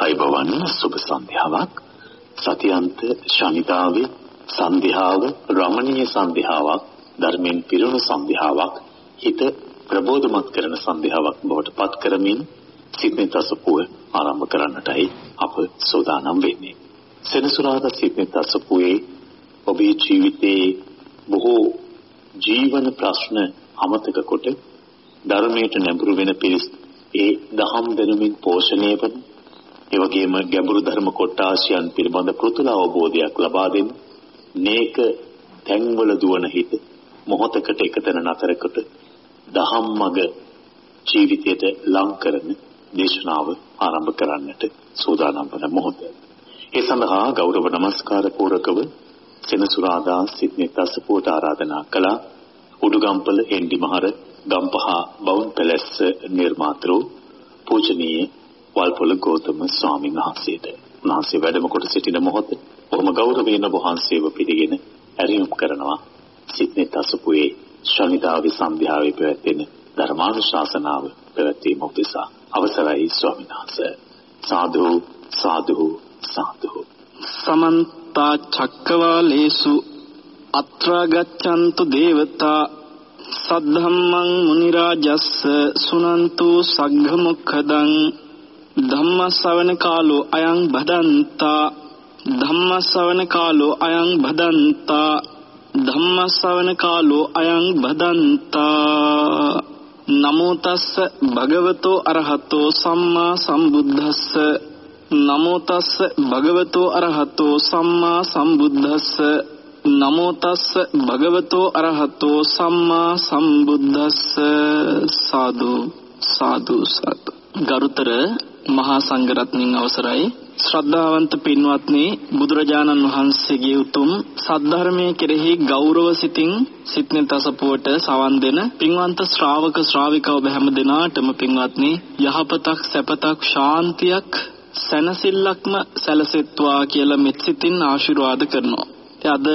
අයිබවන් සුබ සන්ධ්‍යාවක්. සතියන්ත ශනිදාවේ සන්ධ්‍යාව රමණීය සන්ධ්‍යාවක් ධර්මයෙන් පිරුණු සන්ධ්‍යාවක් හිත ප්‍රබෝධමත් කරන සන්ධ්‍යාවක් බවට පත් කරමින් සිද්නේ තසපුව ආරම්භ කරන්නටයි අප සූදානම් වෙන්නේ. සෙනසුරාදා සිද්නේ තසපුවේ ඔබේ ජීවිතයේ බොහෝ ජීවන ප්‍රශ්න අමතක කොට ධර්මයට නැඹුරු වෙන පිරිස් ඒ දහම් දැනුමින් පෝෂණය වන ඒ වගේම ගැඹුරු ධර්ම කොටාසියන් පිළිබඳ පෘතුල අවබෝධයක් ලබා දෙන්න නේක තැන්වල දුවන හිත මොහොතකට එකතැන නතරකට දහම් මඟ ජීවිතයට ලං කරන දේශනාව ආරම්භ කරන්නට සූදානම් වන මොහොත. ඒ සඳහා ගෞරව නමස්කාර පූරකව සෙනසුරාදා සිඩ්නි තසපුවට ආරාධනා කළා උඩුගම්පල එන්ඩි මහර ගම්පහ බවුන් පැලැස්ස නිර්මාතෘ පූජනීය වල්පොල ගෞතම ස්වාමීන් වහන්සේට. උන්වහන්සේ වැඩම කොට සිටින මොහොත බොහොම ගෞරවයෙන් වහන්සේව පිළිගෙන ඇරියුම් කරනවා. සිඩ්නි තසපුවේ ශනිදාවේ සන්ධ්‍යාවේ පැවැත්වෙන ධර්මානුශාසනාව පැවැත්වීම උදෙසා අවසරයි ස්වාමීන් වහන්සේ. සාදු සාදු සාදු. සමන්ත චක්කවාලේසු අත්‍රා ගච්ඡන්තු දේවතා සද්ධම්මං මුනි රාජස්ස සුනන්තු සග්ග මොක්ඛදං ධම්මස්සවන කාලෝ අයං බදන්තා. ධම්මස්සවන කාලෝ අයං බදන්තා. ධම්මස්සවන කාලෝ අයං බදන්තා. නමෝ තස්ස භගවතෝ අරහතෝ සම්මා සම්බුද්දස්ස. නමෝ තස්ස භගවතෝ අරහතෝ සම්මා සම්බුද්දස්ස. නමෝ තස්ස භගවතෝ අරහතෝ සම්මා සම්බුද්දස්ස. සාදු සාදු සාදු. ගරුතර මහා සංඝරත්නයන් අවසරයි ශ්‍රද්ධාවන්ත පින්වත්නි බුදුරජාණන් වහන්සේගේ උතුම් සද්ධර්මයේ කෙරෙහි ගෞරව සිතින් සිත්නේ තසපුවට සවන් දෙන පින්වන්ත ශ්‍රාවක ශ්‍රාවිකව හැම දිනාටම පින්වත්නි යහපතක් සැපතක් ශාන්තියක් සැනසෙල්ලක්ම සැලසෙත්වා කියලා මෙත් සිතින් ආශිර්වාද කරනවා. අද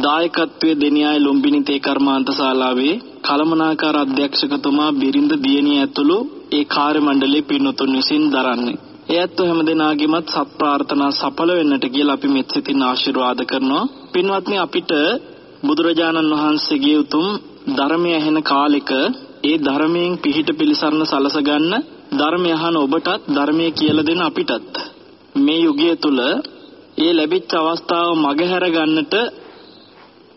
දායකත්වයේ දෙනියාය ලුම්බිනි තේ කර්මාන්ත ශාලාවේ කලමනාකාර අධ්‍යක්ෂකතුමා බිරිඳ දියණිය ඇතුළු ඒ කාර්ය මණ්ඩලයේ පින්වතුන් විසින් දරන්නේ. ඒ ඇත්ත හැම දෙනාගේමත් සත් ප්‍රාර්ථනා සඵල වෙන්නට කියලා අපි මෙත් සිතින් ආශිර්වාද කරනවා. පින්වත්නි අපිට බුදුරජාණන් වහන්සේගේ උතුම් ධර්මය ඇහෙන කාලෙක ඒ ධර්මයෙන් පිහිට පිළිසරණ සලස ගන්න ධර්මය අහන ඔබටත් ධර්මය කියලා දෙන අපිටත් මේ යුගය තුල ඒ ලැබිච්ච අවස්ථාව මගහැර ගන්නට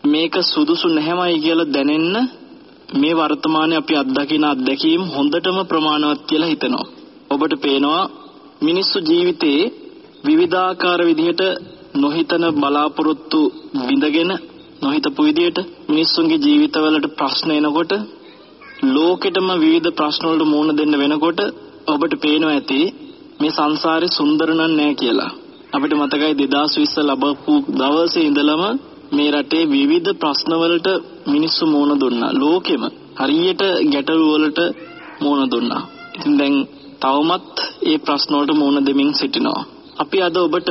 මේක සුදුසු නැහැමයි කියලා දැනෙන්න මේ වර්තමානයේ අපි අත්දකින අත්දැකීම් හොඳටම ප්‍රමාණවත් කියලා හිතනවා. ඔබට පේනවා මිනිස්සු ජීවිතේ විවිධාකාර විදිහට නොහිතන බලාපොරොත්තු විඳගෙන නොහිතපු විදිහට මිනිස්සුන්ගේ ජීවිතවලට ප්‍රශ්න එනකොට ලෝකෙටම විවිධ ප්‍රශ්න වලට මුහුණ දෙන්න වෙනකොට ඔබට පේනවා ඇති මේ සංසාරේ සුන්දර නෑ කියලා. අපිට මතකයි 2020 ලැබපු දවසේ ඉඳලම මේ රටේ විවිධ ප්‍රශ්නවලට මිනිස්සු මුහුණ දුන්නා. ලෝකෙම හරියට ගැටලු වලට මුහුණ දුන්නා. ඉතින් දැන් තවමත් ඒ ප්‍රශ්න වලට මුහුණ දෙමින් සිටිනවා. අපි අද ඔබට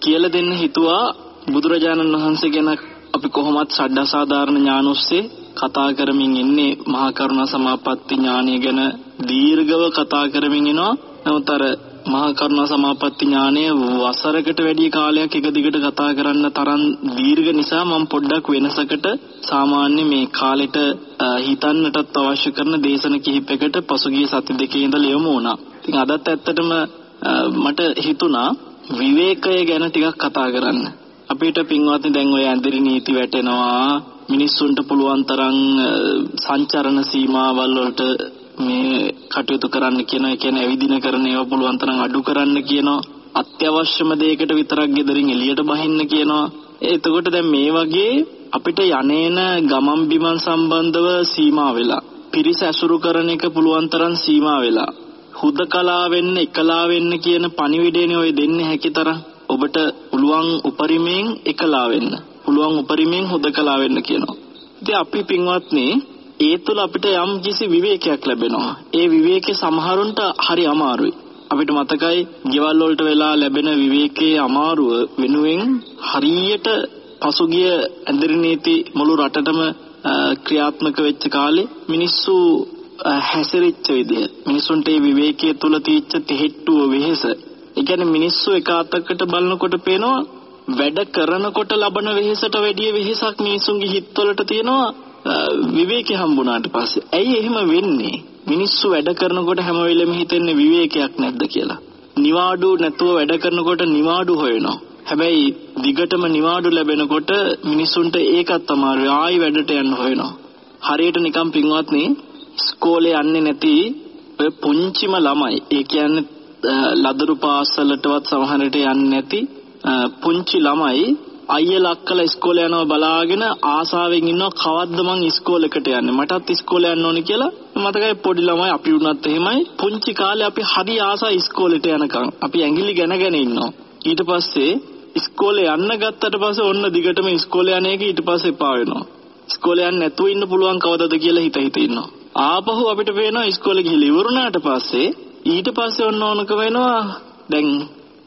කියලා දෙන්න හිතුවා බුදුරජාණන් වහන්සේ ගැන අපි කොහොමත් ශ්‍රද්ධාසාධාරණ ඥාන ඔස්සේ කතා කරමින් ඉන්නේ මහා කරුණා සමාපatti ඥානය ගැන දීර්ඝව කතා කරමින් ඉනවා. නමුත් අර මහා කරුණා සමාපatti ඥානය වසරකට වැඩි කාලයක් එක දිගට කතා කරන්න තරම් දීර්ඝ නිසා මම පොඩ්ඩක් වෙනසකට සාමාන්‍ය මේ කාලෙට හිතන්නටත් අවශ්‍ය කරන දේශන කිහිපයකට පසුගිය සති දෙකේ ඉඳලා යමු වුණා. ඉතින් අදත් ඇත්තටම මට හිතුණා විවේකය ගැන ටිකක් කතා කරන්න. අපිට පින්වත්නි දැන් ඔය ඇඳිරි නීති වැටෙනවා මිනිස්සුන්ට පුළුවන් තරම් සංචරණ සීමාවල් වලට මේ කටයුතු කරන්න කියනවා. ඒ කියන්නේ ඇවිදින කරන ඒවා පුළුවන් තරම් අඩු කරන්න කියනවා. අත්‍යවශ්‍යම දෙයකට විතරක් ගෙදරින් එළියට බහින්න කියනවා. එතකොට දැන් මේ වගේ අපිට යන්නේන ගමන් බිමන් සම්බන්ධව සීමා වෙලා පිරිස ඇසුරු කරන එක පුළුවන් තරම් සීමා වෙලා හුදකලා වෙන්න එකලා වෙන්න කියන පණිවිඩයනේ ඔය දෙන්නේ හැකිතරම් ඔබට පුළුවන් උපරිමයෙන් එකලා වෙන්න පුළුවන් උපරිමයෙන් හුදකලා වෙන්න කියනවා. ඉතින් අපි පින්වත්නි ඒ තුළ අපිට යම් කිසි විවේකයක් ලැබෙනවා. ඒ විවේකේ සමහරුන්ට හරි අමාරුයි. අපිට මතකයි ගෙවල් වලට වෙලා ලැබෙන විවේකයේ අමාරුව වෙනුවෙන් හරියට පසුගිය ඇඳරි නීති මුළු රටටම ක්‍රියාත්මක වෙච්ච කාලේ මිනිස්සු හැසිරිච්ච විදිය මිනිසුන්ට මේ විවේකයේ තුල තීච්ච තෙහෙට්ටුව වෙහෙස ඒ කියන්නේ මිනිස්සු එක අතකට බලනකොට පේනවා වැඩ කරනකොට ලබන වෙහෙසට වැඩිය වෙහෙසක් මිනිසුන්ගේ හිතවලට තියෙනවා විවේකී හම්බුණාට පස්සේ. ඇයි එහෙම වෙන්නේ? මිනිස්සු වැඩ කරනකොට හැම වෙලෙම හිතෙන්නේ විවේකයක් නැද්ද කියලා. නිවාඩු නැතුව වැඩ කරනකොට නිවාඩු හොයනවා. හැබැයි දිගටම නිවාඩු ලැබෙනකොට මිනිසුන්ට ඒකත් අමාරුයි. ආයි වැඩට යන්න හොයනවා. හරියට නිකන් පින්වත්නි ඉස්කෝලේ යන්නේ නැති ඔය පුංචිම ළමයි. ඒ කියන්නේ ලදරු පාසලටවත් සමහරට යන්නේ නැති පුංචි ළමයි අයියලා අක්කලා ඉස්කෝලේ යනවා බලාගෙන ආසාවෙන් ඉන්නවා කවද්ද මං ඉස්කෝලේකට යන්නේ? මටත් ඉස්කෝලේ යන්න ඕනේ කියලා මතකයි පොඩි ළමයි අපි වුණත් එහෙමයි. පුංචි කාලේ අපි හරි ආසා ඉස්කෝලේට යනකම් අපි ඇඟිලි ගැනගෙන ඉන්නවා. ඊට පස්සේ ඉස්කෝලේ යන්න ගත්තට පස්සේ ඔන්න දිගටම ඉස්කෝලේ යන එක ඊට පස්සේ එපා වෙනවා. ඉස්කෝලේ යන්න නැතුව ඉන්න පුළුවන් කවදද කියලා හිත හිත ඉන්නවා. ආපහු අපිට පේනවා ඉස්කෝලේ ගිහලා ඉවරුණාට පස්සේ ඊට පස්සේ ඔන්න ඕනක වෙනවා දැන්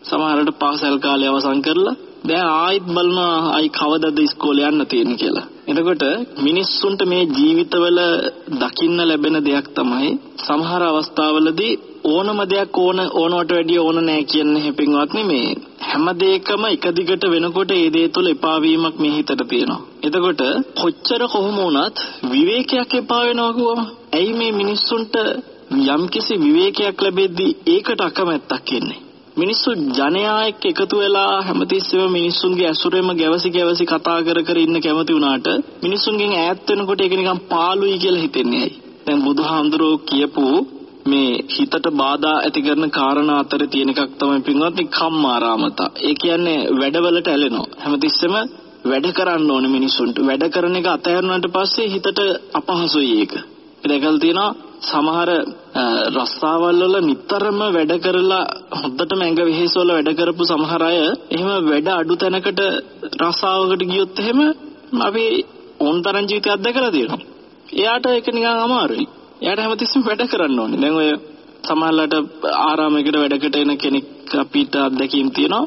සමහරවිට පාසල් කාලය අවසන් කරලා දැන් ආයෙත් බලනවා අයි කවදද ඉස්කෝලේ යන්න තියෙන්නේ කියලා. එතකොට මිනිස්සුන්ට මේ ජීවිතවල දකින්න ලැබෙන දෙයක් තමයි සමහර අවස්ථාවලදී ඕනම දෙයක් ඕන ඕනවට වැඩිය ඕන නෑ කියන්නේ හැපින්වත් නෙමේ. හැම දෙයකම එක දිගට වෙනකොට ඒ දේ තුළ එපා වීමක් මේ හිතට තියෙනවා. එතකොට කොච්චර කොහොම වුණත් විවේකයක් එපා වෙනවා කිව්වම ඇයි මේ මිනිස්සුන්ට යම්කිසි විවේකයක් ලැබෙද්දී ඒකට අකමැත්තක් එන්නේ? මිනිස්සු ජනයා එක්ක එකතු වෙලා හැමතිස්සෙම මිනිස්සුන්ගේ ඇසුරෙම ගැවසි ගැවසි කතා කර කර ඉන්න කැමති වුණාට මිනිස්සුන්ගෙන් ඈත් වෙනකොට ඒක නිකන් පාළුයි කියලා හිතෙන්නේ ඇයි? දැන් බුදුහාමුදුරුවෝ කියපු මේ හිතට බාධා ඇති කරන කාරණා අතර තියෙන එකක් තමයි පින්වත්නි කම්මාරාමතා. ඒ කියන්නේ වැඩවලට ඇලෙනවා. හැමතිස්සෙම වැඩ කරන්න ඕනේ මිනිස්සුන්ට. වැඩ කරන එක අතහැරුණාට පස්සේ හිතට අපහසුයි ඒක. ඒකල් තියෙනවා සමහර රස්සාවල් වල නිතරම වැඩ කරලා හොද්දටම ඇඟ වෙහෙසවල වැඩ කරපු සමහර අය එහෙම වැඩ අඩු තැනකට රස්සාවකට ගියොත් එහෙම අපි ඕන්තරම් ජීවිතයක් දැකලා තියෙනවා. එයාට ඒක නිකන් අමාරුයි. එයාට හැමතිස්සෙම වැඩ කරන්න ඕනේ. දැන් ඔය සමහරලාට ආරාමයකට වැඩකට එන කෙනෙක් අපිට අත්දැකීම් තියෙනවා.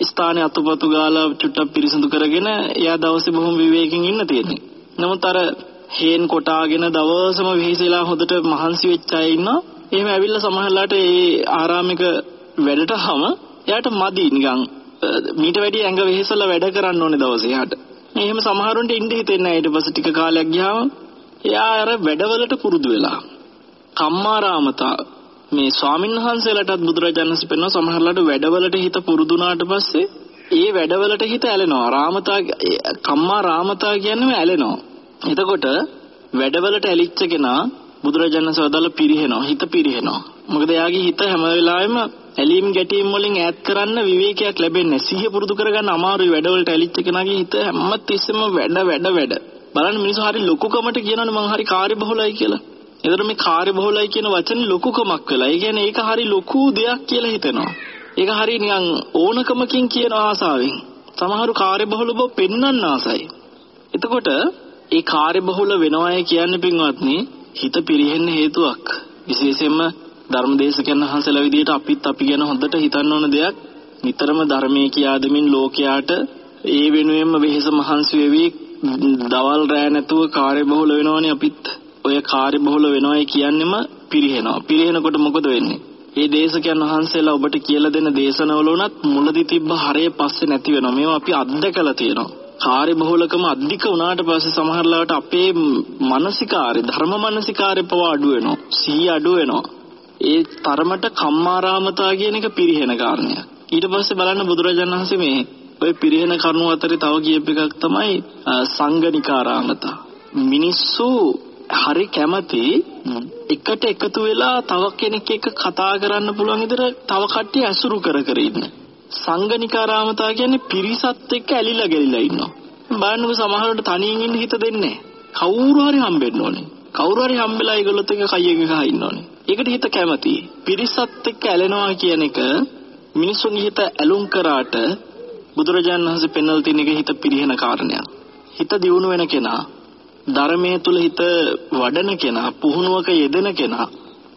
ස්ථානයේ අතුපතු ගාලා චුට්ටක් පිරිසිදු කරගෙන එයා දවසේ බොහොම විවේකයෙන් ඉන්න තියෙන්නේ. නමුත් අර හේන් කොටාගෙන දවසම විහිසලා හොදට මහන්සි වෙච්ච අය ඉන්නවා. එහෙම ඇවිල්ලා සමහරලාට ඒ ආරාමික වැඩටම එයාට මදි නිකන් මීට වැඩි ඇඟ වෙහෙසලා වැඩ කරන්න ඕනේ දවසේ එයාට. එහෙම සමහරුන්ට ඉඳ හිතෙන්නේ නැහැ ඊට පස්සේ ටික කාලයක් ගියාම එයා අර වැඩවලට පුරුදු වෙලා. කම්මාරාමතා මේ ස්වාමීන් වහන්සේලාටත් බුදුරජාණන් වහන්සේ පෙන්වන සමහරලාට වැඩවලට හිත පුරුදුනාට පස්සේ ඒ වැඩවලට හිත ඇලෙනවා. රාමතා කම්මා රාමතා කියන්නේ ඇලෙනවා. එතකොට වැඩවලට ඇලිච්ච කෙනා බුදුරජාණන් සවදාල පිරිහෙනවා හිත පිරිහෙනවා. මොකද එයාගේ හිත හැම වෙලාවෙම ඇලීම් ගැටීම් වලින් ඈත් කරන්න විවේකයක් ලැබෙන්නේ සිහිය පුරුදු කරගන්න අමාරුයි වැඩවලට ඇලිච්ච කෙනාගේ හිත හැම තිස්සෙම වැඩ වැඩ වැඩ. බලන්න මිනිස්සු හරි ලොකුකමට කියනවනේ මං හරි කාර්යබහුලයි කියලා. එතකොට මේ කාර්යබහුලයි කියන වචනේ ලොකුකමක් වෙලා ඒ කියන්නේ ඒක හරි ලොකු දෙයක් කියලා හිතෙනවා. ඒක හරි නිකන් ඕනකමකින් කියන ආසාවෙන්. සමහරු කාර්යබහුල බව පෙන්වන්න ආසයි. එතකොට ඒ කාර්යබහුල වෙනවයි කියන්නේ පින්වත්නි හිත පිරෙහෙන්න හේතුවක්. විශේෂයෙන්ම ධර්මදේශකයන් වහන්සේලා විදිහට අපිත් අපි ගැන හොඳට හිතන්න ඕන දෙයක්. නිතරම ධර්මයේ කියා දෙමින් ලෝකයාට ඒ වෙනුවෙන්ම වෙහෙස මහන්සි වෙවි දවල් රෑ නැතුව කාර්යබහුල වෙනවනේ අපිත්. ඔය කාර්යබහුල වෙනවයි කියන්නෙම පිරිහෙනවා. පිරිහෙනකොට මොකද වෙන්නේ? ඒ දේශකයන් වහන්සේලා ඔබට කියලා දෙන දේශනවල උනත් මුලදී තිබ්බ හරය පස්සේ නැති වෙනවා. මේවා අපි අත්දකලා තියෙනවා. කාර්යබහුලකම අධික වුණාට පස්සේ සමහරලාට අපේ මානසිකාරය ධර්ම මානසිකාරය පවා අඩු වෙනවා. සිහිය අඩු වෙනවා. ඒ තරමට කම්මාරාමතා කියන එක පිරිහෙන කාරණයක්. ඊට පස්සේ බලන්න බුදුරජාණන් වහන්සේ මේ ඔය පිරිහෙන කරුණු අතරේ තව කියප එකක් තමයි සංගනිකාරාමතා. මිනිස්සු හරි කැමති එකට එකතු වෙලා තව කෙනෙක් එක්ක කතා කරන්න පුළුවන් විදිහට තව කට්ටිය ඇසුරු කර කර ඉන්න. සංගනිකාරාමතා කියන්නේ පිරිසත් එක්ක ඇලිලා ගැලිලා ඉන්නවා. බලන්නකො සමහරවිට තනියෙන් ඉන්න හිත දෙන්නේ කවුරු හරි හම්බෙන්න ඕනේ. කවුරු හරි හම්බෙලා ඒගොල්ලොත් එක්ක කයියෙන් ගහ ඉන්න ඕනේ. ඒකට හිත කැමතියි. පිරිසත් එක්ක ඇලෙනවා කියන එක මිනිසුන්ගේ හිත ඇලුම් කරාට බුදුරජාණන් වහන්සේ පෙන්වලා තියෙන එක හිත පිරිහෙන කාරණයක්. හිත දියුණු වෙන කෙනා ධර්මයේ තුල හිත වඩන කෙනා පුහුණුවක යෙදෙන කෙනා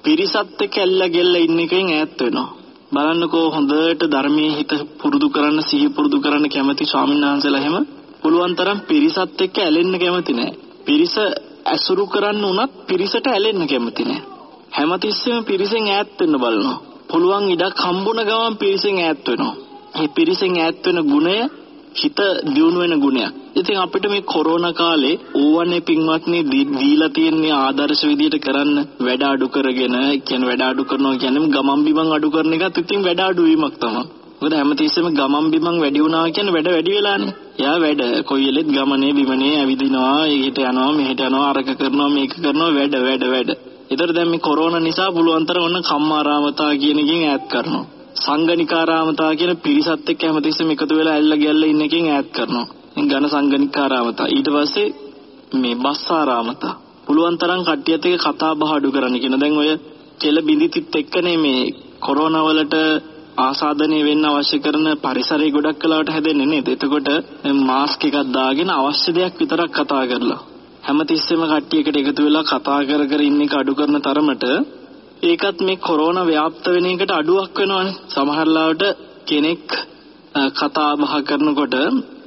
පිරිසත් එක්ක ඇල්ලා ගෙල්ලා ඉන්න එකෙන් ඈත් වෙනවා. බලන්නකෝ හොඳට ධර්මයේ හිත පුරුදු කරන්න සිහි පුරුදු කරන්න කැමති ස්වාමීන් වහන්සේලා එහෙම පුළුවන් තරම් පිරිසත් එක්ක ඇලෙන්න කැමති නෑ. පිරිස ඇසුරු කරන්න උනත් පිරිසට ඇලෙන්න කැමති නෑ. හැමතිස්සෙම පිරිසෙන් ඈත් වෙන්න බලනවා. පුළුවන් ඉඩක් හම්බුන ගමන් පිරිසෙන් ඈත් වෙනවා. මේ පිරිසෙන් ඈත් වෙන ගුණය හිත දියුණු වෙන ගුණයක්. ඉතින් අපිට මේ කොරෝනා කාලේ ඕවනේ පින්වත්නි දීලා තියෙන්නේ ආදර්ශ විදියට කරන්න වැඩ අඩු කරගෙන කියන්නේ වැඩ අඩු කරනවා කියන්නේ ගමන් බිමන් අඩු කරන එකත් ඉතින් වැඩ අඩු වීමක් තමයි. මොකද හැමතිස්සෙම ගමන් බිමන් වැඩි වුණා කියන්නේ වැඩ වැඩි වෙලානේ. එයා වැඩ කොයි වෙලෙත් ගමනේ බිමනේ ඇවිදිනවා, ඊට යනවා, මෙහෙට යනවා, අරක කරනවා, මේක කරනවා වැඩ වැඩ වැඩ. ඒතර දැන් මේ කොරෝනා නිසා පුළුවන් තරම් ඔන්න කම්මාරාමතා කියන එකෙන් ඈත් කරනවා. සංගනිකාරාමතා කියන පිරිසත් එක්ක හැමතිස්සෙම එකතු වෙලා ඇල්ල ගැල්ල ඉන්න එකෙන් ඈත් කරනවා. ඝන සංගනිකාරාමතා. ඊට පස්සේ මේ බස්සාරාමතා. පුළුවන් තරම් කට්ටියත් එක්ක කතා බහ අඩු කරන්න කියන. දැන් ඔය කෙල බිඳිතිත් එක්කනේ මේ කොරෝනා වලට ආසාදනය වෙන්න අවශ්‍ය කරන පරිසරය ගොඩක් කලාවට හැදෙන්නේ නේද? එතකොට මාස්ක් එකක් දාගෙන අවශ්‍ය දෙයක් විතරක් කතා කරලා හැමතිස්සෙම කට්ටියකට එකතු වෙලා කතා කර කර ඉන්න එක අඩු කරන තරමට ඒකත් මේ කොරෝනා ව්‍යාප්ත වෙන එකට අඩුවක් වෙනවනේ. සමහරලාවට කෙනෙක් කතා බහ කරනකොට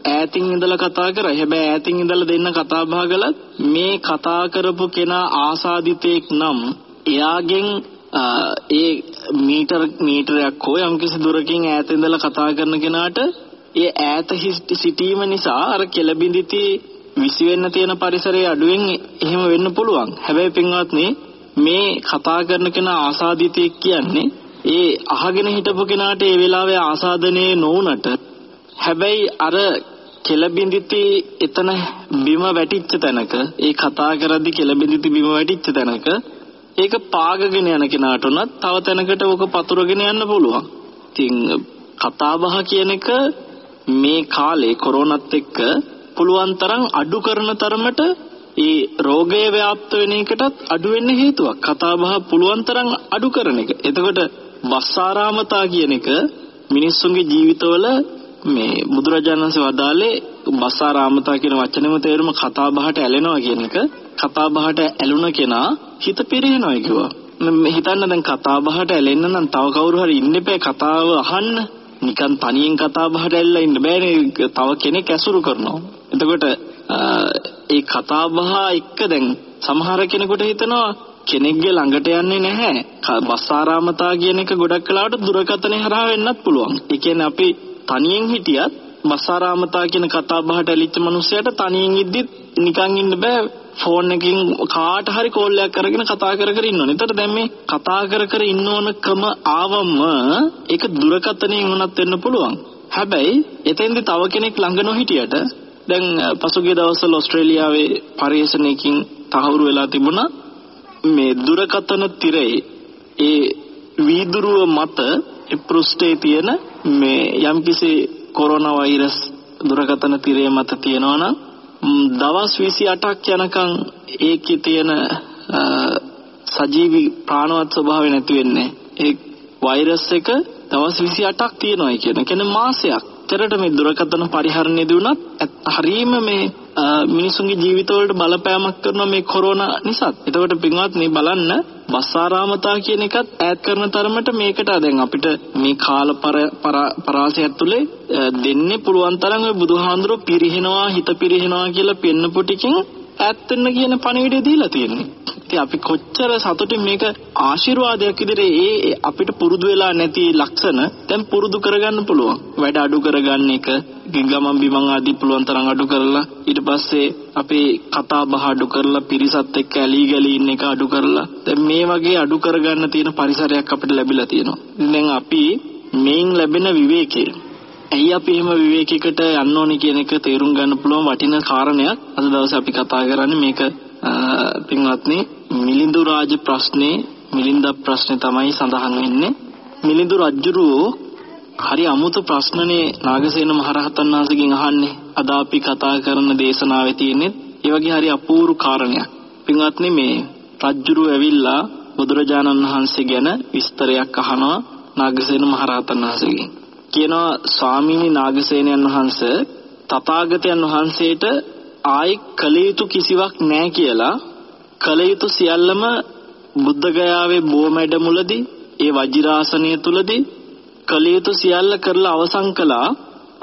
ඈතින් ඉඳලා කතා කරා. හැබැයි ඈතින් ඉඳලා දෙන්න කතා බහ කළත් මේ කතා කරපු කෙනා ආසාදිතෙක් නම් එයාගෙන් ඒ මීටර මීටරයක් හෝ යම්කිසි දුරකින් ඈත ඉඳලා කතා කරන කෙනාට ඒ ඈත සිටීම නිසා අර කෙලබිඳිති විසි වෙන්න තියෙන පරිසරයේ අඩුවෙන් එහෙම වෙන්න පුළුවන්. හැබැයි පින්වත්නි මේ කතා කරන කෙනා ආසාදිතෙක් කියන්නේ ඒ අහගෙන හිටපු කෙනාට ඒ වෙලාවේ ආසාදනයේ නොවුනට හැබැයි අර කෙලබිඳිති එතන බිම වැටිච්ච තැනක ඒ කතා කරද්දි කෙලබිඳිති බිම වැටිච්ච තැනක ඒක පාගගෙන යන කෙනාට උනත් තව තැනකට ඕක පතුරගෙන යන්න පුළුවන්. ඉතින් කතා බහ කියන එක මේ කාලේ කොරෝනත් එක්ක පුළුවන් තරම් අඩු කරන තරමට ඒ රෝගය ව්‍යාප්ත වෙන එකටත් අඩු වෙන්න හේතුවක්. කතා බහ පුළුවන් තරම් අඩු කරන එක. එතකොට වස්සාරාමතා කියන එක මිනිස්සුන්ගේ ජීවිතවල මේ බුදුරජාණන් වහන්සේ වදාළේ බස්සාරාමතා කියන වචනේම තේරුම කතා බහට ඇලෙනවා කියන එක. කතා බහට ඇලුන කෙනා හිත පිරිනවයි කිව්වා. හිතන්න දැන් කතා බහට ඇලෙන්න නම් තව කවුරු හරි ඉන්න එපා කතාව අහන්න. නිකන් තනියෙන් කතා බහට ඇල්ලලා ඉන්න බෑනේ. තව කෙනෙක් ඇසුරු කරනවා. එතකොට ඒ කතා බහ එක්ක දැන් සමහර කෙනෙකුට හිතනවා කෙනෙක්ගේ ළඟට යන්නේ නැහැ. බස්සාරාමතා කියන එක ගොඩක් කලාවට දුරකථනය හරහා වෙන්නත් පුළුවන්. ඒ කියන්නේ අපි තනියෙන් හිටියත් බස්සාරාමතා කියන කතා බහට ඇලිච්ච මිනිස්සයාට තනියෙන් ඉද්දිත් නිකන් ඉන්න බෑ ෆෝන් එකකින් කාට හරි කෝල් එකක් කරගෙන කතා කර කර ඉන්න ඕනේ. එතකොට දැන් මේ කතා කර කර ඉන්න ඕනකම ආවම ඒක දුරකථනයෙන් වුණත් වෙන්න පුළුවන්. හැබැයි එතෙන්දි තව කෙනෙක් ළඟ නොහිටියට දැන් පසුගිය දවස්වල ඕස්ට්‍රේලියාවේ පරිශ්‍රණයකින් තහවුරු වෙලා තිබුණා මේ දුරකථන තිරේ ඒ වීදුරුව මත පෘෂ්ඨයේ තියෙන මේ යම්කිසි කොරෝනා වෛරස් දුරකථන තිරය මත තියෙනවා නම් දවස් 28ක් යනකම් ඒකේ තියෙන සජීවී ප්‍රාණවත් ස්වභාවය නැති වෙන්නේ. ඒ වෛරස් එක දවස් 28ක් තියෙනවා කියන කියන්නේ මාසයක්. ඇත්තට මේ දුරකථන පරිහරණය දුණත් හරීම මේ මිනිසුන්ගේ ජීවිතවලට බලපෑමක් කරන මේ කොරෝනා නිසා. එතකොට පින්වත්නි බලන්න බස්සාරාමතා කියන එකත් ඈඩ් කරන තරමට මේකට දැන් අපිට මේ කාල පරාසයක් තුලේ දෙන්නේ පුළුවන් තරම් ඔය බුදුහාඳුරෝ පිරිහිනවා හිත පිරිහිනවා කියලා පෙන්නපු ටිකෙන් ඈත් වෙන්න කියන පණිවිඩය දීලා තියෙන්නේ. ඉතින් අපි කොච්චර සතුටින් මේක ආශිර්වාදයක් විදිහට ඒ අපිට පුරුදු වෙලා නැති ලක්ෂණ දැන් පුරුදු කරගන්න පුළුවන්. වැඩ අඩු කරගන්න එක, ගිගමම් බිමන් ආදී පුළුවන් තරම් අඩු කරලා ඊට පස්සේ අපේ කතා බහ අඩු කරලා පිරිසත් එක්ක ඇලී ගලී ඉන්න එක අඩු කරලා දැන් මේ වගේ අඩු කරගන්න තියෙන පරිසරයක් අපිට ලැබිලා තියෙනවා. දැන් අපි මේන් ලැබෙන විවේකය ඇයි අපි එහෙම විවේකයකට යන්න ඕනේ කියන එක තේරුම් ගන්න පුළුවන් වටිනා කාරණයක්? අද දවසේ අපි කතා කරන්නේ මේක පින්වත්නි මිලිඳු රාජ ප්‍රශ්නේ මිලින්ද ප්‍රශ්නේ තමයි සඳහන් වෙන්නේ. මිලිඳු රජුරෝ හරි අමුතු ප්‍රශ්නනේ නාගසේන මහරහතන් වහන්සේගෙන් අහන්නේ. අද අපි කතා කරන දේශනාවේ තියෙන්නේ ඒ වගේ හරි අපූර්ව කාරණයක්. පින්වත්නි මේ රජුරු ඇවිල්ලා බුදුරජාණන් වහන්සේ ගැන විස්තරයක් අහනවා නාගසේන මහරහතන් වහන්සේගෙන්. කියනවා ස්වාමීනි නාගසේනයන් වහන්සේ තථාගතයන් වහන්සේට ආයි කල යුතු කිසිවක් නැහැ කියලා. කල යුතු සියල්ලම බුද්ධ ගයාවේ බොමැඩ මුලදී ඒ වජිරාසනය තුලදී කල යුතු සියල්ල කරලා අවසන් කළා.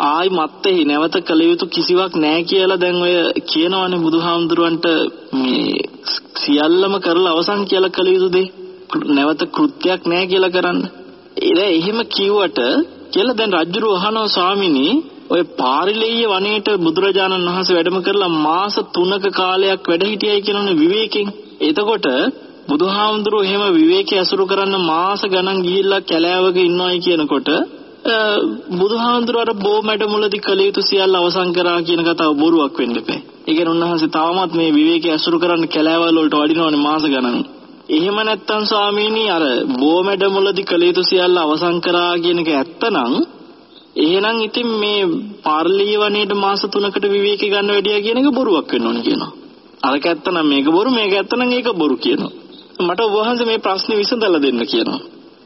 ආයි මත්තේ නැවත කල යුතු කිසිවක් නැහැ කියලා දැන් ඔය කියනවනේ බුදුහාමුදුරන්ට මේ සියල්ලම කරලා අවසන් කියලා කල යුතු දේ නැවත කෘත්‍යයක් නැහැ කියලා කරන්න. ඉතින් එහෙම කිව්වට කියලා දැන් රජුරු අහනවා ස්වාමිනී ඔය පාරිලෙය්‍ය වනයේට බුදුරජාණන් වහන්සේ වැඩම කරලා මාස 3ක කාලයක් වැඩ හිටියයි කියනෝනේ විවේකයෙන්. එතකොට බුදුහාමුදුරුවෝ එහෙම විවේකයේ අසුරු කරන්න මාස ගණන් ගිහිල්ලා කැලෑවක ඉන්නවයි කියනකොට බුදුහාමුදුරුවෝ අර බොමැඩ මුලදී කළ යුතු සියල්ල අවසන් කරා කියන කතාව බොරුවක් වෙන්න එපා. ඒ කියන්නේ උන්වහන්සේ තවමත් මේ විවේකයේ අසුරු කරන්න කැලෑවල් වලට වඩිනවනේ මාස ගණන්. එහෙම නැත්තම් ස්වාමීනි අර බෝමැඩ මුලදි කළ යුතු සියල්ල අවසන් කරා කියන එක ඇත්තනම් එහෙනම් ඉතින් මේ පාර්ලී වනයේට මාස 3කට විවේක ගන්න වැඩියා කියන එක බොරුවක් වෙන්න ඕනේ කියනවා. අරක ඇත්තනම් මේක බොරු මේක ඇත්තනම් ඒක බොරු කියනවා. මට ඔබ වහන්සේ මේ ප්‍රශ්නේ විසඳලා දෙන්න කියනවා.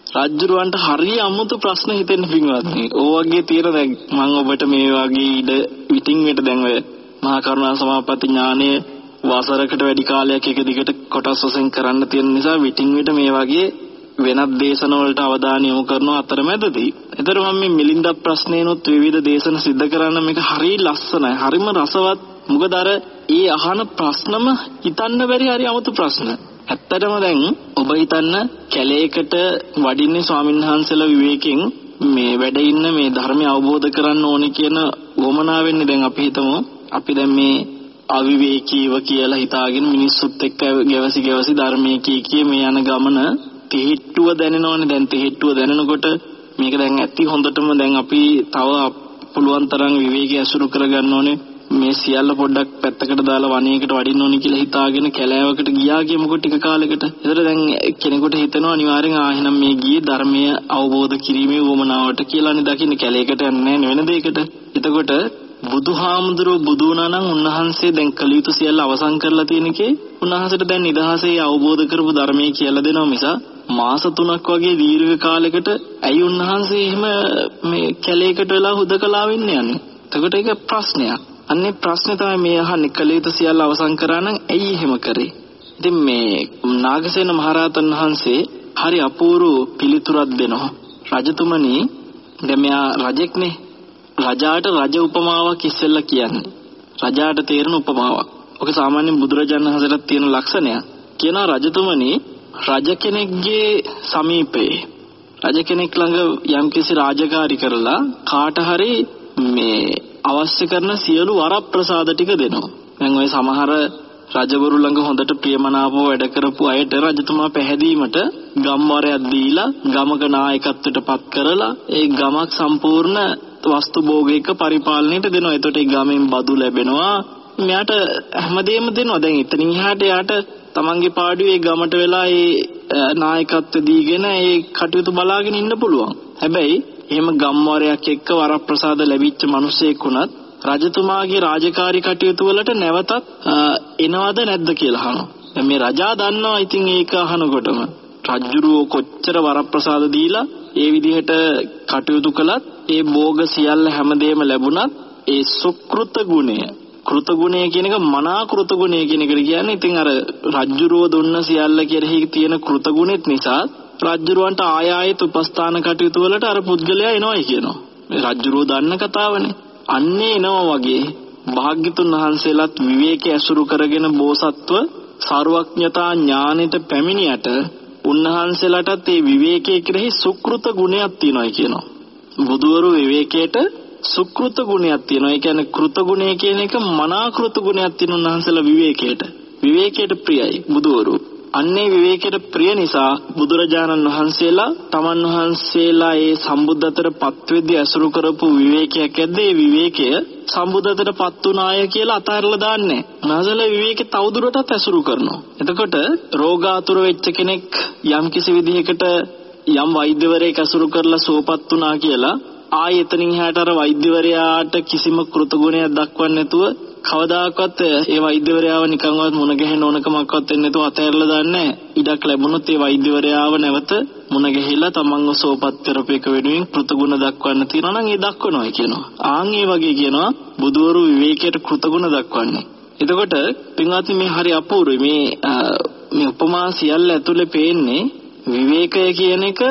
රාජ්‍යරුවන්ට හරිය අමුතු ප්‍රශ්න හිතෙන්න පින්වත්නි. ඕවගේ තියෙන දැන් මම ඔබට මේ වගේ ඉඩ විтин වෙට දැන් ඔය මහා කරුණා සමාපatti ඥානයේ වසරකට වැඩි කාලයක් එක දිගට කොටස් වශයෙන් කරන්න තියෙන නිසා විටින් විට මේ වගේ වෙනත් දේශන වලට අවධානය යොමු කරන අතරමැදදී. එතකොට මම මේ මිලින්ද ප්‍රශ්නේනොත් විවිධ දේශන සිද්ධ කරන මේක හරිය ලස්සනයි. හරිම රසවත්. මොකද අර ඒ අහන ප්‍රශ්නම හිතන්න බැරි හරි 아무තු ප්‍රශ්න. ඇත්තටම දැන් ඔබ හිතන්න කැලේකට වඩින්නේ ස්වාමීන් වහන්සේලා විවේකයෙන් මේ වැඩ ඉන්න මේ ධර්මය අවබෝධ කරන්න ඕනේ කියන වොමනාවෙන්නේ දැන් අපි හිතමු. අපි දැන් මේ අවිවේකීව කියලා හිතාගෙන මිනිස්සුත් එක්ක ගැවසි ගැවසි ධර්මයේ කී කී මේ යන ගමන තෙහෙට්ටුව දැනෙනවනේ දැන් තෙහෙට්ටුව දැනෙනකොට මේක දැන් ඇති හොඳටම දැන් අපි තව පුළුවන් තරම් විවේකී අසුරු කරගන්න ඕනේ මේ සියල්ල පොඩ්ඩක් පැත්තකට දාලා වණයකට වඩින්න ඕනේ කියලා හිතාගෙන කැලෑවකට ගියා කියමුකෝ ටික කාලෙකට. ඒතර දැන් කෙනෙකුට හිතෙනවා අනිවාර්යෙන් ආ එහෙනම් මේ ගියේ ධර්මය අවබෝධ කිරීමේ වමනාවට කියලානේ දකින්න කැලේකට යන්නේ වෙන දෙයකට. එතකොට බුදුහාමුදුරුව බුදු වුණා නම් උන්වහන්සේ දැන් කළ යුතු සියල්ල අවසන් කරලා තියෙන එකේ උන්වහන්සේට දැන් නිදහසේ අවබෝධ කරපු ධර්මයේ කියලා දෙනවා මිස මාස 3ක් වගේ දීර්ඝ කාලයකට ඇයි උන්වහන්සේ එහෙම මේ කැලේකට වෙලා හුදකලා වෙන්නේ යන්නේ. එතකොට ඒක ප්‍රශ්නයක්. අන්නේ ප්‍රශ්නේ තමයි මේ අහන්නේ කළ යුතු සියල්ල අවසන් කරා නම් ඇයි එහෙම කරේ? ඉතින් මේ නාගසේන මහරහතන් වහන්සේ හරි අපූර්ව පිළිතුරක් දෙනවා. රජතුමනි දැන් මෙයා රජෙක්නේ රජාට රජ උපමාවක් ඉස්සෙල්ලා කියන්නේ. රජාට තේරෙන උපමාවක්. ඔක සාමාන්‍යයෙන් බුදුරජාණන් වහන්සේට තියෙන ලක්ෂණයක්. කියනවා රජතුමනි රජ කෙනෙක්ගේ සමීපේ රජ කෙනෙක් ළඟ යම්කිසි රාජකාරී කරලා කාට හරි මේ අවශ්‍ය කරන සියලු වරප්‍රසාද ටික දෙනවා. දැන් ওই සමහර රජවරු ළඟ හොඳට ප්‍රියමනාපව වැඩ කරපු අයට රජතුමා පැහැදීමට ගම්වරයක් දීලා ගමක නායකත්වයට පත් කරලා ඒ ගමක් සම්පූර්ණ වස්තු භෝගයක පරිපාලනයට දෙනවා. එතකොට ඒ ගමෙන් බදු ලැබෙනවා. මෙයාට හැමදේම දෙනවා. දැන් එතනින් එහාට යාට තමන්ගේ පාඩුවේ ගමට වෙලා ඒ නායකත්ව දීගෙන ඒ කටයුතු බලාගෙන ඉන්න පුළුවන්. හැබැයි එහෙම ගම්වරයක් එක්ක වරප්‍රසාද ලැබිච්ච මිනිසෙක් වුණත් රජතුමාගේ රාජකාරී කටයුතු වලට නැවතත් එනවද නැද්ද කියලා අහනවා. දැන් මේ රජා දන්නවා ඉතින් ඒක අහනකොටම රජුරෝ කොච්චර වරප්‍රසාද දීලා ඒ විදිහට කටයුතු කළත් ඒ භෝග සියල්ල හැමදේම ලැබුණත් ඒ සුකෘත ගුණය කෘත ගුණය කියන එක මනා කෘත ගුණය කියන එකට කියන්නේ ඉතින් අර රජ්ජුරුව දුන්න සියල්ල කෙරෙහි තියෙන කෘත ගුණෙත් නිසා රජ්ජුරුවන්ට ආය ආයෙත් උපස්ථාන කටයුතු වලට අර පුද්ගලයා එනවයි කියනවා. මේ රජ්ජුරුව දන්න කතාවනේ. අන්නේ එනවා වගේ භාග්‍යතුන් වහන්සේලාත් විවේකයේ ඇසුරු කරගෙන බෝසත්ව සාරවඥතා ඥානෙට පැමිණියට උන්වහන්සේලාටත් මේ විවේකයේ කෙරෙහි සුකෘත ගුණයක් තියෙනවා කියනවා. බුදුවරු විවේකයට සුකෘත ගුණයක් තියෙනවා. ඒ කියන්නේ කෘත ගුණය කියන එක මනා කෘත ගුණයක් තියෙන උන්වහන්සේලා විවේකයට. විවේකයට ප්‍රියයි බුදුවරු. අන්නේ විවේකයට ප්‍රිය නිසා බුදුරජාණන් වහන්සේලා තමන් වහන්සේලා ඒ සම්බුද්ධතර පත්වෙද්දී අසුරු කරපු විවේකයක් ඇද්ද ඒ විවේකය සම්බුද්ධතර පත් උනාය කියලා අතහැරලා දාන්නේ. උන්වහන්සේලා විවේකේ තවදුරටත් අසුරු කරනවා. එතකොට රෝගාතුර වෙච්ච කෙනෙක් යම් කිසි විදිහකට යම් වෛද්‍යවරයෙක් අසුරු කරලා සුවපත් වුණා කියලා ආයෙ එතනින් එහාට අර වෛද්‍යවරයාට කිසිම කෘතගුණයක් දක්වන්නේ නැතුව කවදාකවත් ඒ වෛද්‍යවරයාව නිකන්වත් මුණ ගැහෙන්න ඕනකමක්වත් වෙන්නේ නැතුව අතහැරලා දාන්නේ ඉඩක් ලැබුණොත් ඒ වෛද්‍යවරයාව නැවත මුණ ගැහිලා තමන්ව සෝපත් කරපේක වෙනුවෙන් කෘතගුණ දක්වන්න තියෙනවා නම් ඒ දක්වනවා කියනවා. ආන් ඒ වගේ කියනවා බුදුවරු විවේකයට කෘතගුණ දක්වන්නේ. එතකොට පින්වත්නි මේ හරි අපූර්වයි මේ මේ උපමා සියල්ල ඇතුලේ පේන්නේ විවේකය කියන එක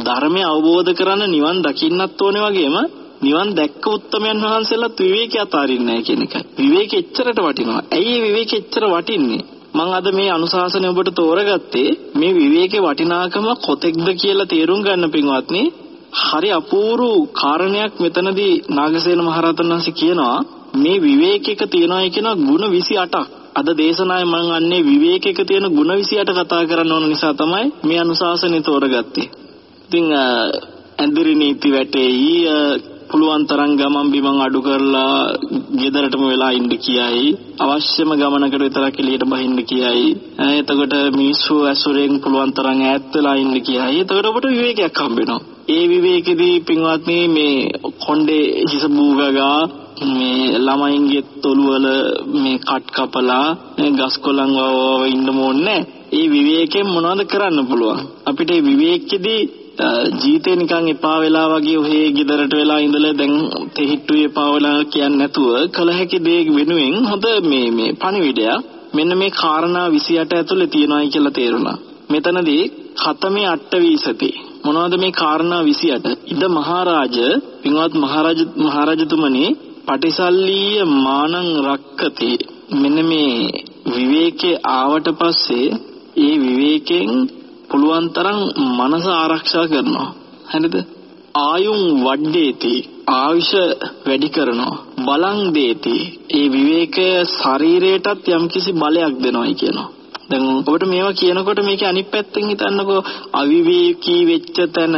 ධර්මය අවබෝධ කරන්න නිවන් දකින්නත් ඕනේ වගේම නිවන් දැක්ක උත්තමයන් වහන්සේලාත් විවේකී අතාරින්නේ නැහැ කියන එකයි. විවේකෙ එච්චරට වටිනවා. ඇයි මේ විවේකෙ එච්චර වටින්නේ? මම අද මේ අනුශාසනය ඔබට තෝරගත්තේ මේ විවේකේ වටිනාකම කොතෙක්ද කියලා තේරුම් ගන්න පින්වත්නි හරි අපූර්ව කාරණයක් මෙතනදී නාගසේන මහරහතන් වහන්සේ කියනවා මේ විවේකයක තියනයි කියන ಗುಣ 28ක් අද දේශනාවේ මම අන්නේ විවේකයක තියෙන ಗುಣ 28 කතා කරන්න ඕන නිසා තමයි මේ අනුශාසනය තෝරගත්තේ. ඉතින් ඇඳිරි නීති වැටේයි පුළුවන් තරම් ගමන් බිමන් අඩු කරලා ගෙදරටම වෙලා ඉන්න කියයි. අවශ්‍යම ගමනකට විතරක් එළියට බහින්න කියයි. එතකොට මිනිස්සු ඇසුරෙන් පුළුවන් තරම් ඈත් වෙලා ඉන්න කියයි. එතකොට ඔබට විවේකයක් හම්බ වෙනවා ඒ විවේකෙදී පින්වත්නි මේ කොණ්ඩේ හිස බූගගා මේ ළමයින්ගේ තොලුවල මේ කට් කපලා ගස් කොළන් වව ඉන්න ඕනේ ඒ විවේකයෙන් මොනවද කරන්න පුළුවන්? අපිට මේ විවේකෙදී ජීවිතේ නිකන් එපා වෙලා වගේ ඔහේ ගෙදරට වෙලා ඉඳලා දැන් තෙහිට්ටු එපා වෙලා කියන්නේ නැතුව කල හැකි දේ වෙනුවෙන් හොඳ මේ මේ පණිවිඩයක් මෙන්න මේ කාරණා 28 ඇතුලේ තියෙනවායි කියලා තේරුණා. මෙතනදී ඛතමේ අට්ඨවීසති. මොනවද මේ කාරණා 28 ඉද මහරජ පින්වත් මහරජ මහරජතුමනි පටිසල්ලීය මානං රක්කති. මෙන්න මේ විවේකේ ආවට පස්සේ ඒ විවේකයෙන් පුළුවන් තරම් මනස ආරක්ෂා කරනවා. හරිද? ආයුන් වඩේති ආයුෂ වැඩි කරනවා. බලං දේති. ඒ විවේකය ශරීරයටත් යම්කිසි බලයක් දෙනවායි කියනවා. දැන් ඔබට මේවා කියනකොට මේකේ අනිත් පැත්තෙන් හිතන්නකෝ අවිවේකී වෙච්ච තැන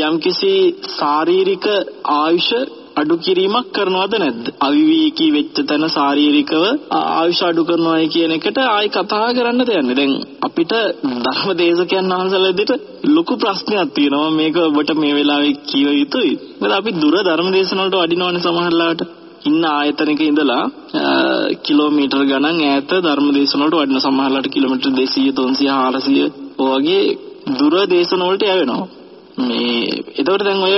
යම්කිසි ශාරීරික ආයුෂ අඩු කිරීමක් කරනවද නැද්ද? අවිවේකී වෙච්ච තැන ශාරීරිකව ආයුෂ අඩු කරනවායි කියන එකට ආයි කතා කරන්න දෙන්නේ. දැන් අපිට ධර්ම දේශකයන් වහන්සේලා විදිහට ලොකු ප්‍රශ්නයක් තියෙනවා මේක ඔබට මේ වෙලාවේ කියව යුතුයි. මොකද අපි දුර ධර්ම දේශන වලට වඩිනවනේ සමහරලාට. ඉන්න ආයතනක ඉඳලා කිලෝමීටර් ගණන් ඈත ධර්ම දේශන වලට වඩින සමහරලාට කිලෝමීටර් 200 300 400 වගේ දුර දේශන වලට යවෙනවා. මේ එතකොට දැන් ඔය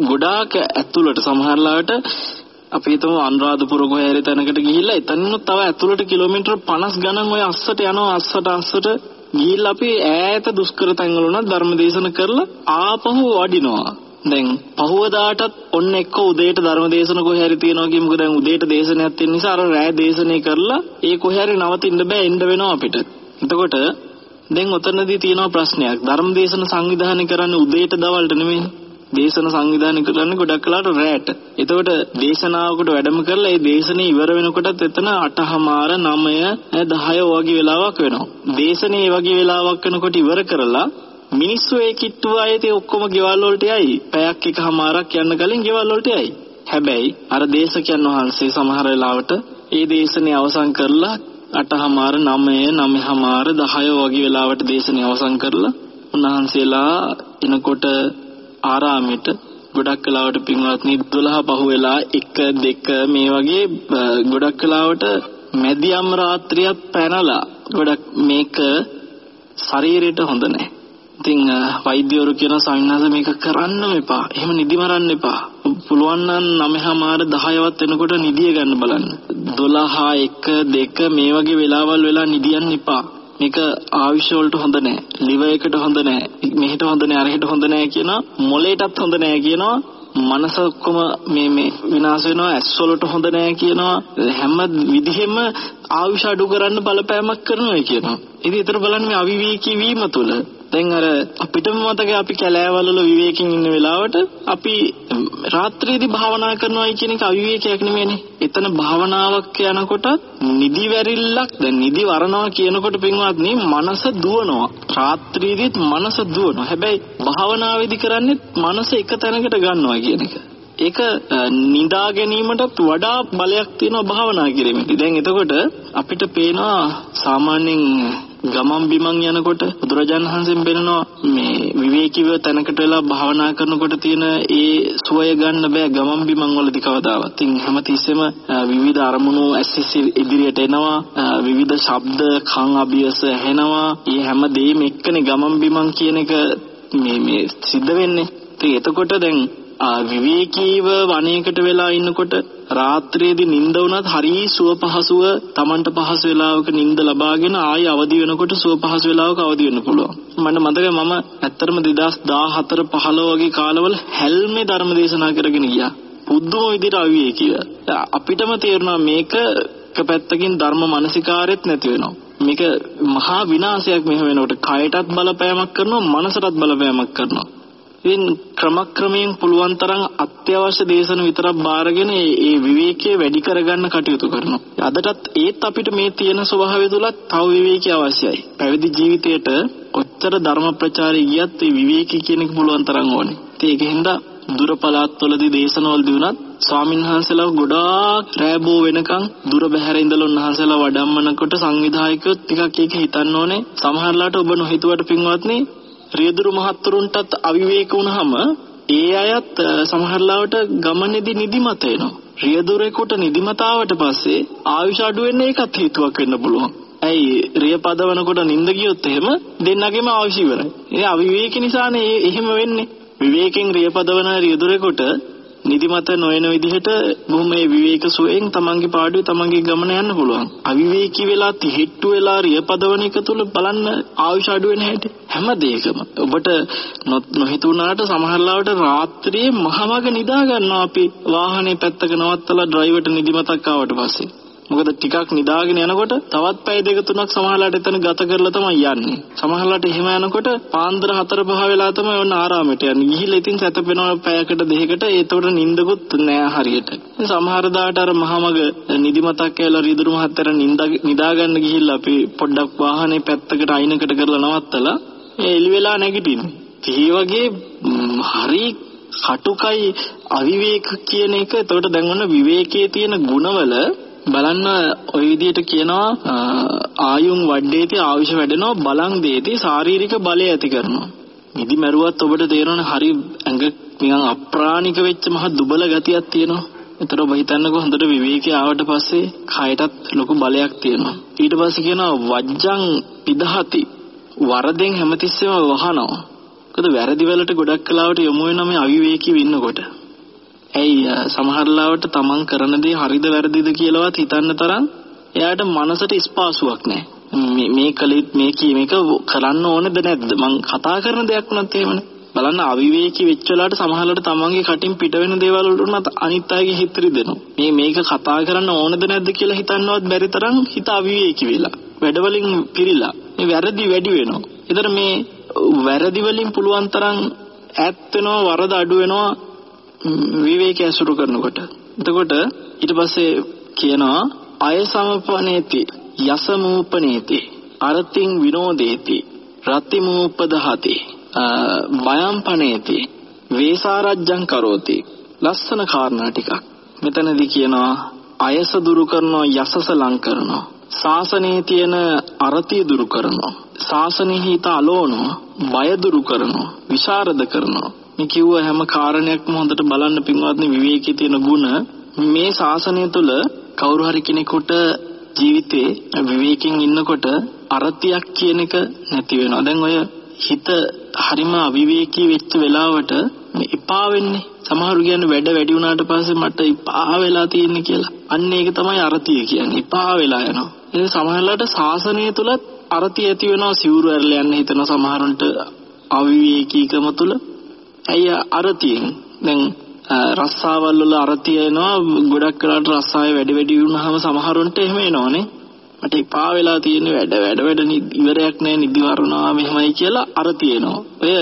ගොඩාක් ඇතුළට සමහරලාට අපි හිතමු අනුරාධපුර කොහේ හරි තැනකට ගිහිල්ලා එතනිනුත් තව ඇතුළට කිලෝමීටර් 50 ගණන් ඔය අස්සට යනවා අස්සට අස්සට ගිහිල්ලා අපි ඈත දුෂ්කර තැන්වල උනත් ධර්ම දේශන කරලා ආපහු වඩිනවා. දැන් පහවදාටත් ඔන්න එක්ක උදේට ධර්ම දේශන කොහේ හරි තියනවා කියමුකෝ. දැන් උදේට දේශනයක් තියෙන නිසා අර රෑ දේශනේ කරලා ඒ කොහේ හරි නවතින්න බෑ එන්න වෙනවා අපිට. එතකොට දැන් ඔතනදී තියෙනවා ප්‍රශ්නයක්. ධර්ම දේශන සංවිධානය කරන්නේ උදේට දවල්ට නෙමෙයි දේශන සංවිධානය කරන්නේ ගොඩක් කලාට රැට. එතකොට දේශනාවකට වැඩම කරලා ඒ දේශනේ ඉවර වෙනකොටත් එතන 8හමාර 9 10 වගේ වෙලාවක් වෙනවා. දේශනේ වගේ වෙලාවක් වෙනකොට ඉවර කරලා මිනිස්සු ඒ කිට්ටුව ආයතේ ඔක්කොම ගෙවල් වලට යයි. පැයක් එකහමාරක් යන්න කලින් ගෙවල් වලට යයි. හැබැයි අර දේශකයන් වහන්සේ සමහර වෙලාවට ඒ දේශනේ අවසන් කරලා 8හමාර 9 9හමාර 10 වගේ වෙලාවට දේශනේ අවසන් කරලා උන්වහන්සේලා එනකොට ආරාමෙට ගොඩක් කලාවට පින්වත්නි 12 පහ වෙලා 1 2 මේ වගේ ගොඩක් කලාවට මැදියම් රාත්‍රියක් පැනලා ගොඩක් මේක ශරීරයට හොඳ නැහැ. ඉතින් වෛද්‍යවරු කියන සංඥාස මේක කරන්න එපා. එහෙම නිදි මරන්න එපා. පුළුවන් නම් 9:00මාර 10වත් වෙනකොට නිදිය ගන්න බලන්න. 12 1 2 මේ වගේ වෙලාවල් වෙලා නිදියන්න එපා. මේක ආයුෂ වලට හොඳ නෑ. liver එකට හොඳ නෑ. මෙහෙට හොඳ නෑ අරහෙට හොඳ නෑ කියනවා. මොළයටත් හොඳ නෑ කියනවා. මනස ඔක්කොම මේ මේ විනාශ වෙනවා ඇස් වලට හොඳ නෑ කියනවා හැම විදිහෙම ආයුෂ අඩු කරන්න බලපෑමක් කරනවා කියනවා ඉතින් ඒතර බලන්න මේ අවිවේකී වීම තුළ දැන් අර අපිටම මතකයි අපි කැලෑවල වල විවේකයෙන් ඉන්න වෙලාවට අපි රාත්‍රියේදී භාවනා කරනවායි කියන එක අවිවේකයක් නෙමෙයිනේ. එතන භාවනාවක් යනකොට නිදි වැරිල්ලක් දැන් නිදි වරනවා කියනකොට පින්වත්නි මනස දුවනවා. රාත්‍රියේදීත් මනස දුවනවා. හැබැයි භාවනාවේදී කරන්නේ මනස එක තැනකට ගන්නවා කියන එක. ඒක නිදා ගැනීමටත් වඩා බලයක් තියෙනවා භාවනා කිරීමේදී. දැන් එතකොට අපිට පේනවා සාමාන්‍යයෙන් ගමන් බිමන් යනකොට බුදුරජාණන් වහන්සේන් බෙනනවා මේ විවේකීව තැනකට වෙලා භාවනා කරනකොට තියෙන ඒ සුවය ගන්න බෑ ගමන් බිමන් වලදී කවදාවත්. ඉතින් හැමතිස්සෙම විවිධ අරමුණු ඇස් ඉදිරියට එනවා විවිධ ශබ්ද කන් අභියස ඇහෙනවා. මේ හැම දෙයක්ම එක්කනේ ගමන් බිමන් කියන එක මේ මේ සිද්ධ වෙන්නේ. ඉතින් එතකොට දැන් විවේකීව වනයේකට වෙලා ඉන්නකොට රාත්‍රියේදී නිින්ද වුණත් හරි සුව පහසුව Tamanට පහසු වෙලාවක නිින්ද ලබාගෙන ආයෙ අවදි වෙනකොට සුව පහසු වෙලාවක අවදි වෙන්න පුළුවන්. මට මතකයි මම ඇත්තටම 2014 15 වගේ කාලවල හැල්මේ ධර්ම දේශනා කරගෙන ගියා. පුදුම විදිහට අවිවේකීව. අපිටම තේරුණා මේක එක පැත්තකින් ධර්ම මානසිකාරෙත් නැති වෙනවා. මේක මහා විනාශයක් මෙහෙම වෙනකොට කයටත් බලපෑමක් කරනවා මනසටත් බලපෑමක් කරනවා. ඉතින් ක්‍රමක්‍රමයෙන් පුළුවන් තරම් අත්‍යවශ්‍ය දේශන විතරක් බාරගෙන ඒ විවේකයේ වැඩි කරගන්න කටයුතු කරනවා. අදටත් ඒත් අපිට මේ තියෙන ස්වභාවය තුලත් තව විවේකී අවශ්‍යයි. පැවිදි ජීවිතයට කොච්චර ධර්ම ප්‍රචාරය ගියත් ඒ විවේකී කියන එක පුළුවන් තරම් ඕනේ. ඉතින් ඒකෙන්ද දුර පළාත්වලදී දේශනවලදී වුණත් ස්වාමීන් වහන්සේලා ගොඩාක් රෑබෝ වෙනකන් දුර බැහැර ඉඳලා උන්වහන්සේලා වඩම්මනකොට සංවිධායකයෝ ටිකක් ඒක හිතන්න ඕනේ සමහරලාට ඔබ නොහිතුවට පින්වත්නි රියදුරු මහත්තුරුන්ටත් අවිවේක වුණාම ඒ අයත් සමහරලාවට ගමනේදී නිදිමත එනවා. රියදුරේකට නිදිමතාවට පස්සේ ආයුෂ අඩු වෙන්න ඒකත් හේතුවක් වෙන්න පුළුවන්. ඇයි රිය පදවනකොට නිින්ද ගියොත් එහෙම දෙන්නගේම ආයුෂ ඉවරයි. ඒ අවිවේක නිසානේ එහෙම වෙන්නේ. විවේකයෙන් රිය පදවන රියදුරේකට නිදිමත නොයන විදිහට බොහොම මේ විවේක සුවයෙන් තමන්ගේ පාඩුවේ තමන්ගේ ගමන යන්න පුළුවන්. අවිවේකී වෙලා තිහෙට්ටු වෙලා රියපදවන එක තුල බලන්න ආයුෂ අඩු වෙන හැටි හැම දෙයකම. ඔබට නොහිතුණාට සමහරවිට රාත්‍රියේ මහමග නිදා ගන්නවා අපි වාහනේ පැත්තක නවත්තලා ඩ්‍රයිවර්ට නිදිමතක් ආවට පස්සේ. මොකද ටිකක් නිදාගෙන යනකොට තවත් පැය දෙක තුනක් සමහරලාට එතන ගත කරලා තමයි යන්නේ. සමහරලාට එහෙම යනකොට පාන්දර 4 5 වෙලා තමයි ඔන්න ආරාමයට යන්නේ. ගිහිල්ලා ඉතින් සැතපෙනවා පැයකට දෙකකට ඒතකොට නිින්දකුත් නෑ හරියට. සමහර දාට අර මහමග නිදිමතක් ඇවිල්ලා රිදුරු මහත්තයර නිදා ගන්න ගිහිල්ලා අපි පොඩ්ඩක් වාහනේ පැත්තකට අයිනකට කරලා නවත්තලා ඒ එලි වෙලා නැගිටින්නේ. ඒ වගේ හරි කටුකයි අවිවේක කියන එක එතකොට දැන් ඔන්න විවේකයේ තියෙන ಗುಣවල බලන්න ওই විදිහට කියනවා ආයුන් වඩේති ආයුෂ වැඩෙනවා බලං දේති ශාරීරික බලය ඇති කරනවා. නිදි මරුවත් ඔබට තේරෙන හරි ඇඟ නිකන් අප්‍රාණික වෙච්ච මහ දුබල ගතියක් තියෙනවා. ඒතර ඔබ හිතන්නකෝ හොඳට විවේකී ආවට පස්සේ කයටත් ලොකු බලයක් තියෙනවා. ඊට පස්සේ කියනවා වජ්ජං පිදහති වරදෙන් හැමතිස්සෙම වහනවා. මොකද වැරදි වලට ගොඩක් කලාවට යොමු වෙන මේ අවිවේකීව ඉන්නකොට. ඇයි සමහරලාවට තමන් කරන දේ හරිද වැරදිද කියලාවත් හිතන්න තරම් එයාට මනසට ස්පාසුවක් නැහැ. මේ මේ කලිත් මේ කී මේක කරන්න ඕනේද නැද්ද? මං කතා කරන දෙයක් වුණත් එහෙමනේ. බලන්න අවිවේකී වෙච්ච වෙලාවට සමහරවිට තමන්ගේ කටින් පිට වෙන දේවල් වලට උනත් අනිත් අයගේ හිත රිදෙනවා. මේ මේක කතා කරන්න ඕනද නැද්ද කියලා හිතන්නවත් බැරි තරම් හිත අවිවේකී වෙලා. වැඩවලින් පිරීලා. මේ වැරදි වැඩි වෙනවා. ඒතර මේ වැරදි වලින් පුළුවන් තරම් ඈත් වෙනවා වරද අඩු වෙනවා විවේකය අසුරු කරනකොට. එතකොට ඊට පස්සේ කියනවා අය සමපනේති යසමූපනේති අරතින් විනෝදේති රතිමූපදහති බයම් පනේති වේසාරජ්ජං කරෝති. ලස්සන කාරණා ටිකක්. මෙතනදී කියනවා අයස දුරු කරනවා යසස ලං කරනවා. ශාසනයේ තියෙන අරතිය දුරු කරනවා. ශාසනයේ හිත අලෝනවා බය දුරු කරනවා. විශාරද කරනවා. මේ කිව්ව හැම කාරණයක්ම හොඳට බලන්න පින්වත්නි විවේකයේ තියෙන ಗುಣ මේ ශාසනය තුළ කවුරු හරි කෙනෙකුට ජීවිතේ විවේකයෙන් ඉන්නකොට අරතියක් කියන එක නැති වෙනවා. දැන් ඔය හිත හරිම අවිවේකී වෙච්ච වෙලාවට එපා වෙන්නේ. සමහරු කියන්නේ වැඩ වැඩි වුණාට පස්සේ මට එපා වෙලා තියෙන්නේ කියලා. අන්න ඒක තමයි අරතිය කියන්නේ. එපා වෙලා යනවා. ඒ සමහරලාට ශාසනය තුලත් අරතිය ඇති වෙනවා සිවුරු ඇරලා යන්න හිතන සමහරුන්ට අවිවේකීකම තුල ඇයි අරතියෙන්. දැන් රස්සාවල් වල අරතිය එනවා ගොඩක් කරාට රස්සාවේ වැඩි වැඩි වුණාම සමහරුන්ට එහෙම එනවනේ මට එපා වෙලා තියෙන වැඩ වැඩ වැඩ ඉවරයක් නැහැ නිදි වරුණා මෙහෙමයි කියලා අරතිය එනවා. ඔය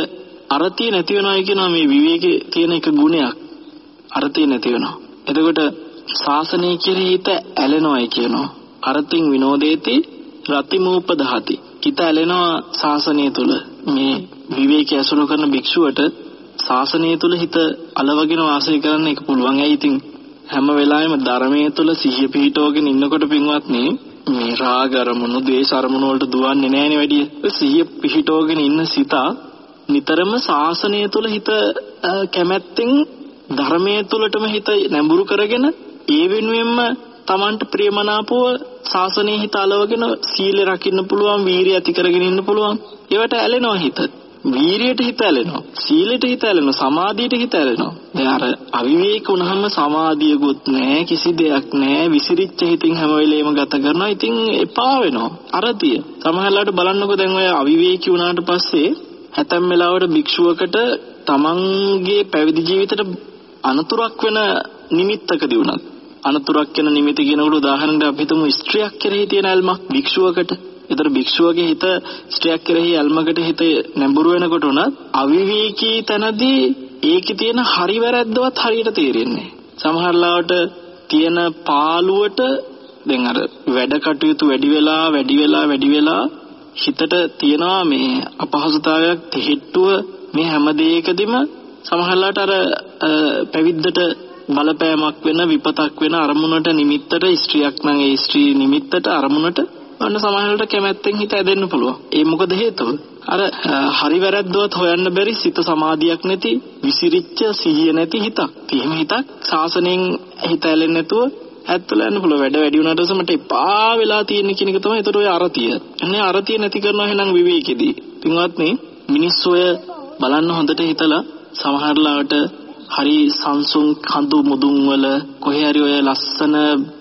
අරතිය නැති වෙනවා කියනවා මේ විවේකයේ තියෙන එක ගුණයක්. අරතිය නැති වෙනවා. එතකොට ශාසනය කෙරෙහි හිත ඇලෙනවායි කියනවා. අරතින් විනෝදේති රතිමූපදහති හිත ඇලෙනවා ශාසනය තුල මේ විවේකයේ අසුර කරන භික්ෂුවට ශාසනය තුල හිත අලවගෙන වාසය කරන්න එක පුළුවන්. ඇයි ඉතින් හැම වෙලාවෙම ධර්මයේ තුල සිහිය පිහිටවගෙන ඉන්නකොට පින්වත්නි මේ රාග අරමුණු, ද්වේෂ අරමුණු වලට දුවන්නේ නැහැනේ වැඩි. සිහිය පිහිටවගෙන ඉන්න සිත නිතරම ශාසනය තුල හිත කැමැත්තෙන් ධර්මයේ තුලටම හිත නැඹුරු කරගෙන ඒ වෙනුවෙන්ම Tamanට ප්‍රියමනාපව ශාසනයේ හිත අලවගෙන සීලය රකින්න පුළුවන්, වීරිය ඇති කරගෙන ඉන්න පුළුවන්. ඒවට ඇලෙනවා හිත. වීරියට හිත ඇලෙනවා සීලයට හිත ඇලෙනවා සමාධියට හිත ඇලෙනවා දැන් අර අවිවේක වුණාම සමාධියකුත් නැහැ කිසි දෙයක් නැහැ විසිරිච්ච හිතින් හැම වෙලේම ගත කරනවා. ඉතින් එපා වෙනවා. අරතිය. සමහරවිට බලන්නකෝ දැන් ඔය අවිවේකී වුණාට පස්සේ හැතැම් වෙලාවට භික්ෂුවකට තමන්ගේ පැවිදි ජීවිතයට අනතුරක් වෙන නිමිත්තකදී වුණත් අනතුරක් වෙන නිමිති කියනකොට උදාහරණයක් අපි හිතමු ස්ත්‍රියක් කෙරෙහි තියෙන ඇල්මක් භික්ෂුවකට. ඒතර භික්ෂුවගේ හිත ස්ත්‍රියක් කෙරෙහි ඇල්මකට හිත නැඹුරු වෙනකොට උනත් අවිවේකී තැනදී ඒකේ තියෙන හරි වැරද්දවත් හරියට තේරෙන්නේ සමහරලාවට තියෙන පාළුවට දැන් අර වැඩ කටයුතු වැඩි වෙලා වැඩි වෙලා වැඩි වෙලා හිතට තියනවා මේ අපහසුතාවයක් තෙහෙට්ටුව මේ හැම දෙයකදීම සමහරලාට අර පැවිද්දට බලපෑමක් වෙන විපතක් වෙන අරමුණට නිමිත්තට ස්ත්‍රියක් නම් ඒ ස්ත්‍රී නිමිත්තට අරමුණට අන්න සමහරවිට කැමැත්තෙන් හිත ඇදෙන්න පුළුවන්. ඒ මොකද හේතුව? අර හරි වැරද්දවත් හොයන්න බැරි සිත සමාධියක් නැති විසිරිච්ච සිහිය නැති හිතක්. එහෙම හිතක් සාසනෙන් හිත ඇලෙන්නේ නැතුව ඇත්තල යන්න පුළුවන්. වැඩ වැඩි වුණාට පස්සේ මට එපා වෙලා තියෙන කියන එක තමයි ඒතර ඔය අරතිය. අනේ අරතිය නැති කරනවා එහෙනම් විවේකෙදී. පින්වත්නි මිනිස්සු ඔය බලන්න හොඳට හිතලා සමහරලාට හරි සංසුන් කඳු මුදුන් වල කොහේ හරි ඔය ලස්සන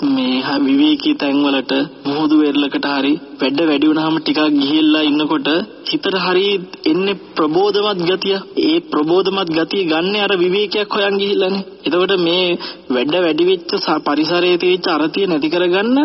මේ විවේකී තැන් වලට මුහුදු වෙරළකට හරි වැඩ වැඩි වුණාම ටිකක් ගිහිල්ලා ඉන්නකොට හිතට හරි එන්නේ ප්‍රබෝධමත් ගතිය. ඒ ප්‍රබෝධමත් ගතිය ගන්න අර විවේකයක් හොයන් ගිහිල්ලානේ. එතකොට මේ වැඩ වැඩි වෙච්ච පරිසරයේ තියෙච්ච අරතිය නැති කරගන්න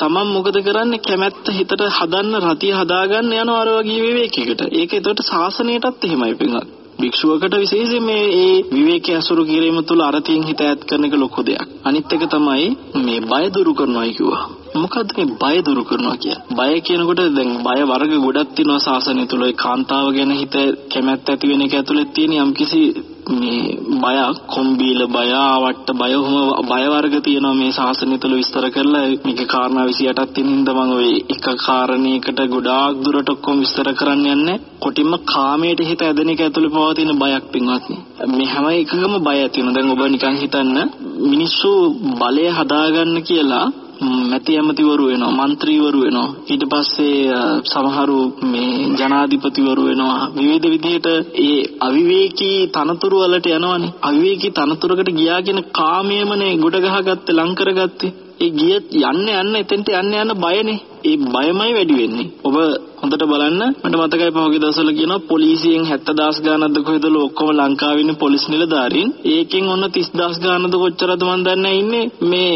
තමන් මොකද කරන්නේ කැමැත්ත හිතට හදන්න රතිය හදාගන්න යනවා අර වගේ විවේකයකට. ඒක එතකොට සාසනයටත් එහෙමයි පින්වත්. භික්ෂුවකට විශේෂයෙන් මේ ඒ විවේකයේ අසුරු කිරීම තුළ අරතියෙන් හිත ඈත් කරන එක ලොකු දෙයක්. අනිත් එක තමයි මේ බය දුරු කරනවායි කිව්වා. මොකද්ද මේ බය දුරු කරනවා කියන්නේ? බය කියනකොට දැන් බය වර්ග ගොඩක් තියෙනවා සාසනය තුළ. ඒ කාන්තාව ගැන හිත කැමැත්ත ඇති වෙන එක ඇතුළේ තියෙන යම්කිසි මේ බයක් කොම්බීල බය ආවට්ට බය ඔහම බය වර්ග තියෙනවා මේ ශාසනය තුළ විස්තර කරලා. මේක කාරණා 28ක් තියෙන හින්දා මම ওই එක කාරණයකට ගොඩාක් දුරට ඔක්කොම විස්තර කරන්න යන්නේ. කොටින්ම කාමයට හිත ඇදෙන එක ඇතුළේ පවතින බයක් පින්වත්නි. මේ හැම එකකම බය ඇති වෙනවා. දැන් ඔබ නිකන් හිතන්න මිනිස්සු බලය හදාගන්න කියලා මැති ඇමතිවරු වෙනවා മന്ത്രിවරු වෙනවා. ඊට පස්සේ සමහරු මේ ජනාධිපතිවරු වෙනවා. විවිධ විදිහට ඒ අවිවේකී තනතුරු වලට යනවනේ. අවිවේකී තනතුරකට ගියා කියන කාමයේමනේ ගොඩ ගහගත්තේ ලං කරගත්තේ. ඒ ගිය යන්න යන්න එතෙන්ට යන්න යන්න බයනේ. ඒ බයමයි වැඩි වෙන්නේ ඔබ හොඳට බලන්න මට මතකයි පහුගිය දවස්වල කියනවා පොලිසියෙන් 70000 ගානක්ද කොහෙදල ඔක්කොම ලංකාවේ ඉන්න පොලිස් නිලධාරීන් ඒකෙන් ඔන්න 30000 ගානක්ද කොච්චරද මන් දන්නේ ඉන්නේ මේ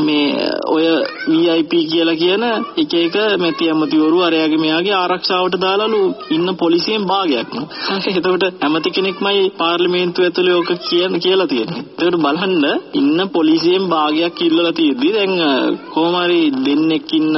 මේ ඔය VIP කියලා කියන එක එක මෙති ඇමතිවරු අරයාගේ මෙයාගේ ආරක්ෂාවට දාලාලු ඉන්න පොලිසියෙන් භාගයක් න ะ. එතකොට ඇමති කෙනෙක්මයි පාර්ලිමේන්තුව ඇතුලේ ඔක කියන කියලා තියෙන්නේ. එතකොට බලන්න ඉන්න පොලිසියෙන් භාගයක් ඉල්ලලා තියෙද්දි දැන් කොහොම හරි දෙන්නෙක් ඉන්න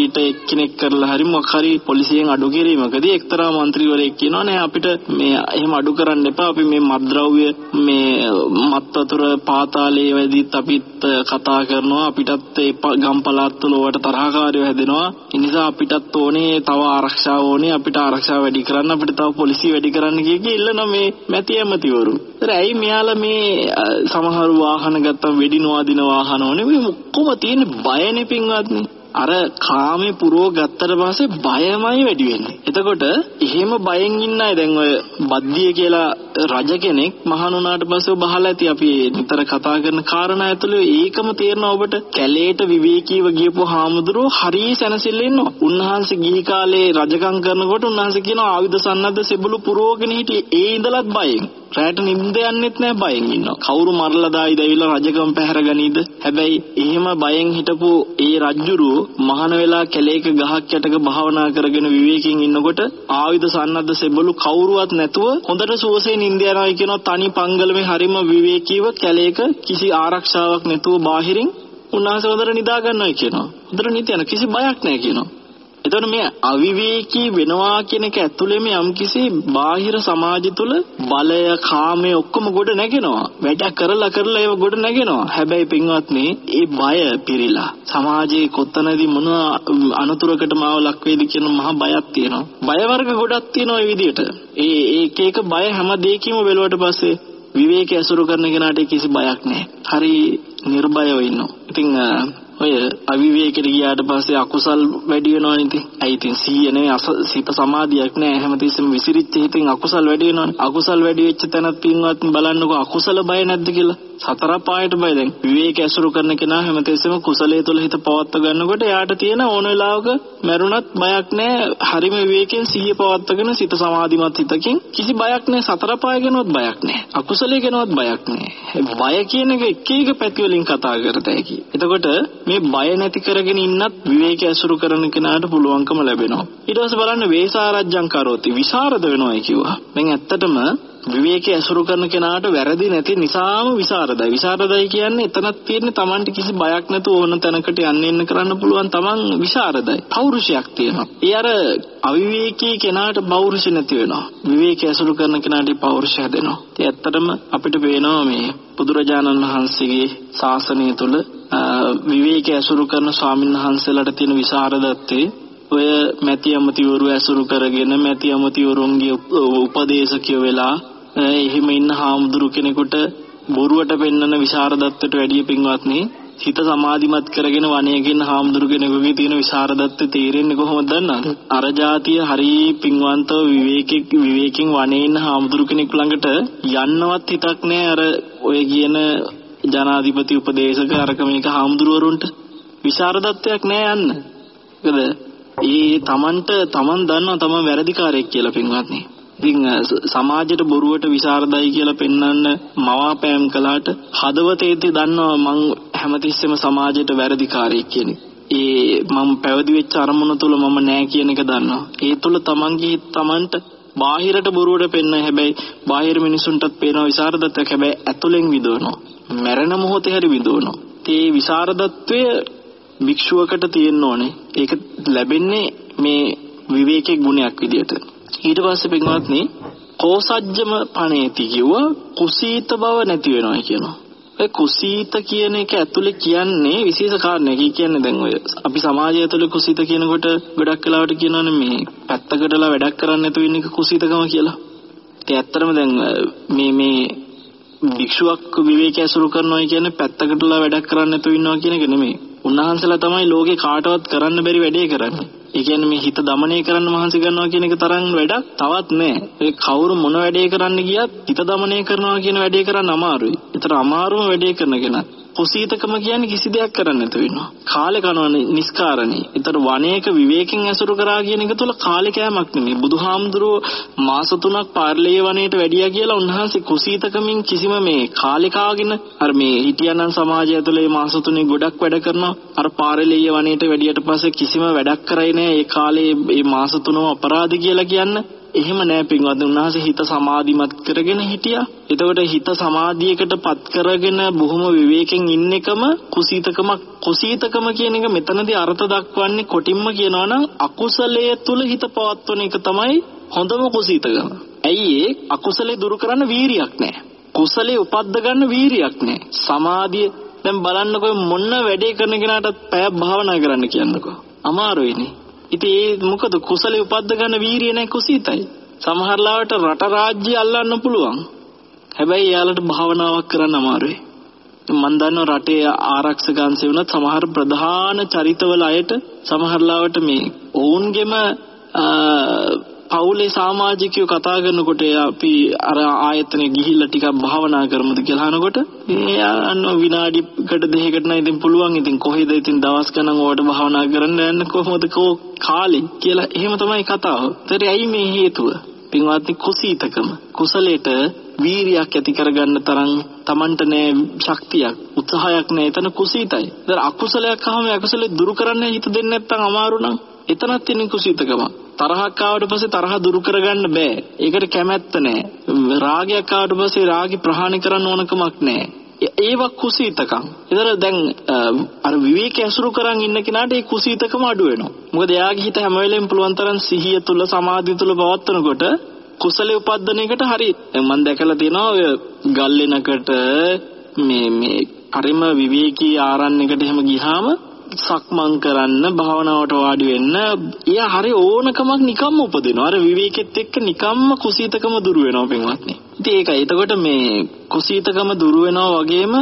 හරියට එක්කෙනෙක් කරලා හරි මොකක් හරි පොලිසියෙන් අඩු කිරීමකදී එක්තරා මන්ත්‍රීවරයෙක් කියනවා නෑ අපිට මේ එහෙම අඩු කරන්න එපා. අපි මේ මත්ද්‍රව්‍ය මේ මත් වතුර පාතාලේ වැඩිත් අපිත් eh, කතා කරනවා. අපිටත් ඒ ගම් පළාත් තුළ ඕවට තරහකාරයෝ හැදෙනවා. ඒ නිසා අපිටත් ඕනේ තව ආරක්ෂාව ඕනේ. අපිට ආරක්ෂාව වැඩි කරන්න. අපිට තව පොලිසිය වැඩි කරන්න කිය කිය ඉල්ලන මේ මැති ඇමතිවරු. ඒතර ඇයි මෙයාලා මේ eh, සමහර වාහන ගත්තම වෙඩි නොඅදින වාහන ඕනේ? මේ ඔක්කොම තියෙන බයනේ පින්වත්නි. අර කාමේ පුරව ගත්තට පස්සේ බයමයි වැඩි වෙන්නේ. එතකොට එහෙම බයෙන් ඉන්න අය දැන් ඔය බද්දිය කියලා රජ කෙනෙක් මහාන වුණාට පස්සේ ඔබ අහලා ඇති අපි නිතර කතා කරන කාරණා ඇතුළේ ඒකම තේරෙනවා ඔබට කැලේට විවේකීව ගියපු හාමුදුරුවෝ හරිය සැනසෙල්ල ඉන්නවා. උන්වහන්සේ ගිහි කාලේ රජකම් කරනකොට උන්වහන්සේ කියනවා ආයුධ සන්නද්ධ සෙබළු පුරවගෙන හිටියේ ඒ ඉඳලත් බයෙන්. රැට නිින්ද යන්නෙත් නෑ බයෙන් ඉන්නවා. කවුරු මරලා දායිද ඇවිල්ලා රජකම් පැහැරගනීද? හැබැයි එහෙම බයෙන් හිටපු ඒ රජ්ජුරුව මහාන වෙලා කැලේක ගහක් යටක භාවනා කරගෙන විවේකයෙන් ඉන්නකොට ආයුධ සන්නද්ධ සෙබළු කවුරුවත් නැතුව හොඳට සුවසේ නිින්ද යනවා කියනවා තනි පංගලමේ හරිම විවේකීව කැලේක කිසි ආරක්ෂාවක් නැතුව බාහිරින් උන්වහන්සේ හොඳට නිදා ගන්නවා කියනවා. හොඳට නිින්ද යන කිසි බයක් නැහැ කියනවා. එතකොට මේ අවිවේකී වෙනවා කියන එක ඇතුළේම යම්කිසි බාහිර සමාජය තුළ බලය, කාමය ඔක්කොම ගොඩ නැගෙනවා. වැඩ කරලා කරලා ඒව ගොඩ නැගෙනවා. හැබැයි පින්වත්නි, ඒ බය පිරීලා සමාජයේ කොතනදී මොන අනතුරකට මාව ලක් වේද කියන මහ බයක් තියෙනවා. බය වර්ග ගොඩක් තියෙනවා මේ විදිහට. ඒ ඒක එක බය හැම දෙයකින්ම වෙලුවට පස්සේ විවේකී අසුරු කරන කෙනාට කිසි බයක් නැහැ. හරි නිර්භයව ඉන්නවා. ඉතින් ඔය අවිවේකෙට ගියාට පස්සේ අකුසල් වැඩි වෙනවනේ ඉතින්. ඇයි ඉතින් සීය නෙවෙයි සිත සමාධියක් නෑ හැමතිස්සෙම විසිරිච්ච හිතින් අකුසල් වැඩි වෙනවනේ. අකුසල් වැඩි වෙච්ච තැනත් පින්වත් බලන්නකෝ අකුසල බය නැද්ද කියලා. සතර පායට බය දැන් විවේක ඇසුරු කරන කෙනා හැමතිස්සෙම කුසලයේ තුල හිත පවත්ව ගන්නකොට එයාට තියෙන ඕන වෙලාවක මරුණත් බයක් නෑ. හරිම විවේකයෙන් සිහිය පවත්වගෙන සිත සමාධිමත් හිතකින් කිසි බයක් නෑ. සතර පාය ගැනවත් බයක් නෑ. අකුසලයේ ගැනවත් බයක් නෑ. බය කියන එක එක එක පැති වලින් කතා කරත හැකි. එතකොට මේ බය නැති කරගෙන ඉන්නත් විවේක ඇසුරු කරන කෙනාට පුළුවන්කම ලැබෙනවා. ඊට පස්සේ බලන්න වේසාරජ්ජං කරෝති විසරද වෙනවයි කිව්වා. දැන් ඇත්තටම විවේකයේ ඇසුරු කරන කෙනාට වැරදි නැති නිසාම විසරදයි. විසරදයි කියන්නේ එතනක් තියෙන්නේ Tamanට කිසි බයක් නැතුව ඕන තැනකට යන්න එන්න කරන්න පුළුවන් Taman විසරදයි. පෞරුෂයක් තියෙනවා. ඒ අර අවිවේකී කෙනාට පෞරුෂ නැති වෙනවා. විවේකයේ ඇසුරු කරන කෙනාට පෞරුෂ හැදෙනවා. ඒ ඇත්තටම අපිට පේනවා මේ බුදුරජාණන් වහන්සේගේ ශාසනය තුළ විවේකයේ ඇසුරු කරන ස්වාමීන් වහන්සේලාට තියෙන විසරදත්තේ ඔය මැති අමතිවරු ඇසුරු කරගෙන මැති අමතිවරුන්ගේ උපදේශකයෝ වෙලා එහෙම ඉන්න හාමුදුරු කෙනෙකුට බොරුවට පෙන්වන විශාරදත්තට වැඩිය පින්වත්නි හිත සමාධිමත් කරගෙන වනයේකින් හාමුදුරු කෙනෙකුගේ තියෙන විශාරදත්ත තේරෙන්නේ කොහොමද දන්නවද? අර જાතිය හරි පින්වන්තව විවේකෙක් විවේකෙන් වනයේ ඉන්න හාමුදුරු කෙනෙක් ළඟට යන්නවත් හිතක් නැහැ අර ඔය කියන ජනාධිපති උපදේශක අරක මේක හාමුදුරුවරුන්ට විශාරදත්වයක් නැහැ යන්න. මොකද ඒ තමන්ට තමන් දන්නවා තමන් වැරදිකාරයෙක් කියලා පින්වත්නි. ඉතින් සමාජයට බොරුවට විසරදයි කියලා පෙන්වන්න මවාපෑම් කළාට හදවතේදී දන්නවා මං හැමතිස්සෙම සමාජයට වැරදිකාරයෙක් කියන ඒ මම පැවිදි වෙච්ච අරමුණ තුල මම නෑ කියන එක දන්නවා. ඒ තුල තමන්ගේ තමන්ට බාහිරට බොරුවට පෙන්න හැබැයි බාහිර මිනිසුන්ටත් පේනවා විසරදත්වයක් හැබැයි ඇතුලෙන් විදවනවා. මැරෙන මොහොතේ හරි විදවනවා. ඒ විසරදත්වය භික්ෂුවකට තියෙන්න ඕනේ. ඒක ලැබෙන්නේ මේ විවේකයේ ගුණයක් විදියට. ඊට පස්සේ පින්වත්නි කෝසජ්ජම පණේති කිව්වා කුසීත බව නැති වෙනවා කියනවා. ඒ කුසීත කියන එක ඇතුලේ කියන්නේ විශේෂ කාරණයක්. ඒ කියන්නේ දැන් ඔය අපි සමාජය ඇතුලේ කුසීත කියනකොට ගොඩක් වෙලාවට කියනවනේ මේ පැත්තකටලා වැඩක් කරන්න නැතුව ඉන්න එක කුසීතකම කියලා. ඒ ඇත්තටම දැන් මේ මේ භික්ෂුවක් විවේකය සුරු කරනවා කියන්නේ පැත්තකටලා වැඩක් කරන්න නැතුව ඉන්නවා කියන එක නෙමෙයි. උන්වහන්සේලා තමයි ලෝකේ කාටවත් කරන්න බැරි වැඩේ කරන්නේ. ඒ කියන්නේ මේ හිත দমনය කරන්න මහන්සි ගන්නවා කියන එක තරම් වැඩක් තවත් නැහැ. ඒ කවුරු මොන වැඩේ කරන්න ගියත් හිත দমনය කරනවා කියන වැඩේ කරන්න අමාරුයි. ඒතර අමාරුම වැඩේ කරන කෙනා. කුසීතකම කියන්නේ කිසි දෙයක් කරන්න නැතුව ඉන්නවා. කාලේ කනවනේ නිස්කාරණේ. ඒතර වනයේක විවේකයෙන් ඇසුරු කරා කියන එක තුල කාලේ කෑමක් නෙමෙයි. බුදුහාමුදුරුවෝ මාස තුනක් පාර්ලිය වනයේට වැඩියා කියලා උන්වහන්සේ කුසීතකමින් කිසිම මේ කාලේ කාගෙන අර මේ හිටියනම් සමාජය ඇතුලේ මාස තුනේ ගොඩක් වැඩ කරනවා. අර පාර්ලිය වනයේට වැඩියට පස්සේ කිසිම වැඩක් කරේ නෑ. ඒ කාලේ මේ මාස තුනම අපරාධ කියලා කියන්න එහෙම නෑ පින්වත් උන්වහන්සේ හිත සමාධිමත් කරගෙන හිටියා. එතකොට හිත සමාධියකට පත් කරගෙන බොහොම විවේකයෙන් ඉන්න එකම කුසීතකම කුසීතකම කියන එක මෙතනදී අර්ථ දක්වන්නේ කොටින්ම කියනවා නම් අකුසලයේ තුල හිත පවත්වන එක තමයි හොඳම කුසීතකම. ඇයි ඒ අකුසලේ දුරු කරන්න වීරියක් නෑ. කුසලේ උපද්ද ගන්න වීරියක් නෑ. සමාධිය දැන් බලන්නකො මොන වැඩේ කරන කෙනාටත් පැයක් භාවනා කරන්න කියන්නකෝ. අමාරුයිනේ. ඉතින් ඒ මොකද කුසලයේ උපද්ද ගන්න වීරිය නැහැ කුසීතයි. සමහරලාවට රට රාජ්‍ය අල්ලන්න පුළුවන්. හැබැයි එයාලට භාවනාවක් කරන්න අමාරුයි. මම දන්නවා රටේ ආරක්ෂක අංශය වුණත් සමහර ප්‍රධාන චරිතවල අයට සමහරලාවට මේ ඔවුන්ගෙම පවුලේ සමාජිකයෝ කතා කරනකොට අපි අර ආයතනෙ ගිහිල්ලා ටිකක් භාවනා කරමුද කියලා අහනකොට එයා අන්න විනාඩිකට දෙකකට නම් ඉතින් පුළුවන් ඉතින් කොහෙද ඉතින් දවස් ගණන් ඕකට භාවනා කරන්න යන්න කොහොමද කෝ කාලේ කියලා එහෙම තමයි කතාව. ඒතර ඇයි මේ හේතුව? පින්වත්නි කුසීතකම කුසලයට වීරියක් ඇති කරගන්න තරම් Tamanට නෑ ශක්තියක් උත්සාහයක් නෑ එතන කුසීතයි. ඒතර අකුසලයක් අහම අකුසලෙ දුරු කරන්න හිත දෙන්නේ නැත්නම් අමාරු නම් එතනත් තියෙන කුසීතකම. තරහක් ආවට පස්සේ තරහ දුරු කරගන්න බෑ. ඒකට කැමැත්ත නෑ. රාගයක් ආවට පස්සේ රාගي ප්‍රහාණය කරන්න ඕනකමක් නෑ. ඒව කුසීතකම්. ඒතර දැන් අර විවේක ඇසුරු කරන් ඉන්න කෙනාට ඒ කුසීතකම අඩු වෙනවා. මොකද එයාගේ හිත හැම වෙලෙම පුළුවන් තරම් සිහිය තුල සමාධිය තුල පවත්වනකොට කුසලයේ උපද්දන එකට හරි. දැන් මම දැකලා තියෙනවා ඔය ගල්ලෙනකට මේ මේ හරිම විවේකී ආරණ්‍යකට එහෙම ගියාම සක්මන් කරන්න භාවනාවට වාඩි වෙන්න එයා හරි ඕනකමක් නිකම්ම උපදිනවා. අර විවේකෙත් එක්ක නිකම්ම කුසීතකම දුර වෙනවා පින්වත්නි. ඉතින් ඒකයි. එතකොට මේ කුසීතකම දුර වෙනවා වගේම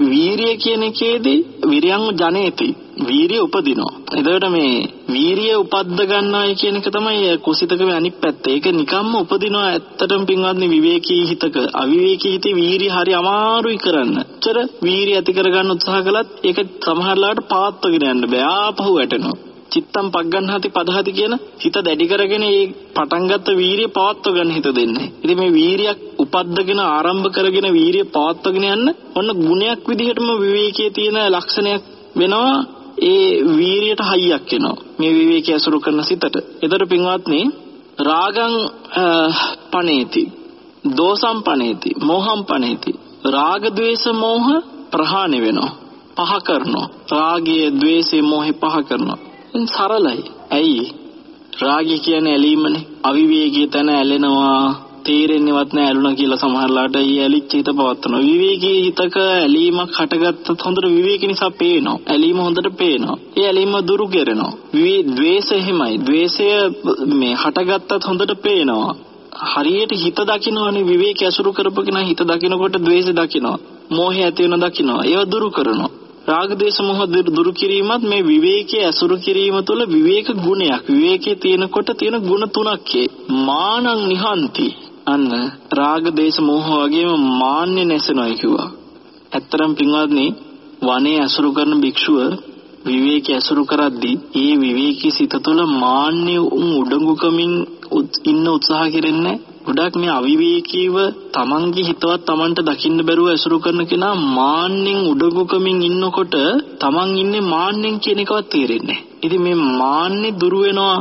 වීරිය කියන එකේදී විරියං ජනේති වීරිය උපදිනවා. එතකොට මේ වීරිය උපද්ද ගන්නවයි කියන එක තමයි කුසිතකමේ අනිත් පැත්ත. ඒක නිකම්ම උපදිනවා ඇත්තටම පින්වත්නි විවේකී හිතක. අවිවේකී හිතේ වීරිය හරි අමාරුයි කරන්න. චර වීරිය ඇති කරගන්න උත්සාහ කළත් ඒක සමහරලාට පාත්වගෙන යන්න බෑ. ආපහු වැටෙනවා. චිත්තම් පග්ගන්හති පදහති කියන හිත දැඩි කරගෙන ඒ පටන් ගත්ත වීරිය පවත්ව ගන්න හිත දෙන්නේ. ඉතින් මේ වීරියක් උපද්දගෙන ආරම්භ කරගෙන වීරිය පවත්වගෙන යන්න ඔන්න ගුණයක් විදිහටම විවේකයේ තියෙන ලක්ෂණයක් වෙනවා. ඒ වීරියට හයියක් එනවා. මේ විවේකයේ අසුරු කරන සිතට. ඒතර පින්වත්නි රාගං පනේති. දෝසම් පනේති. මෝහම් පනේති. රාග ద్వේස මෝහ ප්‍රහාණය වෙනවා. පහ කරනවා රාගය ద్వේෂය මෝහය පහ කරනවා සරලයි. ඇයි? රාගය කියන්නේ ඇලීමනේ. අවිවේකී තැන ඇලෙනවා. තේරෙන්නේවත් නැහැ ඇලුනා කියලා සමහරලාට ඊ ඇලිච්ච හිත පවත්නවා. විවේකී හිතක ඇලීමක් හටගත්තත් හොඳට විවේක නිසා පේනවා. ඇලීම හොඳට පේනවා. ඒ ඇලීම දුරු කරනවා. විවේ ද්වේෂය එහෙමයි. ද්වේෂය මේ හටගත්තත් හොඳට පේනවා. හරියට හිත දකින්නවනේ විවේක ඇසුරු කරපගෙන හිත දකින්නකොට ද්වේෂය දකින්නවා. මෝහය ඇති වෙන දකින්නවා. ඒව දුරු කරනවා. රාග දේශ මොහ දුරු කිරීමත් මේ විවේකයේ ඇසුරු කිරීම තුළ විවේක ගුණයක්. විවේකයේ තියෙනකොට තියෙන ගුණ තුනක් මානං නිහන්ති. අන්න රාග දේශ මොහ වගේම මාන්නේ නැසෙනවා කිව්වා. ඇත්තරම් පින්වත්නි වනේ ඇසුරු කරන භික්ෂුව විවේකයේ ඇසුරු කරද්දී ඒ විවේකී සිත තුළ මාන්නේ උඩඟුකමින් ඉන්න උත්සාහ කෙරෙන්නේ ගොඩක් මේ අවිවේකීව තමන්ගේ හිතවත් තමන්ට දකින්න බැරුව ඇසුරු කරන කෙනා මාන්නෙන් උඩගුකමින් ඉන්නකොට තමන් ඉන්නේ මාන්නෙන් කියන එකවත් තේරෙන්නේ ඉතින් මේ මාන්නේ දුර වෙනවා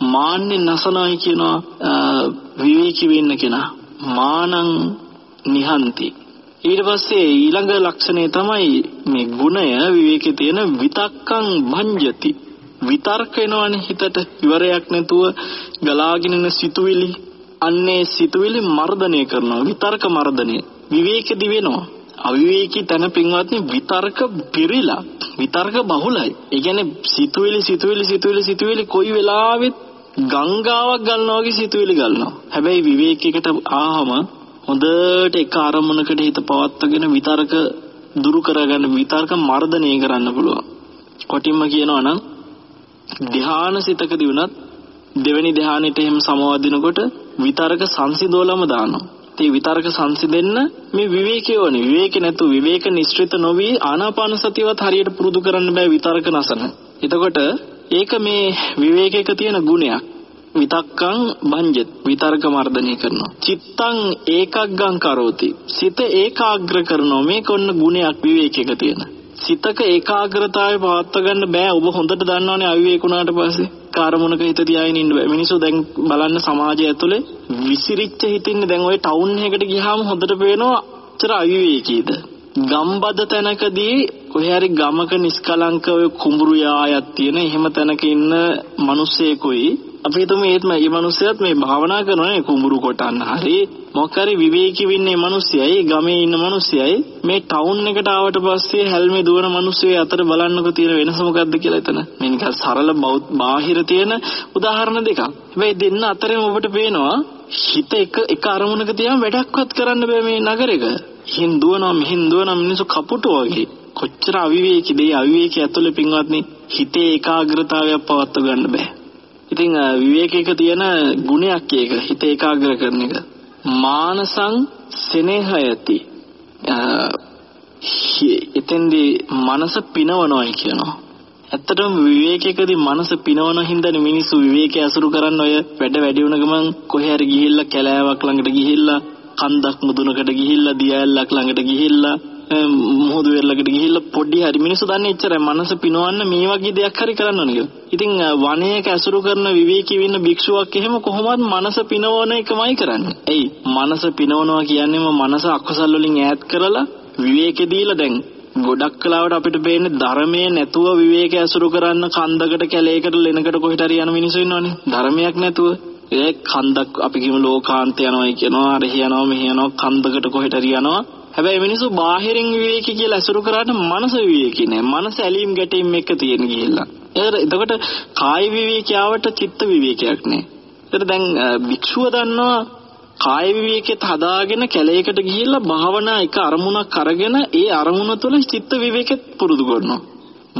මාන්නේ නැසනයි කියනවා විවේකී වෙන්න කෙනා. මානං නිහන්ති. ඊට පස්සේ ඊළඟ ලක්ෂණය තමයි මේ ගුණය විවේකේ තියෙන විතක්කං භංජති. විතර්ක වෙනවනේ හිතට. ඉවරයක් නැතුව ගලාගෙන යන සිතුවිලි. අන්නේ සිතුවිලි මර්ධනය කරනවා විතර්ක මර්ධනය. විවේකෙදි වෙනවා අවිවේකී තන පින්වත්නි විතර්ක පිරිලා විතර්ක බහුලයි. ඒ කියන්නේ සිතුවිලි සිතුවිලි සිතුවිලි සිතුවිලි කොයි වෙලාවෙත් ගංගාවක් ගන්නවා වගේ සිතුවිලි ගන්නවා. හැබැයි විවේකයකට ආවම හොඳට එක අරමුණකට හිත පවත්වාගෙන විතර්ක දුරු කරගන්න විතර්ක මර්ධනය කරන්න පුළුවන්. කොටින්ම කියනවා නම් ධ්‍යාන සිතකදී වුණත් දෙවෙනි ධ්‍යානෙට එහෙම සමවදිනකොට විතරක සංසිඳවලම දානවා. ඒ විතරක සංසිඳෙන්න මේ විවේකයේ ඕනේ. විවේක නැතු විවේක නිස්ෘත නොවි ආනාපාන සතියවත් හරියට පුරුදු කරන්න බෑ විතරක නසන. එතකොට ඒක මේ විවේකයක තියෙන ගුණයක්. විතක්කං බංජත් විතරක මර්ධනය කරනවා. චිත්තං ඒකග්ගං කරෝති. සිත ඒකාග්‍ර කරනවා. මේක ඔන්න ගුණයක් විවේකයක තියෙන. සිතක ඒකාග්‍රතාවය පවත්වා ගන්න බෑ. ඔබ හොඳට දන්නවනේ අවිවේකුණාට පස්සේ. කාර්මුණක හිත තියාගෙන ඉන්න බෑ. මිනිස්සු දැන් බලන්න සමාජය ඇතුලේ විසිරිච්ච හිතින්නේ දැන් ওই ටවුන් එකකට ගියාම හොඳට පේනවා අච්චර අවිවේකීද? ගම්බද තැනකදී කොහේ හරි ගමක නිස්කලංක ඔය කුඹුරු යායක් තියෙන එහෙම තැනක ඉන්න මිනිස්සෙකුයි අපි හිතමු ඒත් මේ මිනිස්සයත් මේ භාවනා කරනනේ කුඹුරු කොටන්න හරි. මොකක් හරි විවේකී වෙන්නේ මිනිස්සයයි ගමේ ඉන්න මිනිස්සයයි. මේ ටවුන් එකට ආවට පස්සේ හැල්මේ දුවන මිනිස්සුයි අතර බලන්නකො තියෙන වෙනස මොකද්ද කියලා එතන. මේ නිකන් සරල බාහිර තියෙන උදාහරණ දෙකක්. හැබැයි දෙන්න අතරෙම ඔබට පේනවා හිත එක එක අරමුණක තියාම වැඩක්වත් කරන්න බෑ මේ නගරෙක හින්දුවනවා මිහින්දුවනවා මිනිස්සු කපුටු වගේ. කොච්චර අවිවේකීද? ඒ අවිවේකී ඇතුලේ පින්වත්නි හිතේ ඒකාග්‍රතාවයක් පවත්ව ගන්න බෑ. ඉතින් විවේකයක තියෙන ගුණයක් ඒක හිත ඒකාග්‍ර කරන එක. මානසං සෙනෙහයති. එතෙන්දී මනස පිනවනවායි කියනවා. ඇත්තටම විවේකයකදී මනස පිනවන හින්දානේ මිනිස්සු විවේකයේ අසුරු කරන්න ඔය වැඩ වැඩි වුණ ගමන් කොහේ හරි ගිහිල්ලා කැලෑවක් ළඟට ගිහිල්ලා කන්දක් මුදුනකට ගිහිල්ලා දියැලක් ළඟට ගිහිල්ලා මුහුදු වෙරළකට ගිහිල්ලා පොඩි හරි මිනිස්සු දන්නේ එච්චරයි මනස පිනවන්න මේ වගේ දෙයක් හරි කරන්න ඕන කියලා. ඉතින් වනයේක ඇසුරු කරන විවේකී වෙන්න භික්ෂුවක් එහෙම කොහොමවත් මනස පිනවන එකමයි කරන්නේ. එයි මනස පිනවනවා කියන්නේම මනස අකුසල් වලින් ඈත් කරලා විවේකේ දීලා දැන් ගොඩක් කලාවට අපිට පේන්නේ ධර්මයේ නැතුව විවේක ඇසුරු කරන්න කන්දකට කැලේකට ලෙනකට කොහෙට හරි යන මිනිස්සු ඉන්නවනේ. ධර්මයක් නැතුව ඒ කන්දක් අපි කියමු ලෝකාන්ත යනවායි කියනවා අරහි යනවා මෙහි යනවා කන්දකට කොහෙට හරි යනවා හැබැයි මිනිස්සු බාහිරින් විවේකී කියලා අසුරු කරාට මනස විවේකී නෑ. මනස ඇලීම් ගැටීම් එක්ක තියෙන ගිහිල්ලා. එතකොට කාය විවේකියාවට චිත්ත විවේකයක් නෑ. ඒතර දැන් භික්ෂුව දන්නවා කාය විවේකෙත් හදාගෙන කැලේකට ගිහිල්ලා භාවනා එක අරමුණක් අරගෙන ඒ අරමුණ තුළ චිත්ත විවේකෙත් පුරුදු කරනවා.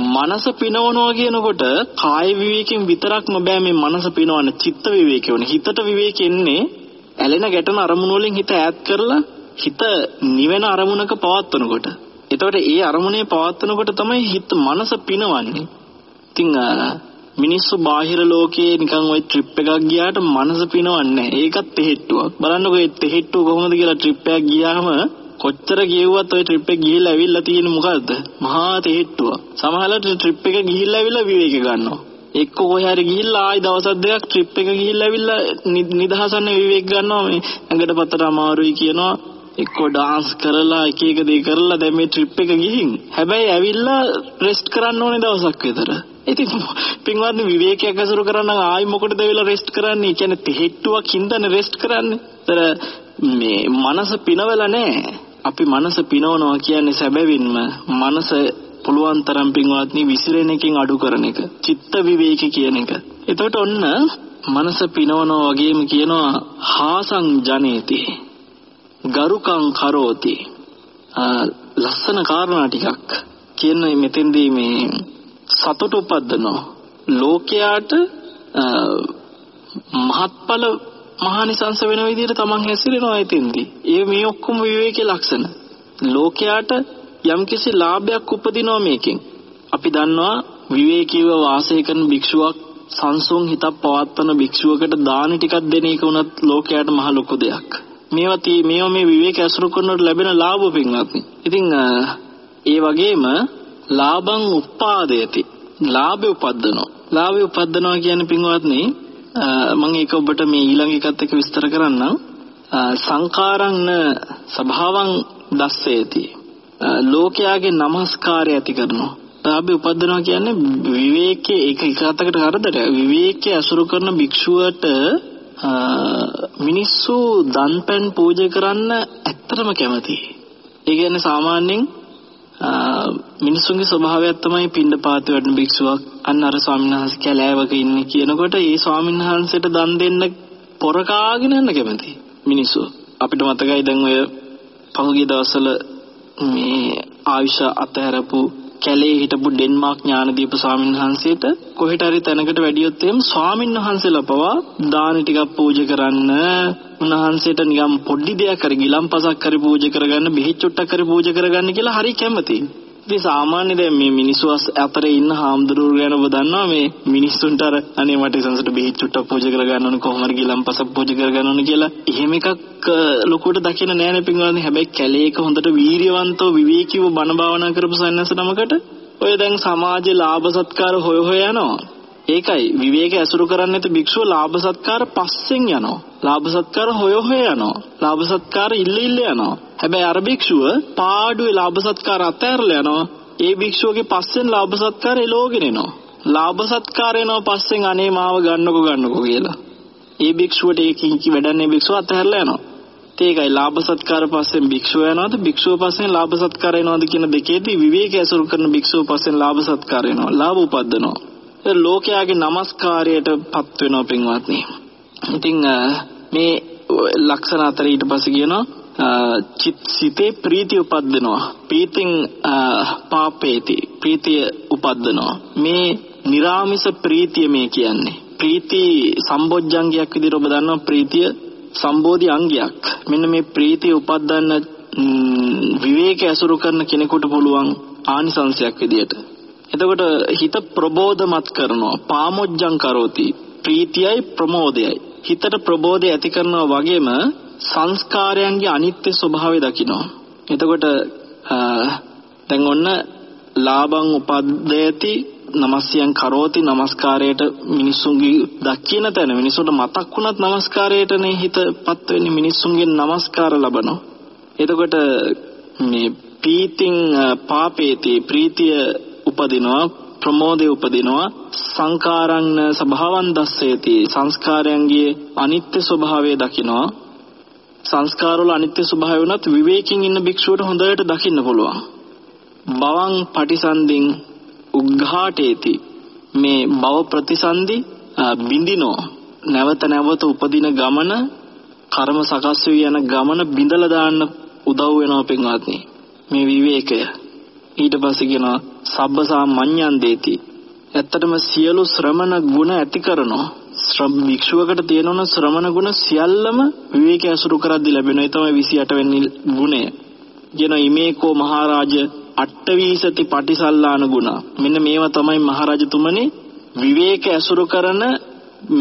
මනස පිනවනවා කියනකොට කාය විවේකයෙන් විතරක්ම බෑ මේ මනස පිනවන්න චිත්ත විවේකය ඕනේ. හිතට විවේක එන්නේ ඇලෙන ගැටෙන අරමුණු වලින් හිත ඈත් කරලා හිත නිවෙන අරමුණක පවත්වනකොට. එතකොට ඒ අරමුණේ පවත්වනකොට තමයි හිත මනස පිනවන්නේ. ඉතින් මිනිස්සු බාහිර ලෝකයේ නිකන් ওই ට්‍රිප් එකක් ගියාට මනස පිනවන්නේ ඒකත් තෙහෙට්ටුවක්. බලන්නකෝ ඒ තෙහෙට්ටුව කොහොමද කියලා ට්‍රිප් එකක් ගියාම කොච්චර ගියුවත් ওই ට්‍රිප් එක ගිහිල්ලා ඇවිල්ලා තියෙන්නේ මොකද්ද? මහා තෙහෙට්ටුවක්. සමහරවිට ට්‍රිප් එක ගිහිල්ලා ඇවිල්ලා විවේක ගන්නවා. එක්ක කොහේ හරි ගිහිල්ලා ආයි දවස් දෙකක් ට්‍රිප් එක ගිහිල්ලා ඇවිල්ලා නිදහසන්න විවේක ගන්නවා මේ ඇඟට පතර අමාරුයි කියනවා එක්ක ඩාන්ස් කරලා එක එක දේ කරලා දැන් මේ ට්‍රිප් එක ගිහින් හැබැයි ඇවිල්ලා රෙස්ට් කරන්න ඕනේ දවසක් විතර. ඉතින් පින්වත්නි විවේකයක් අසුරු කරන්න ආයි මොකටද වෙලා රෙස්ට් කරන්නේ? කියන්නේ තෙහෙට්ටුවක් හින්දානේ රෙස්ට් කරන්නේ. ඒතර මේ මනස පිනවලා නැහැ. අපි මනස පිනවනවා කියන්නේ සැබවින්ම මනස පුළුවන් තරම් පින්වත්නි විසිරෙන එකෙන් අඩු කරන එක. චිත්ත විවේක කියන එක. එතකොට ඔන්න මනස පිනවනවා වගේම කියනවා හාසං ජනේති. ගරුකං කරෝති. ලස්සන කාරණා ටිකක් කියන මෙතෙන්දී මේ සතුට උපද්දනවා. ලෝකයාට මහත්ඵල මහානිසංස වෙන විදිහට තමන් හැසිරෙනවා එතෙන්දී. ඒ මේ ඔක්කොම විවේකයේ ලක්ෂණ. ලෝකයාට යම්කිසි ලාභයක් උපදිනවා මේකෙන්. අපි දන්නවා විවේකීව වාසය කරන භික්ෂුවක් සංසුන් හිතක් පවත්වන භික්ෂුවකට දාන ටිකක් දෙන එක උනත් ලෝකයට මහ ලොකු දෙයක්. මේවා තී මේවා මේ විවේක ඇසුරු කරනකොට ලැබෙන ලාභ පින්වත්නි. ඉතින් ඒ වගේම ලාභං උපාදේති. ලාභය උපද්දනවා. ලාභය උපද්දනවා කියන්නේ පින්වත්නි මම ඒක ඔබට මේ ඊළඟ එකත් එක්ක විස්තර කරන්නම්. සංකාරං ස්වභාවං දස්සේති. ලෝකයාගේ নমස්කාරය ඇති කරනවා. ලාභය උපද්දනවා කියන්නේ විවේකයේ එක එක අතකට කරදර විවේකයේ අසුරු කරන භික්ෂුවට මිනිස්සු දන්පැන් පූජා කරන්න ඇත්තටම කැමතියි. ඒ කියන්නේ සාමාන්‍යයෙන් මිනිසුන්ගේ ස්වභාවයක් තමයි පින්ඩපාත වැඩන භික්ෂුවක් අන්න අර ස්වාමීන් වහන්සේ කැලෑවක ඉන්නේ කියනකොට ඒ ස්වාමීන් වහන්සේට දන් දෙන්න පොරකාගෙන යන්න කැමති මිනිස්සු අපිට මතකයි දැන් ඔය පහුගිය දවස්වල මේ ආයුෂ අතහැරපු කැලේ හිටපු ඩෙන්මාර්ක් ඥානදීප ස්වාමීන් වහන්සේට කොහෙට හරි තැනකට වැඩියොත් එහෙම ස්වාමීන් වහන්සේලා පවා දාන ටිකක් පූජා කරන්න උන්වහන්සේට නිකම් පොඩි දෙයක් හරි ගිලම්පසක් හරි පූජා කරගන්න බෙහෙත් චුට්ටක් හරි පූජා කරගන්න කියලා හරි කැමතියි. ඉතින් සාමාන්‍ය දැන් මේ මිනිස්සු අතරේ ඉන්න හාමුදුරුවෝ ගැන ඔබ දන්නවා මේ මිනිස්සුන්ට අර අනේ මට සංසට බෙහෙත් චුට්ටක් පූජා කරගන්න ඕන කොහොම හරි ගිලම්පසක් පූජා කරගන්න ඕන කියලා එහෙම එකක් ලොකුවට දකින්න නෑ නේ පින්වත්නි. හැබැයි කැලේක හොඳට වීරියවන්තව විවේකීව බණ භාවනා කරපු සන්නස නමකට ඔය දැන් සමාජේ ලාභ සත්කාර හොය හොය යනවා. ඒකයි විවේක ඇසුරු කරන්නේ නැති භික්ෂුව ලාභ සත්කාර පස්සෙන් යනවා. ලාභ සත්කාර හොය හොය යනවා. ලාභ සත්කාර ඉල්ල ඉල්ල යනවා. හැබැයි අර භික්ෂුව පාඩුවේ ලාභ සත්කාර අතහැරලා යනවා. ඒ භික්ෂුවගේ පස්සෙන් ලාභ සත්කාර එලෝගෙන එනවා. ලාභ සත්කාර එනවා පස්සෙන් අනේ මාව ගන්නකො ගන්නකො කියලා. ඒ භික්ෂුවට ඒකින් කි වැඩන්නේ භික්ෂුව අතහැරලා යනවා. ඒකයි ලාභ සත්කාර පස්සෙන් භික්ෂුව යනවාද භික්ෂුව පස්සෙන් ලාභ සත්කාර එනවාද කියන දෙකේදී විවේක ඇසුරු කරන භික්ෂුව පස්සෙන් ලාභ සත්කාර එනවා. ලාභ උපද්දනවා. ලෝකයාගේ নমස්කාරයට පත් වෙනවා පින්වත්නි. ඉතින් මේ ලක්ෂණ අතර ඊට පස්සේ කියනවා චිත්සිතේ ප්‍රීතිය උපද්දනවා. පීතිං පාපේති. ප්‍රීතිය උපද්දනවා. මේ निराமிස ප්‍රීතිය මේ කියන්නේ. ප්‍රීති සම්බොජ්ජංගයක් විදිහට ඔබ දන්නවා ප්‍රීතිය සම්බෝධි අංගයක්. මෙන්න මේ ප්‍රීතිය උපද්දන්න විවේක ඇසුරු කරන කෙනෙකුට පුළුවන් ආනිසංශයක් විදිහට එතකොට හිත ප්‍රබෝධමත් කරනවා. පාමොජ්ජං කරෝති. ප්‍රීතියයි ප්‍රමෝදයයි. හිතට ප්‍රබෝධය ඇති කරනවා වගේම සංස්කාරයන්ගේ අනිත්‍ය ස්වභාවය දකිනවා. එතකොට දැන් ඔන්න ලාභං උපද්දේති නමස්යන් කරෝති නමස්කාරයට මිනිසුන්ගේ දකින තැන. මිනිසුන්ට මතක් වුණත් නමස්කාරයටනේ හිතපත් වෙන්නේ මිනිසුන්ගේ නමස්කාර ලබනවා. එතකොට මේ පීතිං පාපේති ප්‍රීතිය උපදිනවා ප්‍රමෝදය උපදිනවා. සංකාරං ස්වභාවං දස්සේති. සංස්කාරයන්ගේ අනිත්‍ය ස්වභාවය දකිනවා. සංස්කාරවල අනිත්‍ය ස්වභාවය උනත් විවේකයෙන් ඉන්න භික්ෂුවට හොඳට දකින්න පුළුවන්. බවං පටිසන්ධින් උග්ඝාටේති. මේ භව ප්‍රතිසන්ධි බිඳිනෝ නැවත නැවත උපදින ගමන කර්ම සකස් වී යන ගමන බිඳලා දාන්න උදව් වෙනවා පින්වත්නි. මේ විවේකය. ඊට පස්සේ කියනවා සබ්බසාමඤ්ඤං දේති ඇත්තටම සියලු ශ්‍රමණ ගුණ ඇති කරනවා. ශ්‍රම වික්ෂුවකට තියෙනවන ශ්‍රමණ ගුණ සියල්ලම විවේක ඇසුරු කරද්දී ලැබෙන ඒ තමයි 28 වෙනි ගුණය. කියන ඉමේකෝ මහරජ අට්ඨවිසති පටිසල්ලාන ගුණ මෙන්න මේවා තමයි මහරජතුමනි විවේක ඇසුරු කරන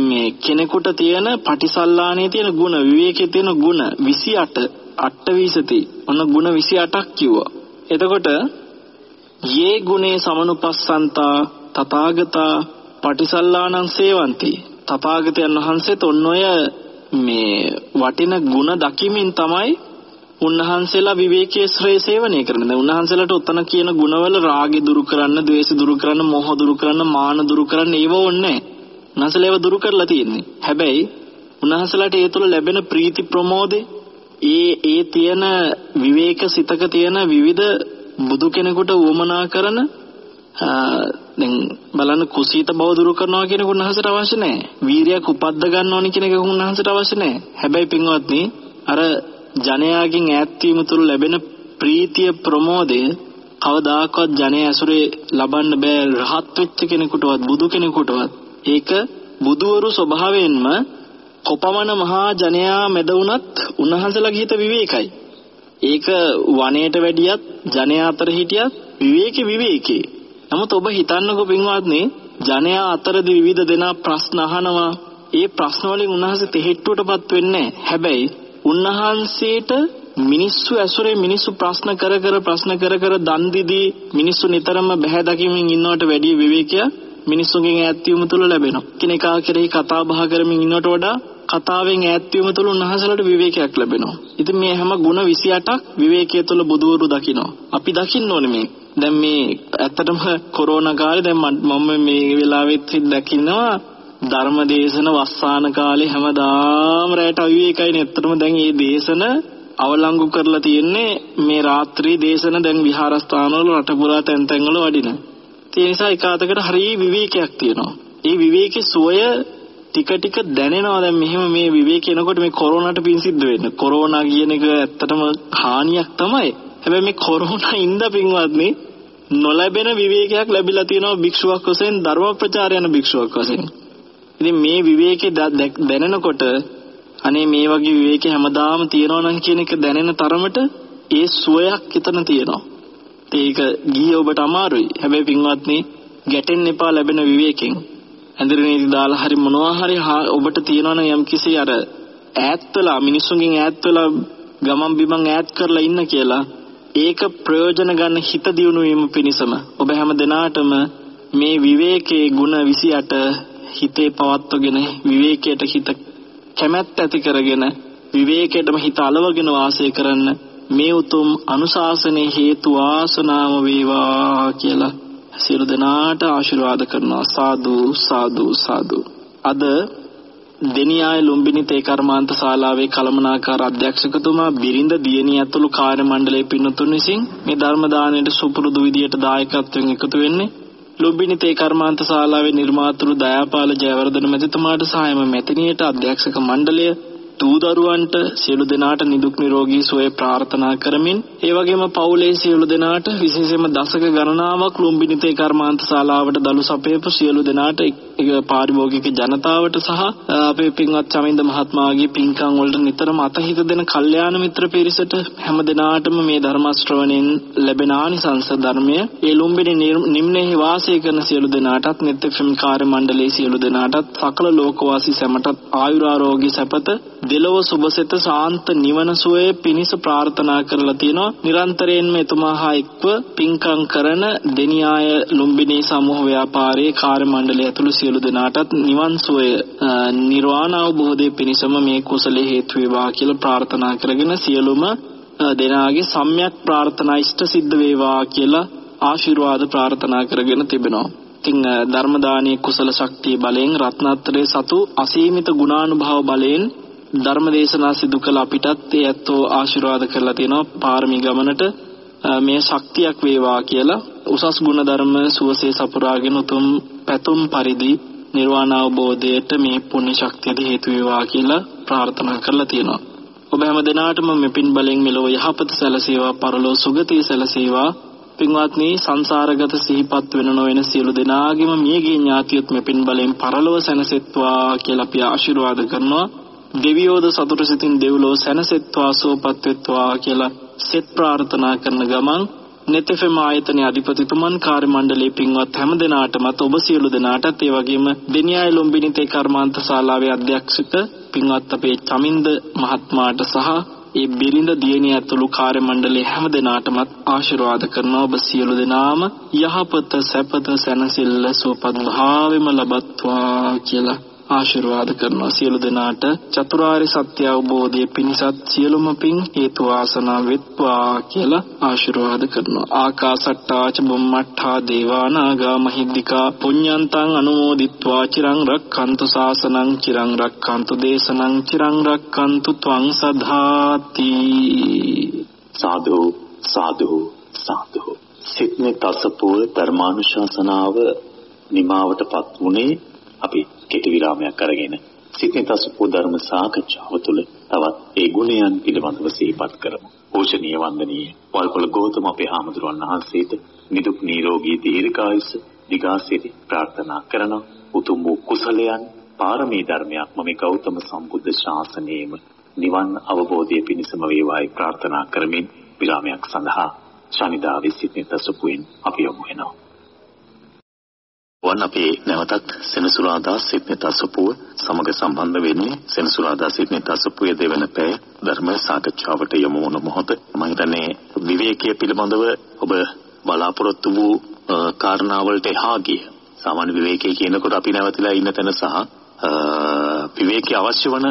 මේ කෙනෙකුට තියෙන පටිසල්ලානේ තියෙන ගුණ විවේකයේ තියෙන ගුණ 28 අට්ඨවිසති. ඔන්න ගුණ 28ක් කිව්වා. එතකොට යේ ගුණේ සමනුපස්සන්තා තථාගතා පටිසල්ලාණං සේවಂತಿ තථාගතයන් වහන්සේත් ඔන්න ඔය මේ වටින ಗುಣ දකිමින් තමයි උන්වහන්සේලා විවේකයේ ශ්‍රේ සේවනය කරන්නේ. දැන් උන්වහන්සේලාට ඔතන කියන ಗುಣවල රාගය දුරු කරන්න, ද්වේෂය දුරු කරන්න, මෝහ දුරු කරන්න, මාන දුරු කරන්න ඒව ඕනේ නැහැ. දුරු කරලා තියෙන්නේ. හැබැයි උන්වහන්සේලාට ඒ තුළ ලැබෙන ප්‍රීති ප්‍රමෝදේ ඒ ඒ තියෙන විවේක සිතක තියෙන විවිධ බුදු කෙනෙකුට වමනා කරන දැන් බලන්න කුසීත බව දුරු කරනවා කියන උන්වහන්සේට අවශ්‍ය නැහැ. වීරියක් උපද්ද ගන්න ඕනි කියන එක උන්වහන්සේට අවශ්‍ය නැහැ. හැබැයි පින්වත්නි අර ජනයාගෙන් ඈත් වීම තුළ ලැබෙන ප්‍රීතිය ප්‍රමෝදය කවදාකවත් ජනය ඇසුරේ ලබන්න බෑ රහත් වෙච්ච කෙනෙකුටවත් බුදු කෙනෙකුටවත් ඒක බුදුවරු ස්වභාවයෙන්ම කොපමණ මහා ජනයා මැද වුණත් උන්වහන්සේලාගේ හිත විවේකයි. ඒක වනයේට වැඩියත් ජනයා අතර හිටියත් විවේකේ විවේකේ. නමුත් ඔබ හිතන්නකෝ පින්වත්නි ජනයා අතරදී විවිධ දෙනා ප්‍රශ්න අහනවා. ඒ ප්‍රශ්න වලින් උන්වහන්සේ තෙහෙට්ටුවටපත් වෙන්නේ හැබැයි උන්වහන්සේට මිනිස්සු ඇසුරේ මිනිස්සු ප්‍රශ්න කර කර ප්‍රශ්න කර කර දන් දීදී මිනිස්සු නිතරම බැහැ දකිමින් ඉන්නවට වැඩිය විවේකයක් මිනිස්සුන්ගෙන් ඈත් වීම තුළ ලැබෙනවා. කෙනෙකා කෙරෙහි කතා බහ කරමින් ඉන්නවට වඩා කතාවෙන් ඈත් වීම තුළ උන්වහන්සේලාට විවේකයක් ලැබෙනවා. ඉතින් මේ හැම ಗುಣ 28ක් විවේකයේ තුළ බුදුවරු දකිනවා. අපි දකින්න ඕනේ මේ. දැන් මේ ඇත්තටම කොරෝනා කාලේ දැන් මම මේ වෙලාවෙත් දකින්නවා ධර්ම දේශන වස්සාන කාලේ හැමදාම රැට අවිවේකයිනේ. ඇත්තටම දැන් මේ දේශන අවලංගු කරලා තියෙන්නේ මේ රාත්‍රී දේශන දැන් විහාරස්ථානවල රට පුරා තැන් තැන්වල වඩිනවා. ඒ නිසා එකාතකට හරිය විවේකයක් තියෙනවා. ඒ විවේකේ සුවය ටික ටික දැනෙනවා දැන් මෙහෙම මේ විවේක එනකොට මේ කොරෝනාට පින් සිද්ධ වෙන්න. කොරෝනා කියන එක ඇත්තටම හානියක් තමයි. හැබැයි මේ කොරෝනා ඉඳ පින්වත්නි නොලැබෙන විවේකයක් ලැබිලා තියෙනවා භික්ෂුවක් වශයෙන් ධර්ම ප්‍රචාරය යන භික්ෂුවක් වශයෙන්. ඉතින් මේ විවේකේ දැනෙනකොට අනේ මේ වගේ විවේකේ හැමදාම තියනවා නම් කියන එක දැනෙන තරමට ඒ සුවයක් එතන තියෙනවා. ඒක ගියේ ඔබට අමාරුයි. හැබැයි පින්වත්නි ගැටෙන්න එපා ලැබෙන විවේකෙන්. ඇඳරිනේදී දාලා හරි මොනවා හරි ඔබට තියෙනවනම් යම්කිසි අර ඈත් වෙලා මිනිස්සුන්ගෙන් ඈත් වෙලා ගමන් බිමන් ඈත් කරලා ඉන්න කියලා ඒක ප්‍රයෝජන ගන්න හිත දියුණු වීම පිණිසම ඔබ හැම දිනාටම මේ විවේකයේ ಗುಣ 28 හිතේ පවත්වගෙන විවේකයට හිත කැමැත්ත ඇති කරගෙන විවේකයටම හිත අලවගෙන වාසය කරන්න මේ උතුම් අනුශාසනයේ හේතු ආසනාව වේවා කියලා සියලු දෙනාට ආශිර්වාද කරනවා. සාදු සාදු සාදු. අද දෙනියාය ලුම්බිනි තේ කර්මාන්ත ශාලාවේ කළමනාකාර අධ්‍යක්ෂකතුමා බිරිඳ දියණිය ඇතුළු කාර්ය මණ්ඩලයේ පින්තුන් විසින් මේ ධර්ම දාණයට සුපුරුදු විදියට දායකත්වයෙන් එකතු වෙන්නේ ලුම්බිනි තේ කර්මාන්ත ශාලාවේ නිර්මාතෘ දයාපාල ජයවර්ධන මැතිතුමාට සහායම මැතිණියට අධ්‍යක්ෂක මණ්ඩලය දූ දරුවන්ට සියලු දෙනාට නිදුක් නිරෝගී සුවය ප්‍රාර්ථනා කරමින් ඒ වගේම පවුලේ සියලු දෙනාට විශේෂයෙන්ම දශක ගණනාවක් ලුම්බිනිතේ කර්මාන්ත ශාලාවට දලු සපයපු සියලු දෙනාට පාරිභෝගික ජනතාවට සහ අපේ පින්වත් චමින්ද මහත්මයාගේ පින්කම් වලට නිතරම අතහිත දෙන කල්යාණ මිත්‍ර පිරිසට හැම දිනාටම මේ ධර්ම ශ්‍රවණයෙන් ලැබෙන ආනිසංස ධර්මය ඒ ලුම්බිනි නිම්නයේ වාසය කරන සියලු දෙනාටත් නිත්‍ය ෆිල්ම් කාර්ය මණ්ඩලයේ සියලු දෙනාටත් සකල ලෝකවාසී සැමටත් ආයුරාරෝග්‍ය සැපත දෙලොව සුබසෙත සාන්ත නිවන සුවය පිණිස ප්‍රාර්ථනා කරලා තියෙනවා. නිරන්තරයෙන්ම එතුමා හා එක්ව පින්කම් කරන දෙනියාය ලුම්බිනී සමූහ ව්‍යාපාරයේ කාර්ය මණ්ඩලය ඇතුළු සියලු දෙනාටත් නිවන් සුවය නිර්වාණ අවබෝධය පිණිසම මේ කුසලයේ හේතු වේවා කියලා ප්‍රාර්ථනා කරගෙන සියලුම දෙනාගේ සම්‍යක් ප්‍රාර්ථනා ඉෂ්ට සිද්ධ වේවා කියලා ආශිර්වාද ප්‍රාර්ථනා කරගෙන තිබෙනවා. ඉතින් ධර්ම දානීය කුසල ශක්තිය බලයෙන් රත්නත්‍රයේ සතු අසීමිත ගුණානුභව බලයෙන් ධර්ම දේශනා සිදු කළ අපිටත් ඒ ඇත්තෝ ආශිර්වාද කරලා තියෙනවා පාරමී ගමනට. මේ ශක්තියක් වේවා කියලා උසස් ගුණ ධර්ම සුවසේ සපුරාගෙන උතුම් පැතුම් පරිදි නිර්වාණ අවබෝධයට මේ පුණ්‍ය ශක්තියද හේතු වේවා කියලා ප්‍රාර්ථනා කරලා තියෙනවා. ඔබ හැම දිනාටම මෙපින් බලෙන් මෙලොව යහපත සැලසේවා පරලොව සුගතිය සැලසේවා. පින්වත්නි සංසාරගත සිහිපත් වෙන නොවන සියලු දෙනාගේම මියගිය ඥාතියොත් මේ පින් බලෙන් පරලොව සැනසෙත්වා කියලා අපි ආශිර්වාද කරනවා. දෙවියෝද සතුට සිතින් දෙව්ලොව සැනසෙත්වා සෝපත් වෙත්වා කියලා සෙත් ප්‍රාර්ථනා කරන ගමන් නෙතෙෆෙම ආයතනයේ අධිපතිතුමන් කාර්ය මණ්ඩලයේ පින්වත් හැම දෙනාටමත් ඔබ සියලු දෙනාටත් ඒ වගේම දෙනියාය ලොම්බිනිතේ කර්මාන්ත ශාලාවේ අධ්‍යක්ෂක පින්වත් අපේ චමින්ද මහත්මයාට සහ ඒ බිරිඳ දියණිය ඇතුළු කාර්ය මණ්ඩලයේ හැම දෙනාටමත් ආශිර්වාද කරනවා. ඔබ සියලු දෙනාම යහපත සැපත සැනසෙල්ල සුවපත් භාවෙම ලබත්වා කියලා ආශිර්වාද කරනවා. සියලු දෙනාට චතුරාර්ය සත්‍ය අවබෝධයේ පිණිසත් සියලුම පින් හේතු වාසනා වෙත්වා කියලා ආශිර්වාද කරනවා. ආකාසට්ටාච බුම්මට්ඨා දේවානාගා මහිද්దికා පුඤ්ඤන්තං අනුමෝදිත්වා. චිරං රක්ඛන්තු ශාසනං චිරං රක්ඛන්තු දේශනං චිරං රක්ඛන්තු ත්වං සදාති සාදු සාදු සාදු. සිත්නේ තසපුව ධර්මානුශාසනාව නිමාවටපත් වුණේ අපි. කෙටි විරාමයක් අරගෙන සිතේතසුපෝ ධර්ම සාකච්ඡාව තුළ තවත් ඒ ගුණයන් පිළිබඳව සිහිපත් කරමු. පූජනීය වන්දනීය වල්පොළ ගෞතම අපේ හාමුදුරුවන් වහන්සේට නිදුක් නිරෝගී දීර්ඝායුෂ දිගාසිරි ප්‍රාර්ථනා කරන උතුම් වූ කුසලයන් පාරමී ධර්මයක්ම මේ ගෞතම සම්බුද්ධ ශාසනයේම නිවන් අවබෝධය පිණිසම වේවායි ප්‍රාර්ථනා කරමින් විරාමයක් සඳහා ශනිදාවේ සිතේතසුපුවෙන් අපි යමු වෙනවා. වන් අපේ නැවතත් සෙනසුරාදා සිත්නෙත් අසපුව සමග සම්බන්ධ වෙන්නේ සෙනසුරාදා සිත්නෙත් අසපුවේ දෙවන පැය ධර්ම සාකච්ඡාවට යොමු වුණ මොහොත. මම හිතන්නේ විවේකයේ පිළිබඳව ඔබ බලාපොරොත්තු වූ කාරණාවලට එහා ගිය සාමාන්‍ය විවේකයේ කියනකොට අපි නැවතිලා ඉන්න තැන සහ විවේකයේ අවශ්‍ය වන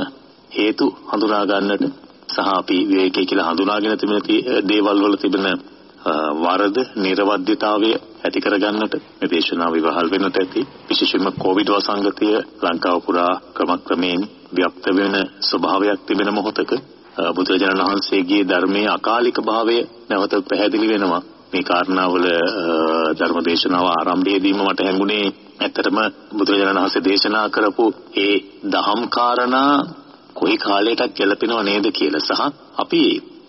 හේතු හඳුනා ගන්නට සහ අපි විවේකයේ කියලා හඳුනාගෙන තිබෙන දේවල් වල තිබෙන වරද නිර්වද්‍යතාවය ඇති කරගන්නට මේ දේශනාව විවහල් වෙන්නට ඇති. විශේෂයෙන්ම කොවිඩ් වසංගතය ලංකාව පුරා ක්‍රමක්‍රමයෙන් ව්‍යාප්ත වෙන ස්වභාවයක් තිබෙන මොහොතක බුදුරජාණන් වහන්සේගේ ධර්මයේ අකාලික භාවය නැවත පැහැදිලි වෙනවා. මේ කාරණාවල ධර්ම දේශනාව ආරම්භයේදීම මට හැඟුණේ ඇත්තටම බුදුරජාණන් වහන්සේ දේශනා කරපු ඒ දහම් කාරණා කොයි කාලයකටත් ගැලපෙනව නේද කියලා සහ අපි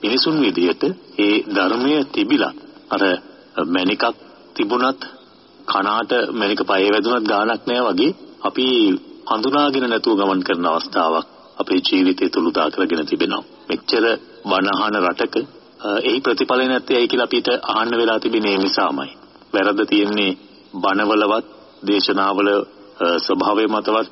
මිනිසුන් විදියට ඒ ධර්මය තිබිලා අර මණිකක් තිබුණත් කනාට මණික පයේ වැදුනත් ගාණක් නැහැ වගේ අපි හඳුනාගෙන නැතුව ගමන් කරන අවස්ථාවක් අපේ ජීවිතය තුල උදා කරගෙන තිබෙනවා. මෙච්චර වනහන රටක එහි ප්‍රතිඵල නැත්තේ ඇයි කියලා අපිට අහන්න වෙලා තිබෙනේ නිසාමයි. වැරද්ද තියෙන්නේ බණවලවත් දේශනාවල ස්වභාවය මතවත්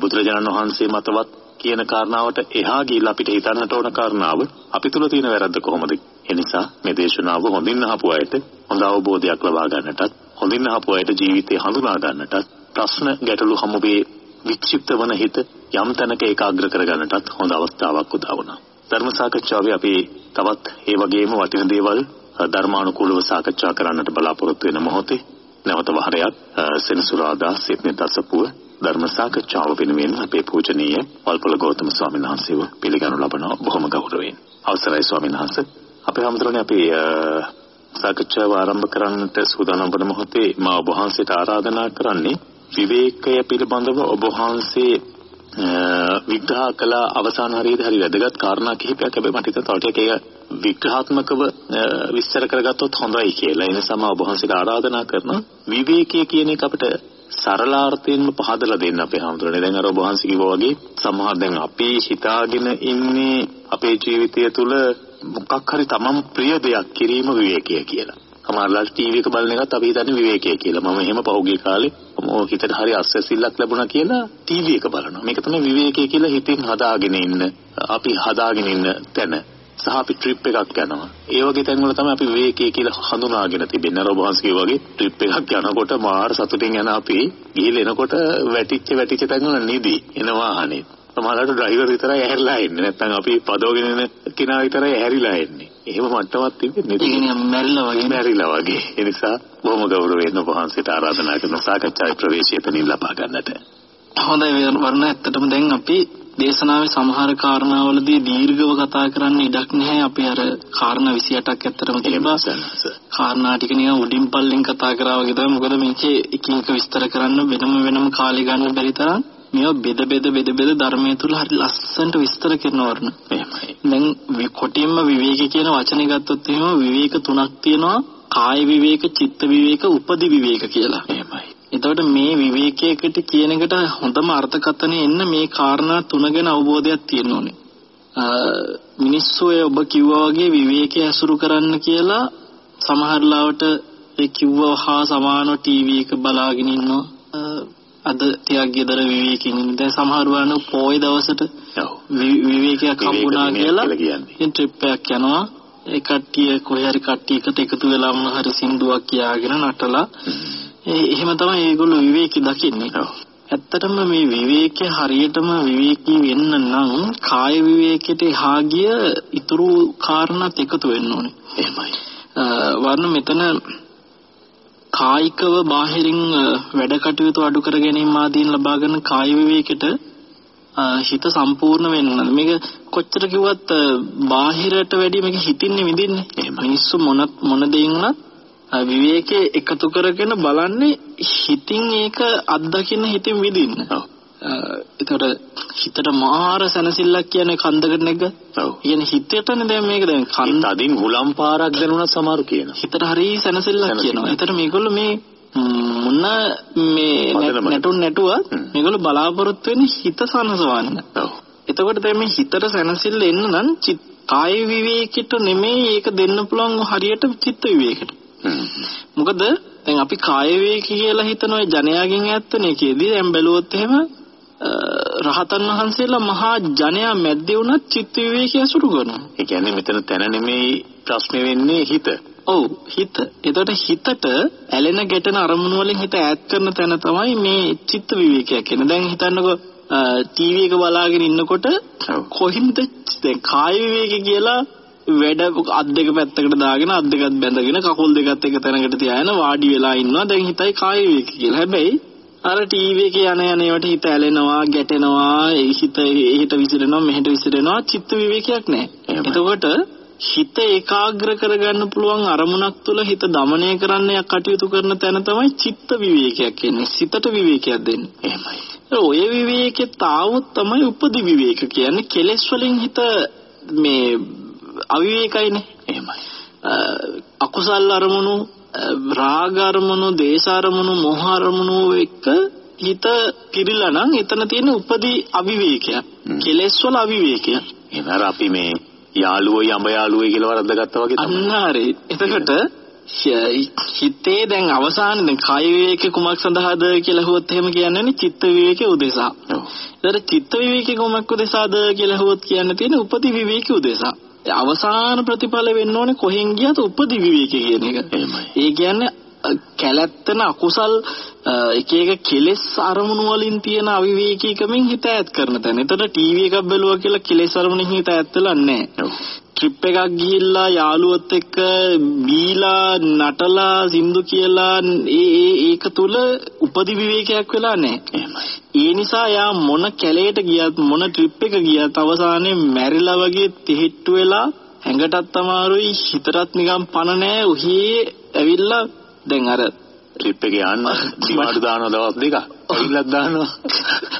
බුදුරජාණන් වහන්සේ මතවත් කියන කාරණාවට එහා ගිහිල්ලා අපිට හිතන්නට ඕන කාරණාව අපි තුල තියෙන වැරද්ද කොහොමද? ඒ නිසා මේ දේශනාව හොඳින් අහපු අයට හොඳ අවබෝධයක් ලබා ගන්නටත් හොඳින් අහපු අයට ජීවිතේ හඳුනා ගන්නටත් ප්‍රශ්න ගැටලු හමුවේ වික්ෂිප්ත වන හිත යම් තැනක ඒකාග්‍ර කර ගන්නටත් හොඳ අවස්ථාවක් උදා වුණා. ධර්ම සාකච්ඡාවේ අපි තවත් ඒ වගේම වටින දේවල් ධර්මානුකූලව සාකච්ඡා කරන්නට බලාපොරොත්තු වෙන මොහොතේ නැවත වහරයක් සෙනසුරාදා සිට්නේ දසපුව ධර්ම සාකච්ඡාව වෙනුවෙන් අපේ පූජනීය වල්පොළ ගෞතම ස්වාමීන් වහන්සේව පිළිගනු ලබනවා බොහොම ගෞරවයෙන්. අවසරයි ස්වාමීන් වහන්සේ. අපේ හැමදෙරෝනේ අපි සාකච්ඡාව ආරම්භ කරන්නට සූදානම් වන මොහොතේ මා ඔබ වහන්සේට ආරාධනා කරන්නේ විවේකය පිළිබඳව ඔබ වහන්සේ විග්‍රහ කළ අවසාන හරියදී හරි වැදගත් කාරණා කිහිපයක් හැබැයි මට හිතෙනවා තව ටිකක් විග්‍රහාත්මකව විස්තර කරගත්තොත් හොඳයි කියලා. ඒ නිසා මම ඔබ වහන්සේට ආරාධනා කරනවා විවේකයේ කියන එක අපිට සරලාර්ථයෙන්ම පහදලා දෙන්න අපේ හැමෝටම. දැන් අර ඔබ වහන්සේ කිව්වා වගේ සමහර දැන් අපි හිතාගෙන ඉන්නේ අපේ ජීවිතය තුළ මොකක් හරි තමන් ප්‍රිය දෙයක් කිරීම විවේකය කියලා. සමහරවල් ටීවී එක බලන එකත් අපි හිතන්නේ විවේකය කියලා. මම එහෙම පහුගිය කාලේ මො හිතට හරි අස්වැසිල්ලක් ලැබුණා කියලා ටීවී එක බලනවා. මේක තමයි විවේකය කියලා හිතින් හදාගෙන ඉන්න අපි හදාගෙන ඉන්න තැන. සහ අපි ට්‍රිප් එකක් යනවා. ඒ වගේ තැන්වල තමයි අපි විවේකයේ කියලා හඳුනාගෙන තිබෙන්නේ. අර ඔබවහන්සේ වගේ ට්‍රිප් එකක් යනකොට මාර සතුටින් යන අපි ගිහින් එනකොට වැටිච්ච වැටිච්ච තැන්වල නිදි එන වාහනේ. සමහරවිට ඩ්‍රයිවර් විතරයි ඇහැරිලා ඉන්නේ. නැත්නම් අපි පදවගෙන එන කෙනා විතරයි ඇහැරිලා ඉන්නේ. එහෙම මට්ටමක් තිබෙන්නේ කියන්නේ මැරිලා වගේ මැරිලා වගේ. ඒ නිසා බොහොම ගෞරවයෙන් ඔබ වහන්සේට ආරාධනා කරන සාකච්ඡාවේ ප්‍රවේශය තනින් ලබා ගන්නට. හොඳයි වර්ණ ඇත්තටම දැන් අපි දේශනාවේ සමහර කාරණාවලදී දීර්ඝව කතා කරන්න ඉඩක් නැහැ. අපි අර කාරණා 28ක් ඇත්තටම තිබ්බා. කාරණා ටික නිකන් උඩින් පල්ලෙන් කතා කරා වගේ තමයි. මොකද මේකේ එක එක විස්තර කරන්න වෙනම වෙනම කාලය ගන්න බැරි තරම් මේවා බෙද බෙද බෙද බෙද ධර්මයේ තුල හරි ලස්සනට විස්තර කරනවා වර්ණ. එහෙමයි. දැන් කොටින්ම විවේක කියන වචනේ ගත්තොත් එහෙම විවේක තුනක් තියෙනවා. කාය විවේක, චිත්ත විවේක, උපදි විවේක කියලා. එහෙමයි. එතකොට මේ විවේකයකට කියන එකට හොඳම අර්ථකථනය එන්න මේ කාරණා තුන ගැන අවබෝධයක් තියෙන්න ඕනේ. මිනිස්සු ඒ ඔබ කිව්වා වගේ විවේකය ඇසුරු කරන්න කියලා සමහර ලාවට ඒ කිව්වා හා සමානව ටීවී එක බලාගෙන ඉන්නවා. අද ටිකක් ගෙදර විවේකයෙන් ඉන්න. දැන් සමහර වරණ පොයේ දවසට විවේකයක් හම්බුණා කියලා ඉතින් ට්‍රිප් එකක් යනවා. ඒ කට්ටිය කොහේ හරි කට්ටියකට එකතු වෙලා මොන හරි සින්දුවක් කියාගෙන නටලා එහෙම තමයි ඒගොල්ලෝ විවේකී දකින්නේ. ඇත්තටම මේ විවේකයේ හරියටම විවේකී වෙන්න නම් කාය විවේකයට එහා ගිය ඊතුරු කාරණාත් එකතු වෙන්න ඕනේ. එහෙමයි. වර්ණ මෙතන කායිකව බාහිරින් වැඩ කටයුතු අඩු කර ගැනීම ආදීන් ලබා ගන්න කාය විවේකයට හිත සම්පූර්ණ වෙන්න. මේක කොච්චර කිව්වත් බාහිරට වැඩිය මේක හිතින්නේ විඳින්නේ. එහෙමයි. මිනිස්සු මොන මොන දෙයින් අ, විවේකයේ එකතු කරගෙන බලන්නේ හිතින් ඒක අත්දකින්න හිතින් විඳින්න. ඔව්. ඒතර හිතට මාර සැනසෙල්ලක් කියන්නේ කන්දකට නැග්ග. ඔව්. කියන්නේ හිතේටනේ දැන් මේක දැන් කන්ද තදින් හුලම් පාරක් දැනුණා සමහරු කියනවා. හිතට හරි සැනසෙල්ලක්. කියනවා. ඒතර මේගොල්ලෝ මේ මොන මේ. නැටුන් නැටුවත් හ්ම්. මේගොල්ලෝ බලාපොරොත්තු වෙන්නේ හිත සනසවන්න. ඔව්. එතකොට දැන් මේ හිතට සැනසෙල්ල එන්න නම් කාය විවේකයට නෙමෙයි ඒක දෙන්න පුළුවන් හරියට චිත්ත විවේකයට. මොකද දැන් අපි කාය විවේක කියලා හිතන ඔය ජනයාගෙන් ඇත්තනේ කේදී දැන් බැලුවොත් එහෙම රහතන් වහන්සේලා මහා ජනයා මැද්දේ වුණත් චිත්ත විවේකය අසුරු කරනවා. ඒ කියන්නේ මෙතන තැන නෙමෙයි ප්‍රශ්නේ වෙන්නේ හිත. ඔව් හිත. එතකොට හිතට ඇලෙන ගැටෙන අරමුණු වලින් හිත ඈත් කරන තැන තමයි මේ චිත්ත විවේකයක් කියන්නේ. දැන් හිතන්නකෝ ටීවී එක බලාගෙන ඉන්නකොට. කොහින්ද දැන් කාය විවේක කියලා වැඩ අත් දෙක පැත්තකට දාගෙන අත් දෙකත් බැඳගෙන කකුල් දෙකත් එක තැනකට තියාගෙන වාඩි වෙලා ඉන්නවා දැන් හිතයි කාය වේක කියලා. හැබැයි අර ටීවී එකේ යන යන ඒවට හිත ඇලෙනවා, ගැටෙනවා, ඒ හිත එහෙට විසිරෙනවා, මෙහෙට විසිරෙනවා, චිත්ත විවේකයක් නැහැ. එතකොට හිත ඒකාග්‍ර කරගන්න පුළුවන් අරමුණක් තුල හිත দমনය කරන්න යක් කටයුතු කරන තැන තමයි චිත්ත විවේකයක් කියන්නේ. සිතට විවේකයක් දෙන්නේ. එහෙමයි. ඔය විවේකේ තාවුත් තමයි උපදි විවේක කියන්නේ. කෙලෙස් වලින් හිත මේ අවිවේකයිනේ. එහෙමයි. අකුසල් අරමුණු රාග අරමුණු දේශ අරමුණු මොහ අරමුණු එක්ක හිත පිරීලා නම් එතන තියෙන උපදි අවිවේකයක්. කෙලෙස් වල අවිවේකයක් එහෙනම් අපි මේ යාළුවෝ යඹ යාළුවෝ කියලා වරද්දාගත්තා වගේ තමයි. අන්න හරි එතකොට හිතේ දැන් අවසානයේ කාය විවේකේ කුමක් සඳහාද කියලා හුවොත් එහෙම කියන්නේ චිත්ත විවේකේ උදෙසා. ඔව්. ඒතර චිත්ත විවේකේ කුමක් උදෙසාද කියලා හුවොත් කියන්න තියෙන උපදි විවේකේ උදෙසා. අවසාන ප්‍රතිඵල වෙන්න ඕනේ කොහෙන් ගියත් උපදි විවේකේ කියන එක. ඒ කියන්නේ කැලැත්තන අකුසල් එක එක කෙලෙස් අරමුණු වලින් තියෙන අවිවේකීකමෙන් හිත ඈත් කරන තැන. එතකොට ටීවී එකක් බැලුවා කියලා කෙලෙස් අරමුණෙන් හිත ඈත් වෙලා නැහැ. ට්‍රිප් එකක් ගිහිල්ලා යාළුවොත් එක්ක බීලා නටලා සින්දු කියලා ඒ ඒ ඒක තුල උපදි විවේකයක් වෙලා නැහැ. ඒ නිසා යා මොන කැලේට ගියත් මොන ට්‍රිප් එක ගියත් අවසානයේ මැරිලා වගේ තිහිට්ටු වෙලා හැඟටත් අමාරුයි හිතටත් නිකන් පණ නැහැ උහියේ ඇවිල්ලා දැන් අර ට්‍රිප් එකේ යන්න දිමාඩු දානවා දවස් දෙකක්. ඇවිල්ලත් දානවා.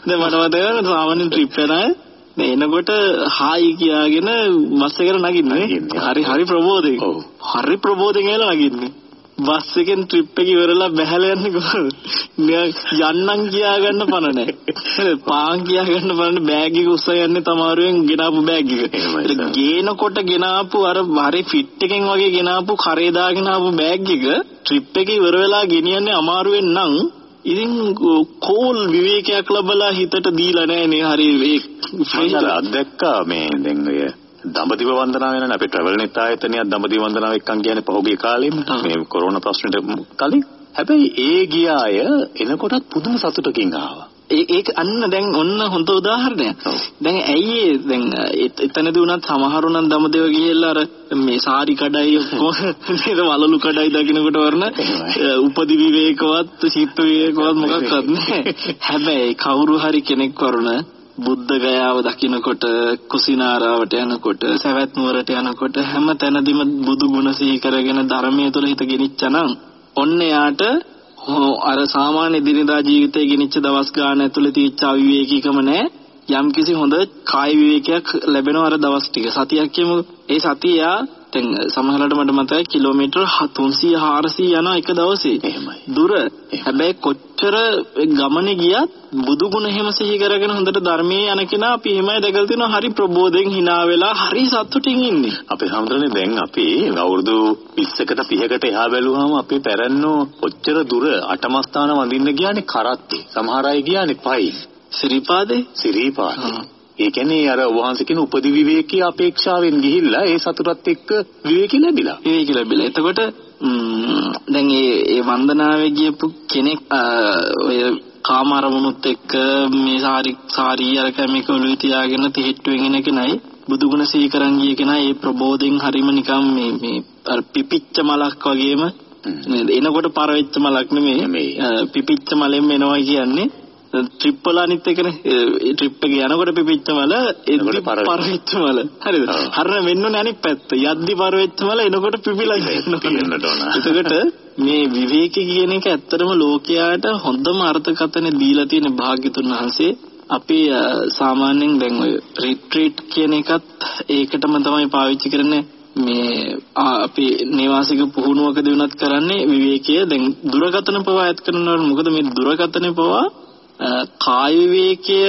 දැන් මට මතක වෙනවා සාමාන්‍ය ට්‍රිප් එක නෑ මේ එනකොට හායි කියාගෙන බස් එකට නගින්නේ. හරි හරි ප්‍රබෝධයෙන්. ඔව්. හරි ප්‍රබෝධයෙන් ඇවිල්ලා නගින්නේ. බස් එකෙන් ට්‍රිප් එක ඉවරලා බැහැලා යන්නේ කොහොමද යන්නම් කියා ගන්න පණ නැහැ පාන් කියා ගන්න පණ බෑග් එක උස්ස යන්නේ තමාරුවෙන් ගෙනාපු බෑග් එක. ගේනකොට ගෙනාපු අර හරි ෆිට් එකෙන් වගේ ගෙනාපු කරේ දාගෙන ආපු බෑග් එක ට්‍රිප් එක ඉවර වෙලා ගෙනියන්නේ අමාරුවෙන් නම් ඉතින් කෝල් විවේකයක් ලැබලා හිතට දීලා නැහනේ හරි ඒ මම අත්දැක්කා මේ දැන් ඔය දඹදිව වන්දනාව වෙනනේ අපි ට්‍රැවල් නෙත් ආයතනයක් දඹදිව වන්දනාව එක්කන් කියන්නේ පහුගිය කාලෙම. මේ කොරෝනා ප්‍රශ්නෙට කලින්. හැබැයි ඒ ගිය අය එනකොටත් පුදුම සතුටකින් ආවා ඒක අන්න දැන් ඔන්න හොඳ උදාහරණයක්. දැන් ඇයි දැන් එත- එතනදී උනත් සමහරු නම් දමදේව ගිහිල්ලා අර මේ සාරි කඩයි නේද වලලු කඩයි දකින්නකොට වරන. උපදි විවේකවත් චිත්ත විවේකවත් මොකක්වත් නැහැ. හැබැයි කවුරු හරි කෙනෙක් වරුණ බුද්ධ ගයාව දකින්නකොට කුසිනාරාවට යනකොට සවැත් නුවරට යනකොට හැම තැනදීම බුදු ගුණ සිහි කරගෙන ධර්මයේ තුල හිත ගෙනිච්චනම් ඔන්න යාට අර සාමාන්‍ය දිනදා ජීවිතයේ ගෙනිච්ච දවස් ගාන ඇතුළේ තීච්ච අවිවේකීකම නැහැ. යම්කිසි හොඳ කාය විවේකයක් ලැබෙනවා අර දවස් ටික. සතියක් කියමු. ඒ සතිය යා දැන් සමහරවිට මට මතකයි කිලෝමීටර් 300 400 යන එක දවසේ. එහෙමයි. දුර හැබැයි කොච්චර ගමනේ ගියත් බුදු ගුණ එහෙම සිහි කරගෙන හොඳට ධර්මයේ යන කෙනා අපි එහෙමයි දැකලා තියෙනවා හරි ප්‍රබෝධයෙන් hina වෙලා හරි සතුටින් ඉන්නේ. අපේ හැමදෙරේ දැන් අපි අවුරුදු 20කට 30කට එහා බැලුවාම අපේ පැරණෝ කොච්චර දුර අටමස්ථාන වඳින්න ගියානේ කරත්තේ. සමහර අය ගියානේ පයි. සිරිපාදේ සිරීපාදේ. ඒ කියන්නේ අර වහන්සේ කියන උපදි විවේකී අපේක්ෂාවෙන් ගිහිල්ලා ඒ සතුටත් එක්ක විවේකී ලැබිලා. විවේකී ලැබිලා. එතකොට දැන් මේ ඒ වන්දනාවේ ගියපු කෙනෙක් ඔය කාම අරමුණුත් එක්ක මේ සාරි සාරි අර කැමික ඔළුවේ තියාගෙන තිහිට්ටුවෙන් එන කෙනයි බුදුගුණ සීකරන් ගිය කෙනා ඒ ප්‍රබෝධෙන් හරීම නිකම් මේ මේ අර පිපිච්ච මලක් වගේම එනකොට පර වෙච්ච මලක් නෙමෙයි පිපිච්ච මලෙන් එනවා කියන්නේ ට්‍රිප් වල අනිත් එකනේ. ට්‍රිප් එක යනකොට පිපිච්ච මල එද්දි පරවෙච්ච. මල. හරිද? හරන වෙන්නේ අනිත් පැත්ත. යද්දි පරවෙච්ච මල එනකොට පිපිලා යනවා එතකොට මේ විවේක කියන එක ඇත්තටම ලෝකයාට හොඳම අර්ථකථන දීලා තියෙන භාග්‍යතුන් වහන්සේ අපි සාමාන්‍යයෙන් දැන් ඔය රිට්‍රීට් කියන එකත් ඒකටම තමයි පාවිච්චි කරන්නේ. මේ අපි නේවාසික පුහුණුවකදී වුණත් කරන්නේ විවේකයේ. දැන් දුරකතන පවා ඇත් කරනවා මොකද මේ දුරකතනේ පවා කාය විවේකය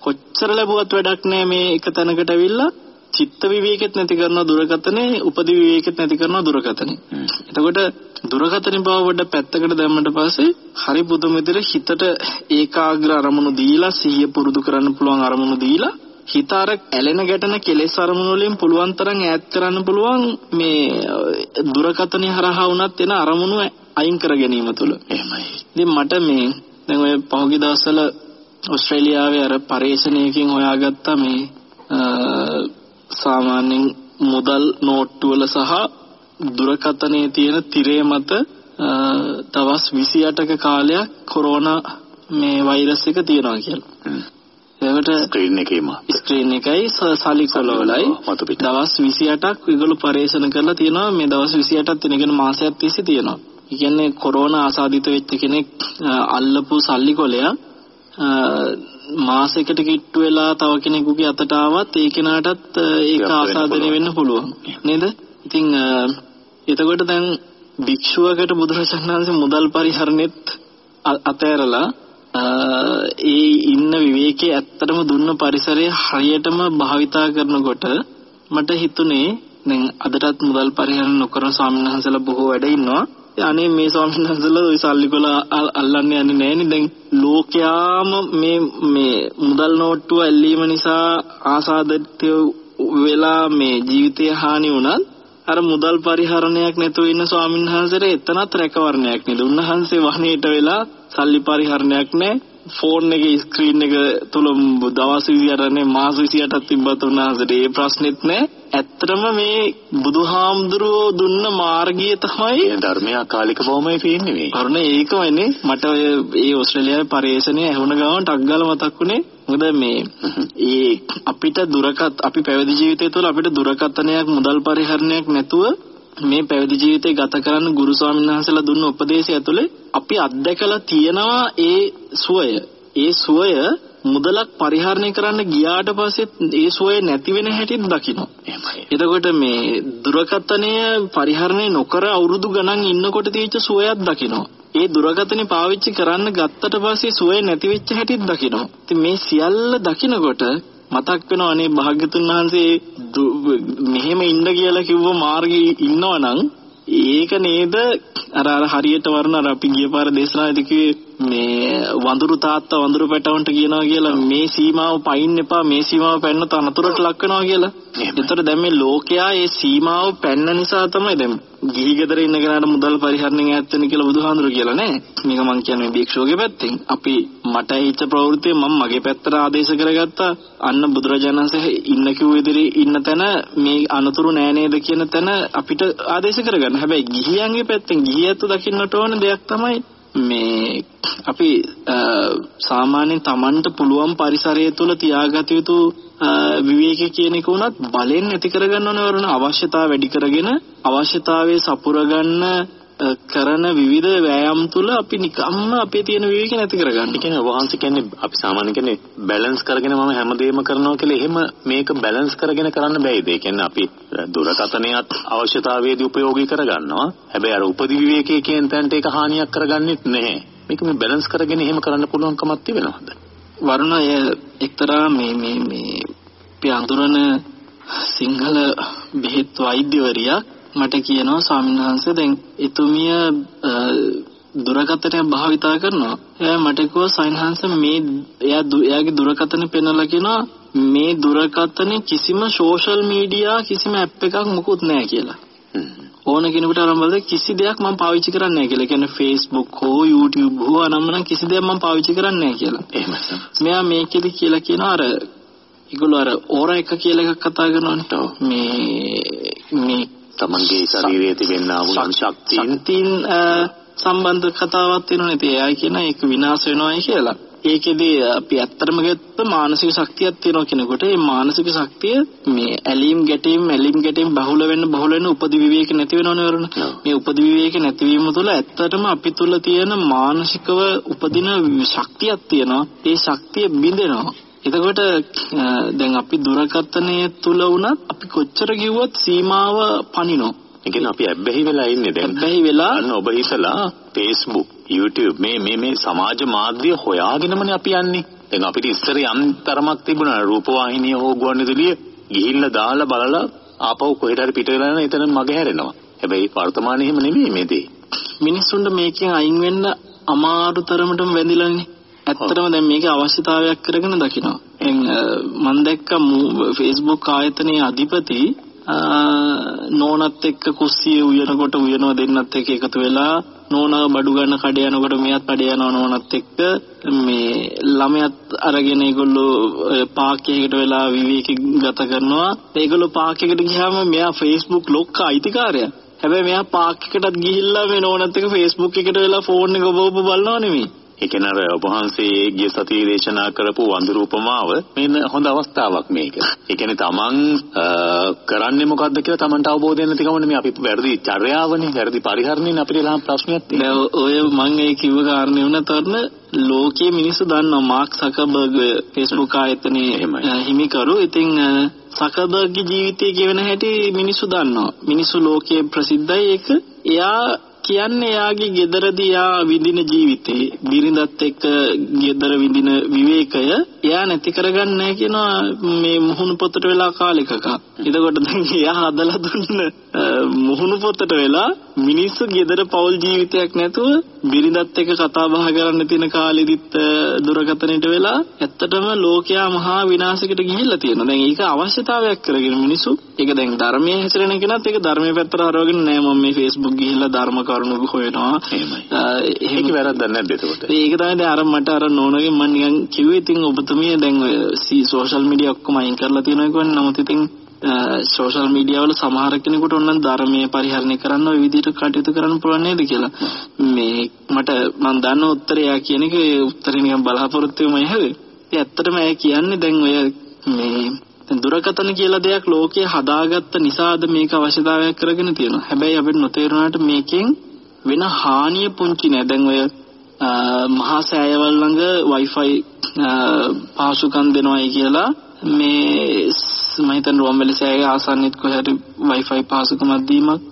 කොච්චර ලැබුවත් වැඩක් නෑ මේ එක තැනකට ඇවිල්ලා. චිත්ත විවේකෙත් නැති කරන දුරකතනේ උපදි විවේකෙත් නැති කරන දුරකතනේ එතකොට දුරකතනේ බව වඩ පැත්තකට දැම්මට පස්සේ හරි පුදුම විදිහට හිතට ඒකාග්‍ර අරමුණු දීලා සිහිය පුරුදු කරන්න පුළුවන් අරමුණු දීලා හිත අර ඇලෙන ගැටෙන කෙලෙස් අරමුණු වලින් පුළුවන් තරම් ඈත් කරන්න පුළුවන් මේ දුරකතනේ හරහා වුණත් එන අරමුණු අයින් කර ගැනීම තුළ. එහෙමයි. ඉතින් මට මේ දැන් ඔය පහුගිය දවස්වල ඕස්ට්‍රේලියාවේ අර පරීක්ෂණයකින් හොයාගත්ත මේ සාමාන්‍යයෙන් මුදල් නෝට්ටු වල සහ දුරකථනයේ තියෙන තිරය මත දවස් 28ක කාලයක් කොරෝනා මේ වෛරස් එක තියෙනවා කියලා. ඒකට ස්ක්‍රීන් එකේම. ස්ක්‍රීන් එකයි සලිකොලවලයි දවස් 28ක් ඒගොල්ලෝ පරීක්ෂණ කරලා තියෙනවා. මේ දවස් 28ක් තියෙන මාසයක් තිස්සේ තියෙනවා. කියන්නේ කොරෝනා ආසාදිත වෙච්ච කෙනෙක් අල්ලපු සල්ලි කොලයක් මාසයකට කිට්ටු වෙලා තව කෙනෙකුගේ අතට ආවත් ඒ කෙනාටත් ඒක ආසාදනය වෙන්න පුළුවන්. නේද? ඉතින් එතකොට දැන් භික්ෂුවකට බුදුරජාණන් වහන්සේ මුදල් පරිහරණෙත් අතෑරලා ඒ ඉන්න විවේකයේ ඇත්තටම දුන්න පරිසරය හරියටම භාවිතා කරනකොට මට හිතුනේ දැන් අදටත් මුදල් පරිහරණය නොකරන ස්වාමීන් වහන්සේලා බොහෝ වැඩ ඉන්නවා අනේ මේ ස්වාමීන් වහන්සේලා ওই සල්ලි කොල අල්ලන්නේ යන්නේ නැහෙනි දැන් ලෝකයාම මේ මේ මුදල් නෝට්ටුව ඇල්ලීම නිසා ආසාදිත වෙලා මේ ජීවිතය හානි වුණත් අර මුදල් පරිහරණයක් නැතුව ඉන්න ස්වාමීන් වහන්සේට එතනත් රැකවරණයක් නේද. උන්වහන්සේ වහනේට වෙලා සල්ලි පරිහරණයක් නැහැ ෆෝන් එකේ ස්ක්‍රීන් එක තුල දවස් 28නේ මාස 28ක් තිබ්බත් උන්වහන්සේට ඒ ප්‍රශ්නෙත් නැහැ ඇත්තටම මේ බුදුහාමුදුරුවෝ දුන්න මාර්ගය තමයි ධර්මය අකාලික බවමයි පේන්නේ මේ. අරුණ ඒකමනේ. මට ඔය ඒ ඕස්ට්‍රේලියාවේ පරිශ්‍රණය ඇහුණ ගමන් ටක් ගාලා මතක් වුණේ. මොකද මේ ඒ අපිට දුරකත් අපි පැවිදි ජීවිතය තුළ අපිට දුරකතනයක් මුදල් පරිහරණයක් නැතුව මේ පැවිදි ජීවිතය ගත කරන්න ගුරු ස්වාමීන් වහන්සේලා දුන්න උපදේශය ඇතුලේ අපි අත්දැකලා තියෙනවා ඒ සුවය. ඒ සුවය මුදලක් පරිහරණය කරන්න ගියාට පස්සේ ඒ සුවය නැති වෙන හැටිත් දකින්න. එතකොට මේ දුරකථනය පරිහරණය නොකර අවුරුදු ගණන් ඉන්නකොට තියෙච්ච සුවයක් දකින්න. ඒ දුරකථනේ පාවිච්චි කරන්න ගත්තට පස්සේ සුවය නැති වෙච්ච හැටිත් දකින්න. ඉතින් මේ සියල්ල දකිනකොට මතක් වෙනවා අනේ භාග්‍යතුන් වහන්සේ මෙහෙම ඉන්න කියලා කිව්ව මාර්ගේ ඉන්නවනම් ඒක නේද? අර අර හරියට වරන අර අපි ගිය පාර දේශනාවේදී කිව්වේ මේ වඳුරු තාත්තා වඳුරු පැටවන්ට කියනවා කියලා මේ සීමාව පයින් එපා මේ සීමාව පැන්නොත් අනතුරට ලක් වෙනවා කියලා. ඒතර දැන් මේ ලෝකයා මේ සීමාව පැන්න නිසා තමයි දැන් ගිහි ගෙදර ඉන්න කෙනාට මුදල් පරිහරණයෙන් ඈත් වෙන්න කියලා බුදුහාඳුරු කියලා නෑ. මේක මං කියන්නේ භික්ෂුවගේ පැත්තෙන්. අපි මට හිත ප්‍රවෘත්තිය මම මගේ පැත්තට ආදේශ කරගත්තා. අන්න බුදුරජාණන් වහන්සේ ඉන්න කිව්ව ඉදිරි ඉන්න තැන මේ අනතුරු නෑ නේද කියන තැන අපිට ආදේශ කරගන්න. හැබැයි ගිහියන්ගේ පැත්තෙන් ගිහියත් දකින්නට ඕන දෙයක් තමයි මේ අපි සාමාන්‍යයෙන් Tamanට පුළුවන් පරිසරය තුළ තියාගත යුතු විවේක කියන එක උනත් බලෙන් නැති කරගන්න ඕන වරණ අවශ්‍යතාව වැඩි කරගෙන අවශ්‍යතාවයේ සපුර ගන්න කරන විවිධ වෑයම් තුල අපි නිකම්ම අපේ තියෙන විවේක නැති කරගන්න. ඒ කියන්නේ වහන්සේ කියන්නේ අපි සාමාන්‍ය කියන්නේ බැලන්ස් කරගෙන මම හැමදේම කරනවා කියලා එහෙම මේක බැලන්ස් කරගෙන කරන්න බෑයිද? ඒ කියන්නේ අපි දුරකථනයත් අවශ්‍යතාවයේදී ප්‍රයෝගී කරගන්නවා. හැබැයි අර උපදි විවේකයේ කියන තැනට ඒක හානියක් කරගන්නෙත් නැහැ. මේක මේ බැලන්ස් කරගෙන එහෙම කරන්න පුළුවන්කමක් තිබෙනවද? වරුණ අය එක්තරා මේ මේ මේ අපි අඳුරන සිංහල බෙහෙත් වෛද්‍යවරියක් මට කියනවා ස්වාමීන් වහන්සේ දැන් එතුමිය දුරකථනය භාවිතා කරනවා. එයා මට කිව්වා සයින්හන්ස මේ එයා එයාගේ දුරකථන පෙන්වලා කියනවා මේ දුරකථනේ කිසිම සෝෂල් මීඩියා කිසිම ඇප් එකක් මොකුත් නැහැ කියලා. ඕන කෙනෙකුට ආරම්භද කිසි දෙයක් මම පාවිච්චි කරන්නේ නැහැ කියලා. කියන්නේ Facebook හෝ YouTube හෝ අනම්මනම් කිසි දෙයක් මම පාවිච්චි කරන්නේ නැහැ කියලා. එහෙමයි. මෙයා මේකෙදි කියලා කියනවා අර ඒගොල්ලෝ අර ඕරා එක කියලා එකක් කතා කරනවනේ. මේ මේ තමන්ගේ ශරීරයේ තිබෙනා වූ ශක්තියින් ශක්තියින් සම්බන්ධ කතාවක් තියෙනවනේ. ඒ අය කියන ඒක විනාශ වෙනවායි කියලා. ඒකෙදී අපි ඇත්තටම ගත්ත මානසික ශක්තියක් තියෙනවා කෙනෙකුට ඒ මානසික ශක්තිය මේ ඇලීම් ගැටීම් ඇලීම් ගැටීම් බහුල වෙන්න බහුල වෙන්න උපදි විවේක නැති වෙනවනේ වරුණ මේ උපදි විවේක නැතිවීම තුළ ඇත්තටම අපි තුළ තියෙන මානසිකව උපදින ශක්තියක් තියෙනවා ඒ ශක්තිය බිඳෙනවා එතකොට දැන් අපි දුරකථනයේ තුල වුණත් අපි කොච්චර කිව්වත් සීමාව පනිනවා ඒ කියන්නේ අපි ඇබ්බැහි වෙලා ඉන්නේ දැන්. ඇබ්බැහි වෙලා අන්න ඔබ හිතලා Facebook, YouTube මේ මේ මේ සමාජ මාධ්‍ය හොයාගෙනමනේ අපි යන්නේ. දැන් අපිට ඉස්සර යම් තරමක් තිබුණා රූපවාහිනිය හෝ ගුවන්විදුලිය ගිහිල්ලා දාලා බලලා ආපහු කොහෙට හරි පිට වෙලා යන එතන මග හැරෙනවා. හැබැයි වර්තමානයේ එහෙම නෙමෙයි මේ දේ. මිනිස්සුන්ට මේකෙන් අයින් වෙන්න අමාරු තරමටම වැඳිලානේ. ඇත්තටම දැන් මේකේ අවශ්‍යතාවයක් කරගෙන දකිනවා. දැන් මම දැක්ක Facebook ආයතනයේ අධිපති නෝනත් එක්ක කුස්සියේ උයනකොට උයනවා දෙන්නත් එක්ක එකතු වෙලා නෝනා බඩු ගන්න කඩ යනකොට මෙයාත් කඩ යනවා නෝනත් එක්ක. මේ ළමයාත් අරගෙන ඒගොල්ලෝ පාර්කයකට වෙලා විවේක ගත කරනවා. ඒගොල්ලෝ පාර්කයකට ගියාම මෙයා Facebook ලොක්ක අයිතිකාරයා. හැබැයි මෙයා පාර්ක් එකටත් ගිහිල්ලා මේ නෝනත් එක්ක Facebook එකට වෙලා ෆෝන් එක ඔබ ඔබ බලනවා නෙමෙයි. ඒ කියන්නේ අර ඔබ වහන්සේ ගිය සතියේ දේශනා කරපු වඳුරු උපමාව මේන හොඳ අවස්ථාවක් මේක. ඒ කියන්නේ තමන් කරන්නේ මොකද්ද කියලා තමන්ට අවබෝධ වෙන තිකමනේ මේ අපි වැරදි චර්යාවනේ වැරදි පරිහරණයනේ අපිට ලහම් ප්‍රශ්නයක් තියෙනවා. ඔය මම ඒ කිව්ව කාරණේ වුණතරන ලෝකයේ මිනිස්සු දන්නවා මාක් සකබර්ග් Facebook ආයතනයේ හිමිකරු. ඉතින් සකබර්ග්ගේ ජීවිතය කියවෙන හැටි මිනිස්සු දන්නවා. මිනිස්සු ලෝකයේ ප්‍රසිද්ධයි ඒක. එයා කියන්නේ යාගේ ගෙදරදී යා විඳින ජීවිතේ බිරිඳත් එක්ක ගෙදර විඳින විවේකය එයා නැති කරගන්නේ නැහැ කියනවා මේ මුහුණු පොතට වෙලා කාලෙකක. එතකොට දැන් එයා හදලා දුන්න මුහුණු පොතට වෙලා මිනිස්සු ගෙදර පෞල් ජීවිතයක් නැතුව බිරිඳත් එක්ක කතා බහ කරන්න තියෙන කාලෙදිත් දුරකථනයට වෙලා ඇත්තටම ලෝකයා මහා විනාශයකට ගිහිල්ලා තියෙනවා. දැන් ඒක අවශ්‍යතාවයක් කරගෙන මිනිස්සු ඒක දැන් ධර්මයේ හැසිරෙන කෙනත් ඒක ධර්මයේ පැත්තට හරවගෙන නෑ මම මේ Facebook ගිහිල්ලා ධර්ම කරුණු හොයනවා. එහෙමයි. ඒක වැරද්දක් නැද්ද එතකොට? ඒක තමයි දැන් අර මට අර නෝනගෙන් මම නිකන් කිව්වේ ඉතින් ඔබතුමිය දැන් ඔය සෝෂල් මීඩියා ඔක්කොම අයින් කරලා තියෙනවා කියන්නේ නමුත් ඉතින් සෝෂල් මීඩියා වල සමහර කෙනෙකුට ඕනනම් ධර්මයේ පරිහරණය කරන්න ওই විදිහට කටයුතු කරන්න පුළුවන් නේද කියලා. මේ මට මම දන්න උත්තරය කියන එක ඒ උත්තරේ නිකන් බලාපොරොත්තු වෙමයි හැබැයි. ඒ ඇත්තටම ඒ කියන්නේ දැන් ඔය මේ දුරකථන කියලා දෙයක් ලෝකයේ හදාගත්ත නිසාද මේක අවශ්‍යතාවයක් කරගෙන තියෙනවා. හැබැයි අපිට නොතේරුණාට මේකෙන් වෙන හානිය පුංචි නෑ. දැන් ඔය මහා සෑයවල් ළඟ Wi-Fi පහසුකම් දෙනවයි කියලා මේ මම හිතන්නේ රෝම්බෙල සෑයේ ආසන්නෙත් කොහේ හරි Wi-Fi පහසුකමක් දීමක්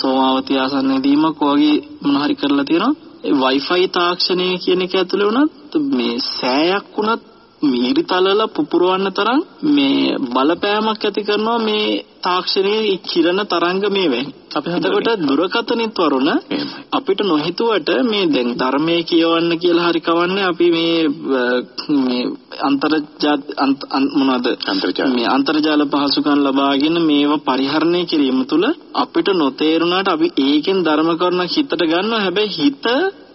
සෝමාවතී ආසන්නයේ දීමක් වගේ මොන හරි කරලා තියෙනවා. ඒ Wi-Fi තාක්ෂණය කියන එක ඇතුළේ වුණත් මේ සෑයක් වුණත් මීරිතලල පුපුරවන්න තරම් මේ බලපෑමක් ඇති කරනවා මේ තාක්ෂණයේ කිරණ තරංග මේ වෙන්නේ. අපි හදකොට දුරකථනිත වරුණ අපිට නොහිතුවට මේ දැන් ධර්මයේ කියවන්න කියලා හරි කවන්නේ අපි මේ මේ අන්තර්ජාල මොනවද? මේ අන්තර්ජාල පහසුකම් ලබාගෙන මේව පරිහරණය කිරීම තුළ අපිට නොතේරුණාට අපි ඒකෙන් ධර්ම කරන හිතට ගන්නවා. හැබැයි හිත